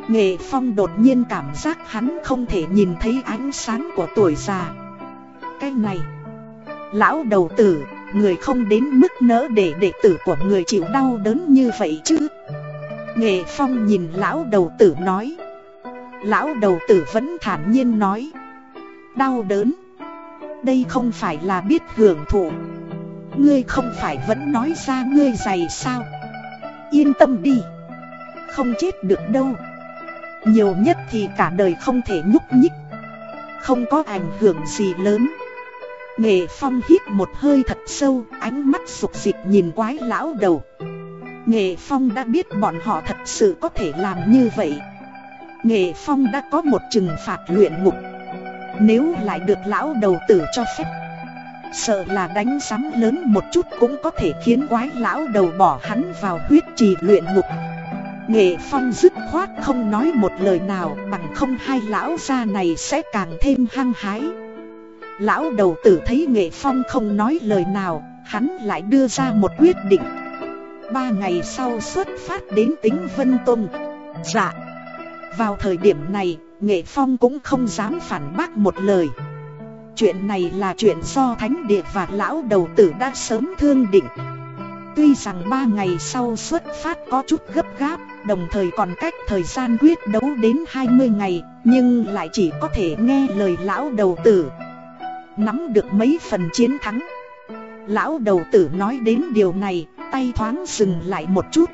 Nghệ Phong đột nhiên cảm giác hắn không thể nhìn thấy ánh sáng của tuổi già. Cái này Lão đầu tử, người không đến mức nỡ để đệ tử của người chịu đau đớn như vậy chứ? Nghệ Phong nhìn lão đầu tử nói. Lão đầu tử vẫn thản nhiên nói. Đau đớn đây không phải là biết hưởng thụ. Ngươi không phải vẫn nói ra ngươi dày sao? Yên tâm đi. Không chết được đâu. Nhiều nhất thì cả đời không thể nhúc nhích. Không có ảnh hưởng gì lớn. Nghệ Phong hít một hơi thật sâu, Ánh mắt sục dịch nhìn quái lão đầu. Nghệ Phong đã biết bọn họ thật sự có thể làm như vậy. Nghệ Phong đã có một trừng phạt luyện ngục. Nếu lại được lão đầu tử cho phép, Sợ là đánh sắm lớn một chút cũng có thể khiến quái lão đầu bỏ hắn vào huyết trì luyện ngục. Nghệ Phong dứt khoát không nói một lời nào bằng không hai lão gia này sẽ càng thêm hăng hái. Lão đầu tử thấy Nghệ Phong không nói lời nào, Hắn lại đưa ra một quyết định. Ba ngày sau xuất phát đến tính Vân Tông. Dạ. Vào thời điểm này Nghệ Phong cũng không dám phản bác một lời. Chuyện này là chuyện do Thánh Địa và Lão Đầu Tử đã sớm thương định. Tuy rằng ba ngày sau xuất phát có chút gấp gáp, Đồng thời còn cách thời gian quyết đấu đến 20 ngày, Nhưng lại chỉ có thể nghe lời Lão Đầu Tử. Nắm được mấy phần chiến thắng. Lão Đầu Tử nói đến điều này, tay thoáng dừng lại một chút.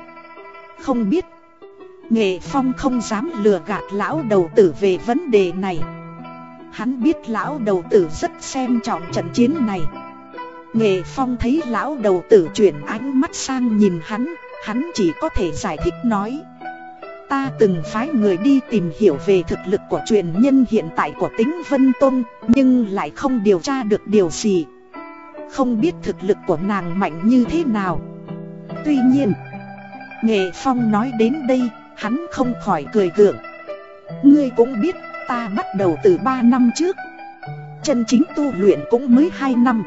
Không biết Nghệ Phong không dám lừa gạt lão đầu tử về vấn đề này. Hắn biết lão đầu tử rất xem trọng trận chiến này. Nghệ Phong thấy lão đầu tử chuyển ánh mắt sang nhìn hắn Hắn chỉ có thể giải thích nói, Ta từng phái người đi tìm hiểu về thực lực của truyền nhân hiện tại của tính Vân Tôn Nhưng lại không điều tra được điều gì. Không biết thực lực của nàng mạnh như thế nào. Tuy nhiên, Nghệ Phong nói đến đây Hắn không khỏi cười gượng. Ngươi cũng biết, ta bắt đầu từ 3 năm trước. Chân chính tu luyện cũng mới 2 năm.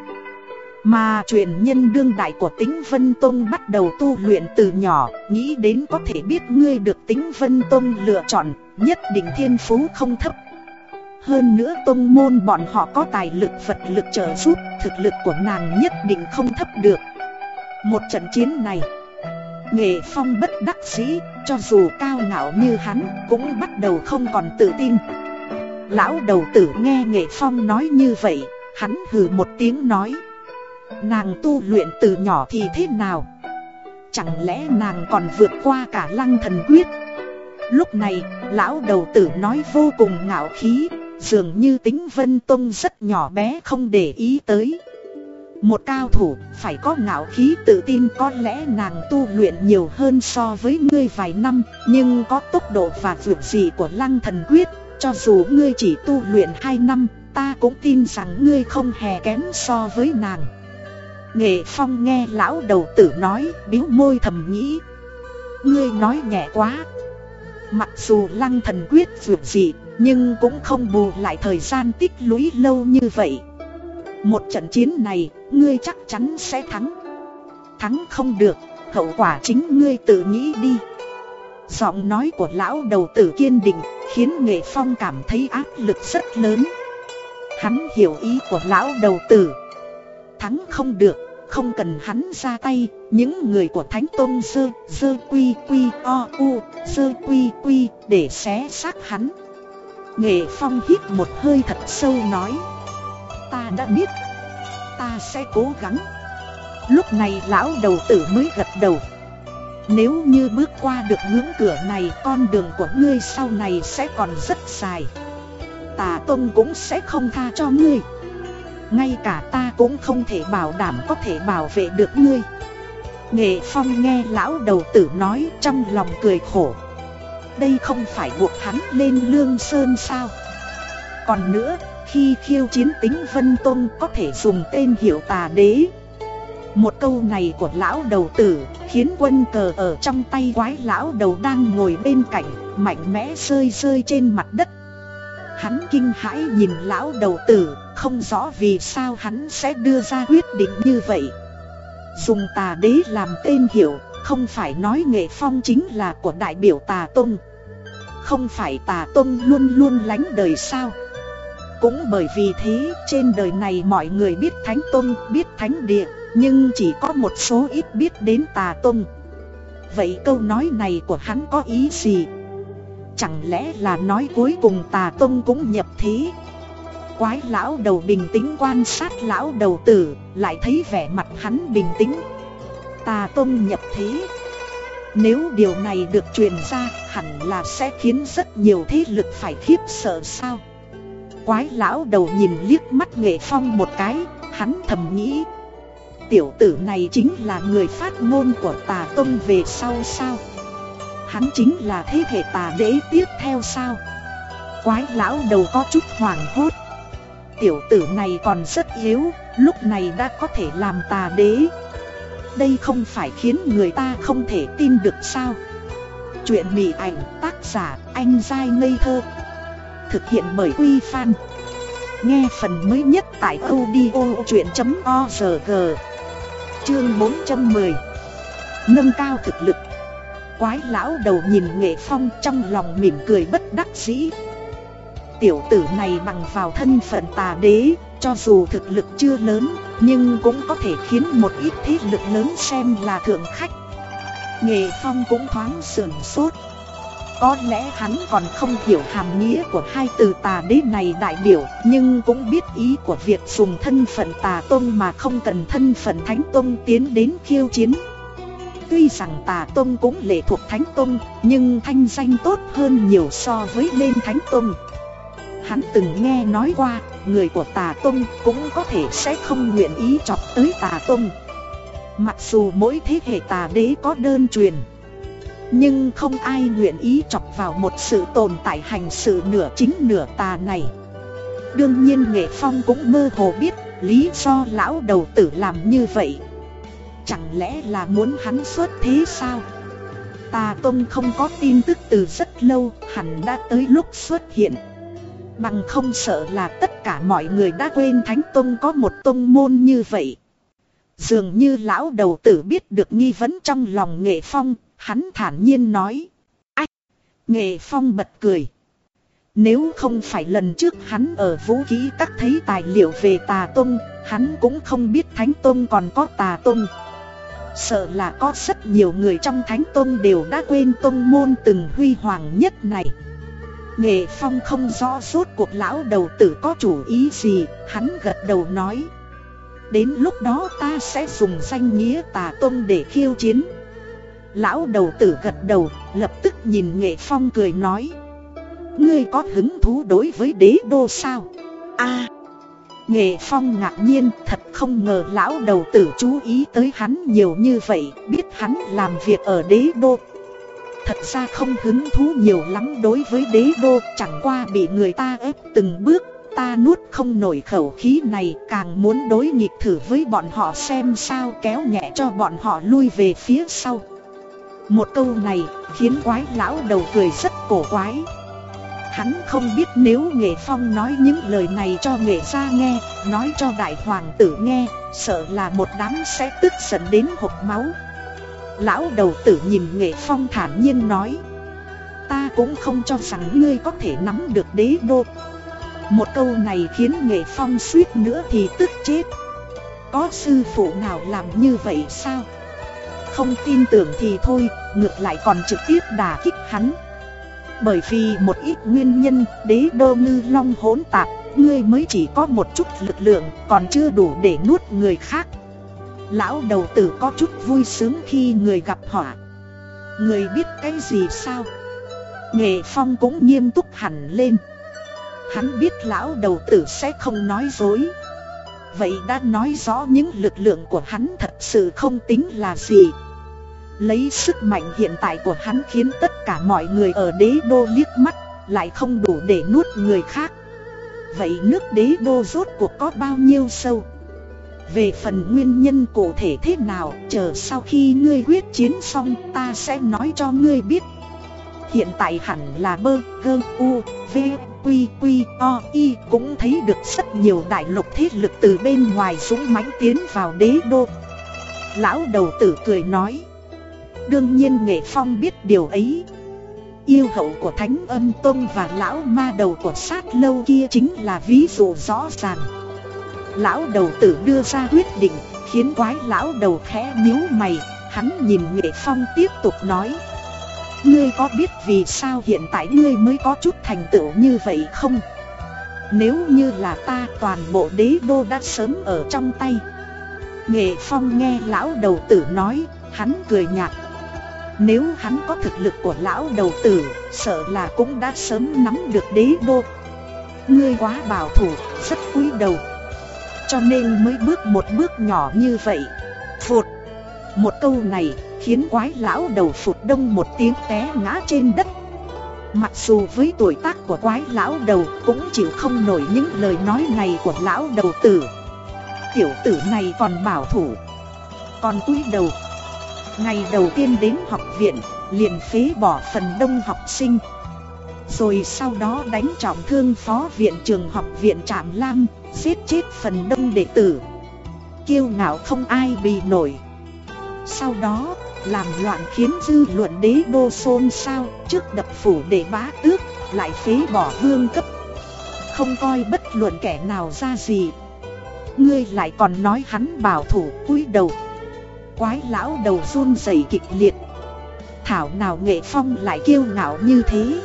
Mà truyền nhân đương đại của tính Vân Tông bắt đầu tu luyện từ nhỏ, Nghĩ đến có thể biết ngươi được tính Vân Tông lựa chọn, Nhất định thiên phú không thấp. Hơn nữa tông môn bọn họ có tài lực, vật lực trợ giúp, Thực lực của nàng nhất định không thấp được. Một trận chiến này Nghệ phong bất đắc dĩ Cho dù cao ngạo như hắn Cũng bắt đầu không còn tự tin. Lão đầu tử nghe Nghệ phong nói như vậy Hắn hừ một tiếng nói. Nàng tu luyện từ nhỏ thì thế nào? Chẳng lẽ nàng còn vượt qua cả lăng thần quyết? Lúc này, lão đầu tử nói vô cùng ngạo khí Dường như tính Vân Tông rất nhỏ bé không để ý tới. Một cao thủ phải có ngạo khí tự tin có lẽ nàng tu luyện nhiều hơn so với ngươi vài năm Nhưng có tốc độ và vượt gì của lăng thần quyết Cho dù ngươi chỉ tu luyện 2 năm ta cũng tin rằng ngươi không hề kém so với nàng. Nghệ Phong nghe lão đầu tử nói biếu môi thầm nghĩ. Ngươi nói nhẹ quá. Mặc dù lăng thần quyết vượt dị nhưng cũng không bù lại thời gian tích lũy lâu như vậy. Một trận chiến này, ngươi chắc chắn sẽ thắng. Thắng không được, hậu quả chính ngươi tự nghĩ đi. Giọng nói của lão đầu tử kiên định Khiến nghệ phong cảm thấy áp lực rất lớn. Hắn hiểu ý của lão đầu tử. Thắng không được, không cần hắn ra tay Những người của Thánh Tôn dơ, dơ Quy Quy O U, dơ Quy Quy để xé xác hắn. Nghệ Phong hít một hơi thật sâu nói Ta đã biết. Ta sẽ cố gắng. Lúc này lão đầu tử mới gật đầu. Nếu như bước qua được ngưỡng cửa này Con đường của ngươi sau này sẽ còn rất dài. Tà Tông cũng sẽ không tha cho ngươi. Ngay cả ta cũng không thể bảo đảm có thể bảo vệ được ngươi. Nghệ Phong nghe lão đầu tử nói trong lòng cười khổ. Đây không phải buộc hắn lên lương sơn sao? Còn nữa, khi khiêu chiến tính Vân Tôn có thể dùng tên hiệu tà đế. Một câu này của lão đầu tử khiến quân cờ ở trong tay quái lão đầu đang ngồi bên cạnh, Mạnh mẽ rơi rơi trên mặt đất. Hắn kinh hãi nhìn lão đầu tử, Không rõ vì sao hắn sẽ đưa ra quyết định như vậy. Dùng tà đế làm tên hiệu, Không phải nói nghệ phong chính là của đại biểu tà tông không phải tà tông luôn luôn lánh đời sao? Cũng bởi vì thế, trên đời này mọi người biết thánh tông biết thánh địa, Nhưng chỉ có một số ít biết đến tà tông Vậy câu nói này của hắn có ý gì? Chẳng lẽ là nói cuối cùng tà tông cũng nhập thế? Quái lão đầu bình tĩnh quan sát lão đầu tử, Lại thấy vẻ mặt hắn bình tĩnh. Tà tông nhập thế. Nếu điều này được truyền ra, hẳn là sẽ khiến rất nhiều thế lực phải khiếp sợ sao? Quái lão đầu nhìn liếc mắt nghệ phong một cái, Hắn thầm nghĩ. Tiểu tử này chính là người phát ngôn của tà tông về sau sao? Hắn chính là thế hệ tà đế tiếp theo sao? Quái lão đầu có chút hoảng hốt. Tiểu tử này còn rất yếu, Lúc này đã có thể làm tà đế. Đây không phải khiến người ta không thể tin được sao? Chuyện mỉ ảnh tác giả anh dai ngây thơ. Thực hiện bởi Quy Phan. Nghe phần mới nhất tại audio chuyện.org Chương 410 Nâng cao thực lực. Quái lão đầu nhìn nghệ phong trong lòng mỉm cười bất đắc dĩ. Tiểu tử này bằng vào thân phận tà đế, Cho dù thực lực chưa lớn, nhưng cũng có thể khiến một ít thế lực lớn xem là thượng khách. Nghệ Phong cũng thoáng sườn sốt. Có lẽ hắn còn không hiểu hàm nghĩa của hai từ tà đế này đại biểu Nhưng cũng biết ý của việc dùng thân phận tà tôn mà không cần thân phận thánh tôn tiến đến khiêu chiến Tuy rằng tà tôn cũng lệ thuộc thánh tôn Nhưng thanh danh tốt hơn nhiều so với lên thánh tôn Hắn từng nghe nói qua, người của tà tôn cũng có thể sẽ không nguyện ý chọc tới tà tôn. Mặc dù mỗi thế hệ tà đế có đơn truyền nhưng không ai nguyện ý chọc vào một sự tồn tại hành sự nửa chính nửa tà này. Đương nhiên Nghệ Phong cũng mơ hồ biết Lý do lão đầu tử làm như vậy. Chẳng lẽ là muốn hắn xuất thế sao? Tà Tông không có tin tức từ rất lâu, Hẳn đã tới lúc xuất hiện. Bằng không sợ là tất cả mọi người đã quên Thánh Tông có một tông môn như vậy. Dường như lão đầu tử biết được nghi vấn trong lòng nghệ phong Hắn thản nhiên nói. Ách Nghệ phong bật cười. Nếu không phải lần trước hắn ở vũ ký các thấy tài liệu về tà tông Hắn cũng không biết Thánh Tông còn có tà tông. Sợ là có rất nhiều người trong Thánh Tông đều đã quên tông môn từng huy hoàng nhất này. Nghệ Phong không rõ suốt cuộc lão đầu tử có chủ ý gì, hắn gật đầu nói. Đến lúc đó ta sẽ dùng danh nghĩa tà tông để khiêu chiến. Lão đầu tử gật đầu, lập tức nhìn Nghệ Phong cười nói. Ngươi có hứng thú đối với đế đô sao? a. Nghệ Phong ngạc nhiên thật không ngờ lão đầu tử chú ý tới hắn nhiều như vậy Biết hắn làm việc ở đế đô. Thật ra không hứng thú nhiều lắm đối với đế đô Chẳng qua bị người ta ép từng bước Ta nuốt không nổi khẩu khí này Càng muốn đối nghịch thử với bọn họ xem sao kéo nhẹ cho bọn họ lui về phía sau. Một câu này khiến quái lão đầu cười rất cổ quái Hắn không biết nếu Nghệ Phong nói những lời này cho Nghệ gia nghe, nói cho Đại Hoàng tử nghe, sợ là một đám sẽ tức giận đến hộp máu. Lão đầu tử nhìn Nghệ Phong thản nhiên nói, ta cũng không cho rằng ngươi có thể nắm được đế đô. Một câu này khiến Nghệ Phong suýt nữa thì tức chết. Có sư phụ nào làm như vậy sao? Không tin tưởng thì thôi, ngược lại còn trực tiếp đả kích hắn. Bởi vì một ít nguyên nhân đế đô ngư long hỗn tạp Ngươi mới chỉ có một chút lực lượng còn chưa đủ để nuốt người khác. Lão đầu tử có chút vui sướng khi người gặp họa. Người biết cái gì sao? Nghệ phong cũng nghiêm túc hẳn lên. Hắn biết lão đầu tử sẽ không nói dối. Vậy đã nói rõ những lực lượng của hắn thật sự không tính là gì. Lấy sức mạnh hiện tại của hắn khiến tất cả mọi người ở đế đô liếc mắt Lại không đủ để nuốt người khác. Vậy nước đế đô rốt cuộc có bao nhiêu sâu? Về phần nguyên nhân cụ thể thế nào Chờ sau khi ngươi quyết chiến xong ta sẽ nói cho ngươi biết. Hiện tại hẳn là bơ, gơ, u, v, quy, quy, o, y Cũng thấy được rất nhiều đại lục thế lực từ bên ngoài dũng mãnh tiến vào đế đô. Lão đầu tử cười nói Đương nhiên Nghệ Phong biết điều ấy. Yêu hậu của Thánh Âm Tông và lão ma đầu của sát lâu kia chính là ví dụ rõ ràng. Lão đầu tử đưa ra quyết định, Khiến quái lão đầu khẽ nhíu mày, Hắn nhìn Nghệ Phong tiếp tục nói. Ngươi có biết vì sao hiện tại ngươi mới có chút thành tựu như vậy không? Nếu như là ta, toàn bộ đế đô đã sớm ở trong tay. Nghệ Phong nghe lão đầu tử nói, Hắn cười nhạt nếu hắn có thực lực của lão đầu tử, sợ là cũng đã sớm nắm được đế đô. Ngươi quá bảo thủ, rất cúi đầu. Cho nên mới bước một bước nhỏ như vậy. Phụt. Một câu này khiến quái lão đầu phụt đông một tiếng té ngã trên đất. Mặc dù với tuổi tác của quái lão đầu cũng chịu không nổi những lời nói này của lão đầu tử. Tiểu tử này còn bảo thủ. Còn cúi đầu Ngày đầu tiên đến học viện, liền phế bỏ phần đông học sinh. Rồi sau đó đánh trọng thương phó viện trường học viện Trạm Lam, giết chết phần đông đệ tử. Kiêu ngạo không ai bị nổi. Sau đó, làm loạn khiến dư luận đế đô xôn xao Trước đập phủ để bá tước, lại phế bỏ vương cấp. Không coi bất luận kẻ nào ra gì. Ngươi lại còn nói hắn bảo thủ cúi đầu quái lão đầu run rẩy kịch liệt. Thảo nào nghệ phong lại kiêu ngạo như thế?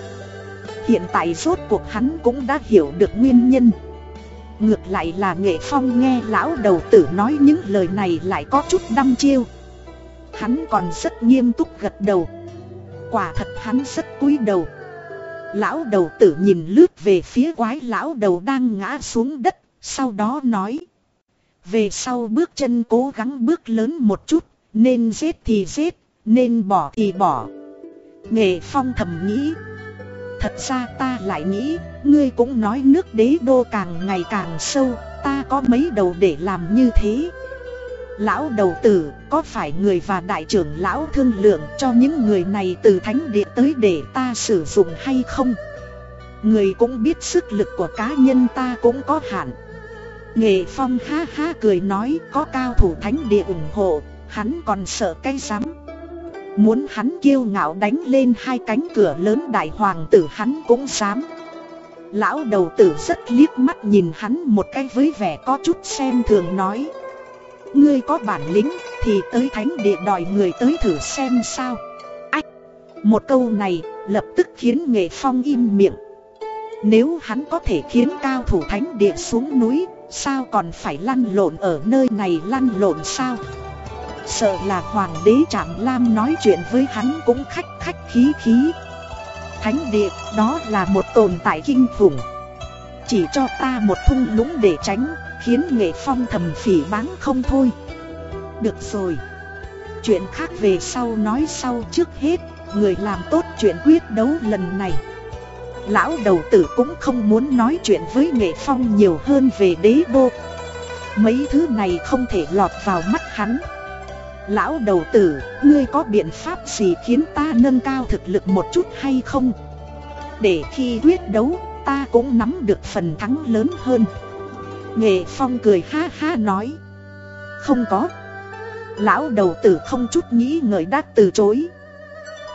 Hiện tại rốt cuộc hắn cũng đã hiểu được nguyên nhân. Ngược lại là nghệ phong nghe lão đầu tử nói những lời này lại có chút đăm chiêu. Hắn còn rất nghiêm túc gật đầu. Quả thật hắn rất cúi đầu. Lão đầu tử nhìn lướt về phía quái lão đầu đang ngã xuống đất, Sau đó nói về sau bước chân cố gắng bước lớn một chút, nên giết thì giết, nên bỏ thì bỏ. Nghệ Phong thầm nghĩ. Thật ra ta lại nghĩ, ngươi cũng nói nước đế đô càng ngày càng sâu, ta có mấy đầu để làm như thế Lão đầu tử có phải người và đại trưởng lão thương lượng cho những người này từ thánh địa tới để ta sử dụng hay không Người cũng biết sức lực của cá nhân ta cũng có hạn Nghệ Phong ha ha cười nói, có cao thủ thánh địa ủng hộ, Hắn còn sợ cái rắm. Muốn hắn kiêu ngạo đánh lên hai cánh cửa lớn đại hoàng tử hắn cũng dám. Lão đầu tử rất liếc mắt nhìn hắn một cái với vẻ có chút xem thường nói. Ngươi có bản lĩnh thì tới thánh địa đòi người tới thử xem sao. Ách! Một câu này lập tức khiến nghệ phong im miệng. Nếu hắn có thể khiến cao thủ thánh địa xuống núi Sao còn phải lăn lộn ở nơi này lăn lộn sao? Sợ là hoàng đế Trạm Lam nói chuyện với hắn cũng khách khách khí khí. Thánh địa, đó là một tồn tại kinh khủng. Chỉ cho ta một thung lũng để tránh, Khiến nghệ phong thầm phỉ báng không thôi. Được rồi. Chuyện khác về sau nói sau trước hết, Người làm tốt chuyện quyết đấu lần này. Lão đầu tử cũng không muốn nói chuyện với nghệ phong nhiều hơn về đế đô. Mấy thứ này không thể lọt vào mắt hắn. Lão đầu tử, ngươi có biện pháp gì khiến ta nâng cao thực lực một chút hay không? Để khi quyết đấu, ta cũng nắm được phần thắng lớn hơn. Nghệ Phong cười ha ha nói. Không có. Lão đầu tử không chút nghĩ ngợi đã từ chối.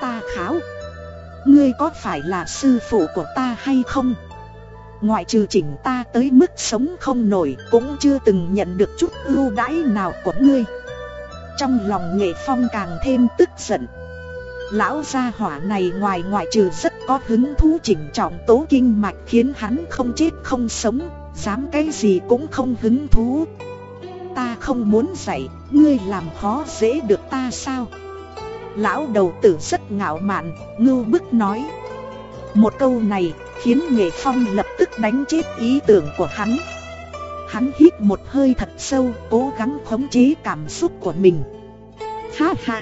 Ta kháo. Ngươi có phải là sư phụ của ta hay không? Ngoại trừ chỉnh ta tới mức sống không nổi Cũng chưa từng nhận được chút ưu đãi nào của ngươi. Trong lòng nghệ phong càng thêm tức giận. Lão gia hỏa này ngoài ngoại trừ rất có hứng thú chỉnh trọng tố kinh mạch khiến hắn không chết không sống Dám cái gì cũng không hứng thú. Ta không muốn dạy, ngươi làm khó dễ được ta sao? Lão đầu tử rất ngạo mạn, ngưu bức nói. Một câu này khiến nghệ phong lập tức đánh chết ý tưởng của hắn. Hắn hít một hơi thật sâu, cố gắng khống chế cảm xúc của mình. Ha ha!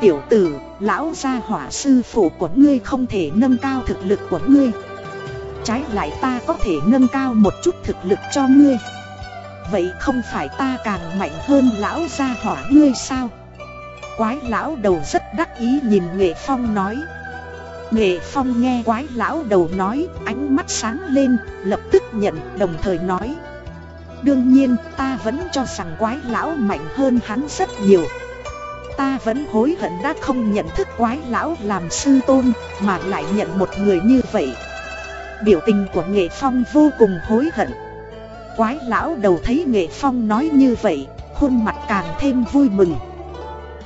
Tiểu tử, lão gia hỏa sư phụ của ngươi không thể nâng cao thực lực của ngươi. Trái lại ta có thể nâng cao một chút thực lực cho ngươi. Vậy không phải ta càng mạnh hơn lão gia hỏa ngươi sao? Quái lão đầu rất đắc ý nhìn Nghệ Phong nói. Nghệ Phong nghe quái lão đầu nói, Ánh mắt sáng lên, Lập tức nhận, đồng thời nói. Đương nhiên, ta vẫn cho rằng quái lão mạnh hơn hắn rất nhiều. Ta vẫn hối hận đã không nhận thức quái lão làm sư tôn, Mà lại nhận một người như vậy. Biểu tình của Nghệ Phong vô cùng hối hận. Quái lão đầu thấy Nghệ Phong nói như vậy, Khuôn mặt càng thêm vui mừng.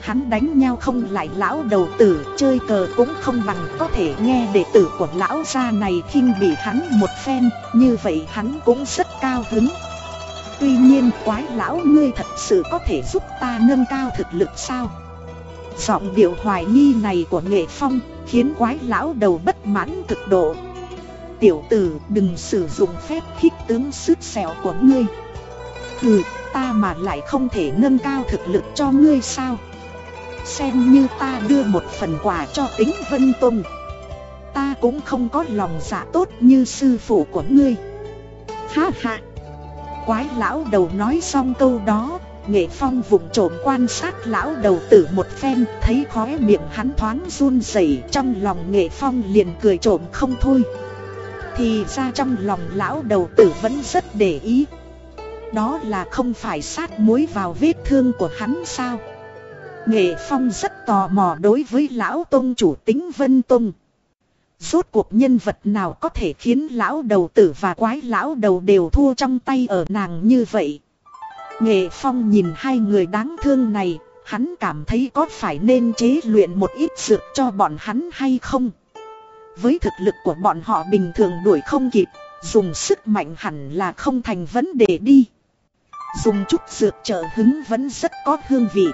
Hắn đánh nhau không lại lão đầu tử, Chơi cờ cũng không bằng, có thể nghe đệ tử của lão gia này khinh bị hắn một phen, Như vậy hắn cũng rất cao hứng. Tuy nhiên, quái lão ngươi thật sự có thể giúp ta nâng cao thực lực sao? Giọng điệu hoài nghi này của nghệ phong Khiến quái lão đầu bất mãn cực độ. Tiểu tử, đừng sử dụng phép khích tướng sứt xẻo của ngươi. Hừ ta mà lại không thể nâng cao thực lực cho ngươi sao? Xem như ta đưa một phần quà cho tính Vân Tông Ta cũng không có lòng dạ tốt như sư phụ của ngươi. Ha ha. Quái lão đầu nói xong câu đó, Nghệ Phong vụng trộm quan sát lão đầu tử một phen, Thấy khóe miệng hắn thoáng run rẩy, Trong lòng Nghệ Phong liền cười trộm không thôi. Thì ra trong lòng lão đầu tử vẫn rất để ý. Đó là không phải sát muối vào vết thương của hắn sao? Nghệ Phong rất tò mò đối với lão tôn chủ tính Vân Tông Rốt cuộc nhân vật nào có thể khiến lão đầu tử và quái lão đầu đều thua trong tay ở nàng như vậy Nghệ Phong nhìn hai người đáng thương này, hắn cảm thấy có phải nên chế luyện một ít dược cho bọn hắn hay không? Với thực lực của bọn họ bình thường đuổi không kịp, dùng sức mạnh hẳn là không thành vấn đề đi. Dùng chút dược trợ hứng vẫn rất có hương vị.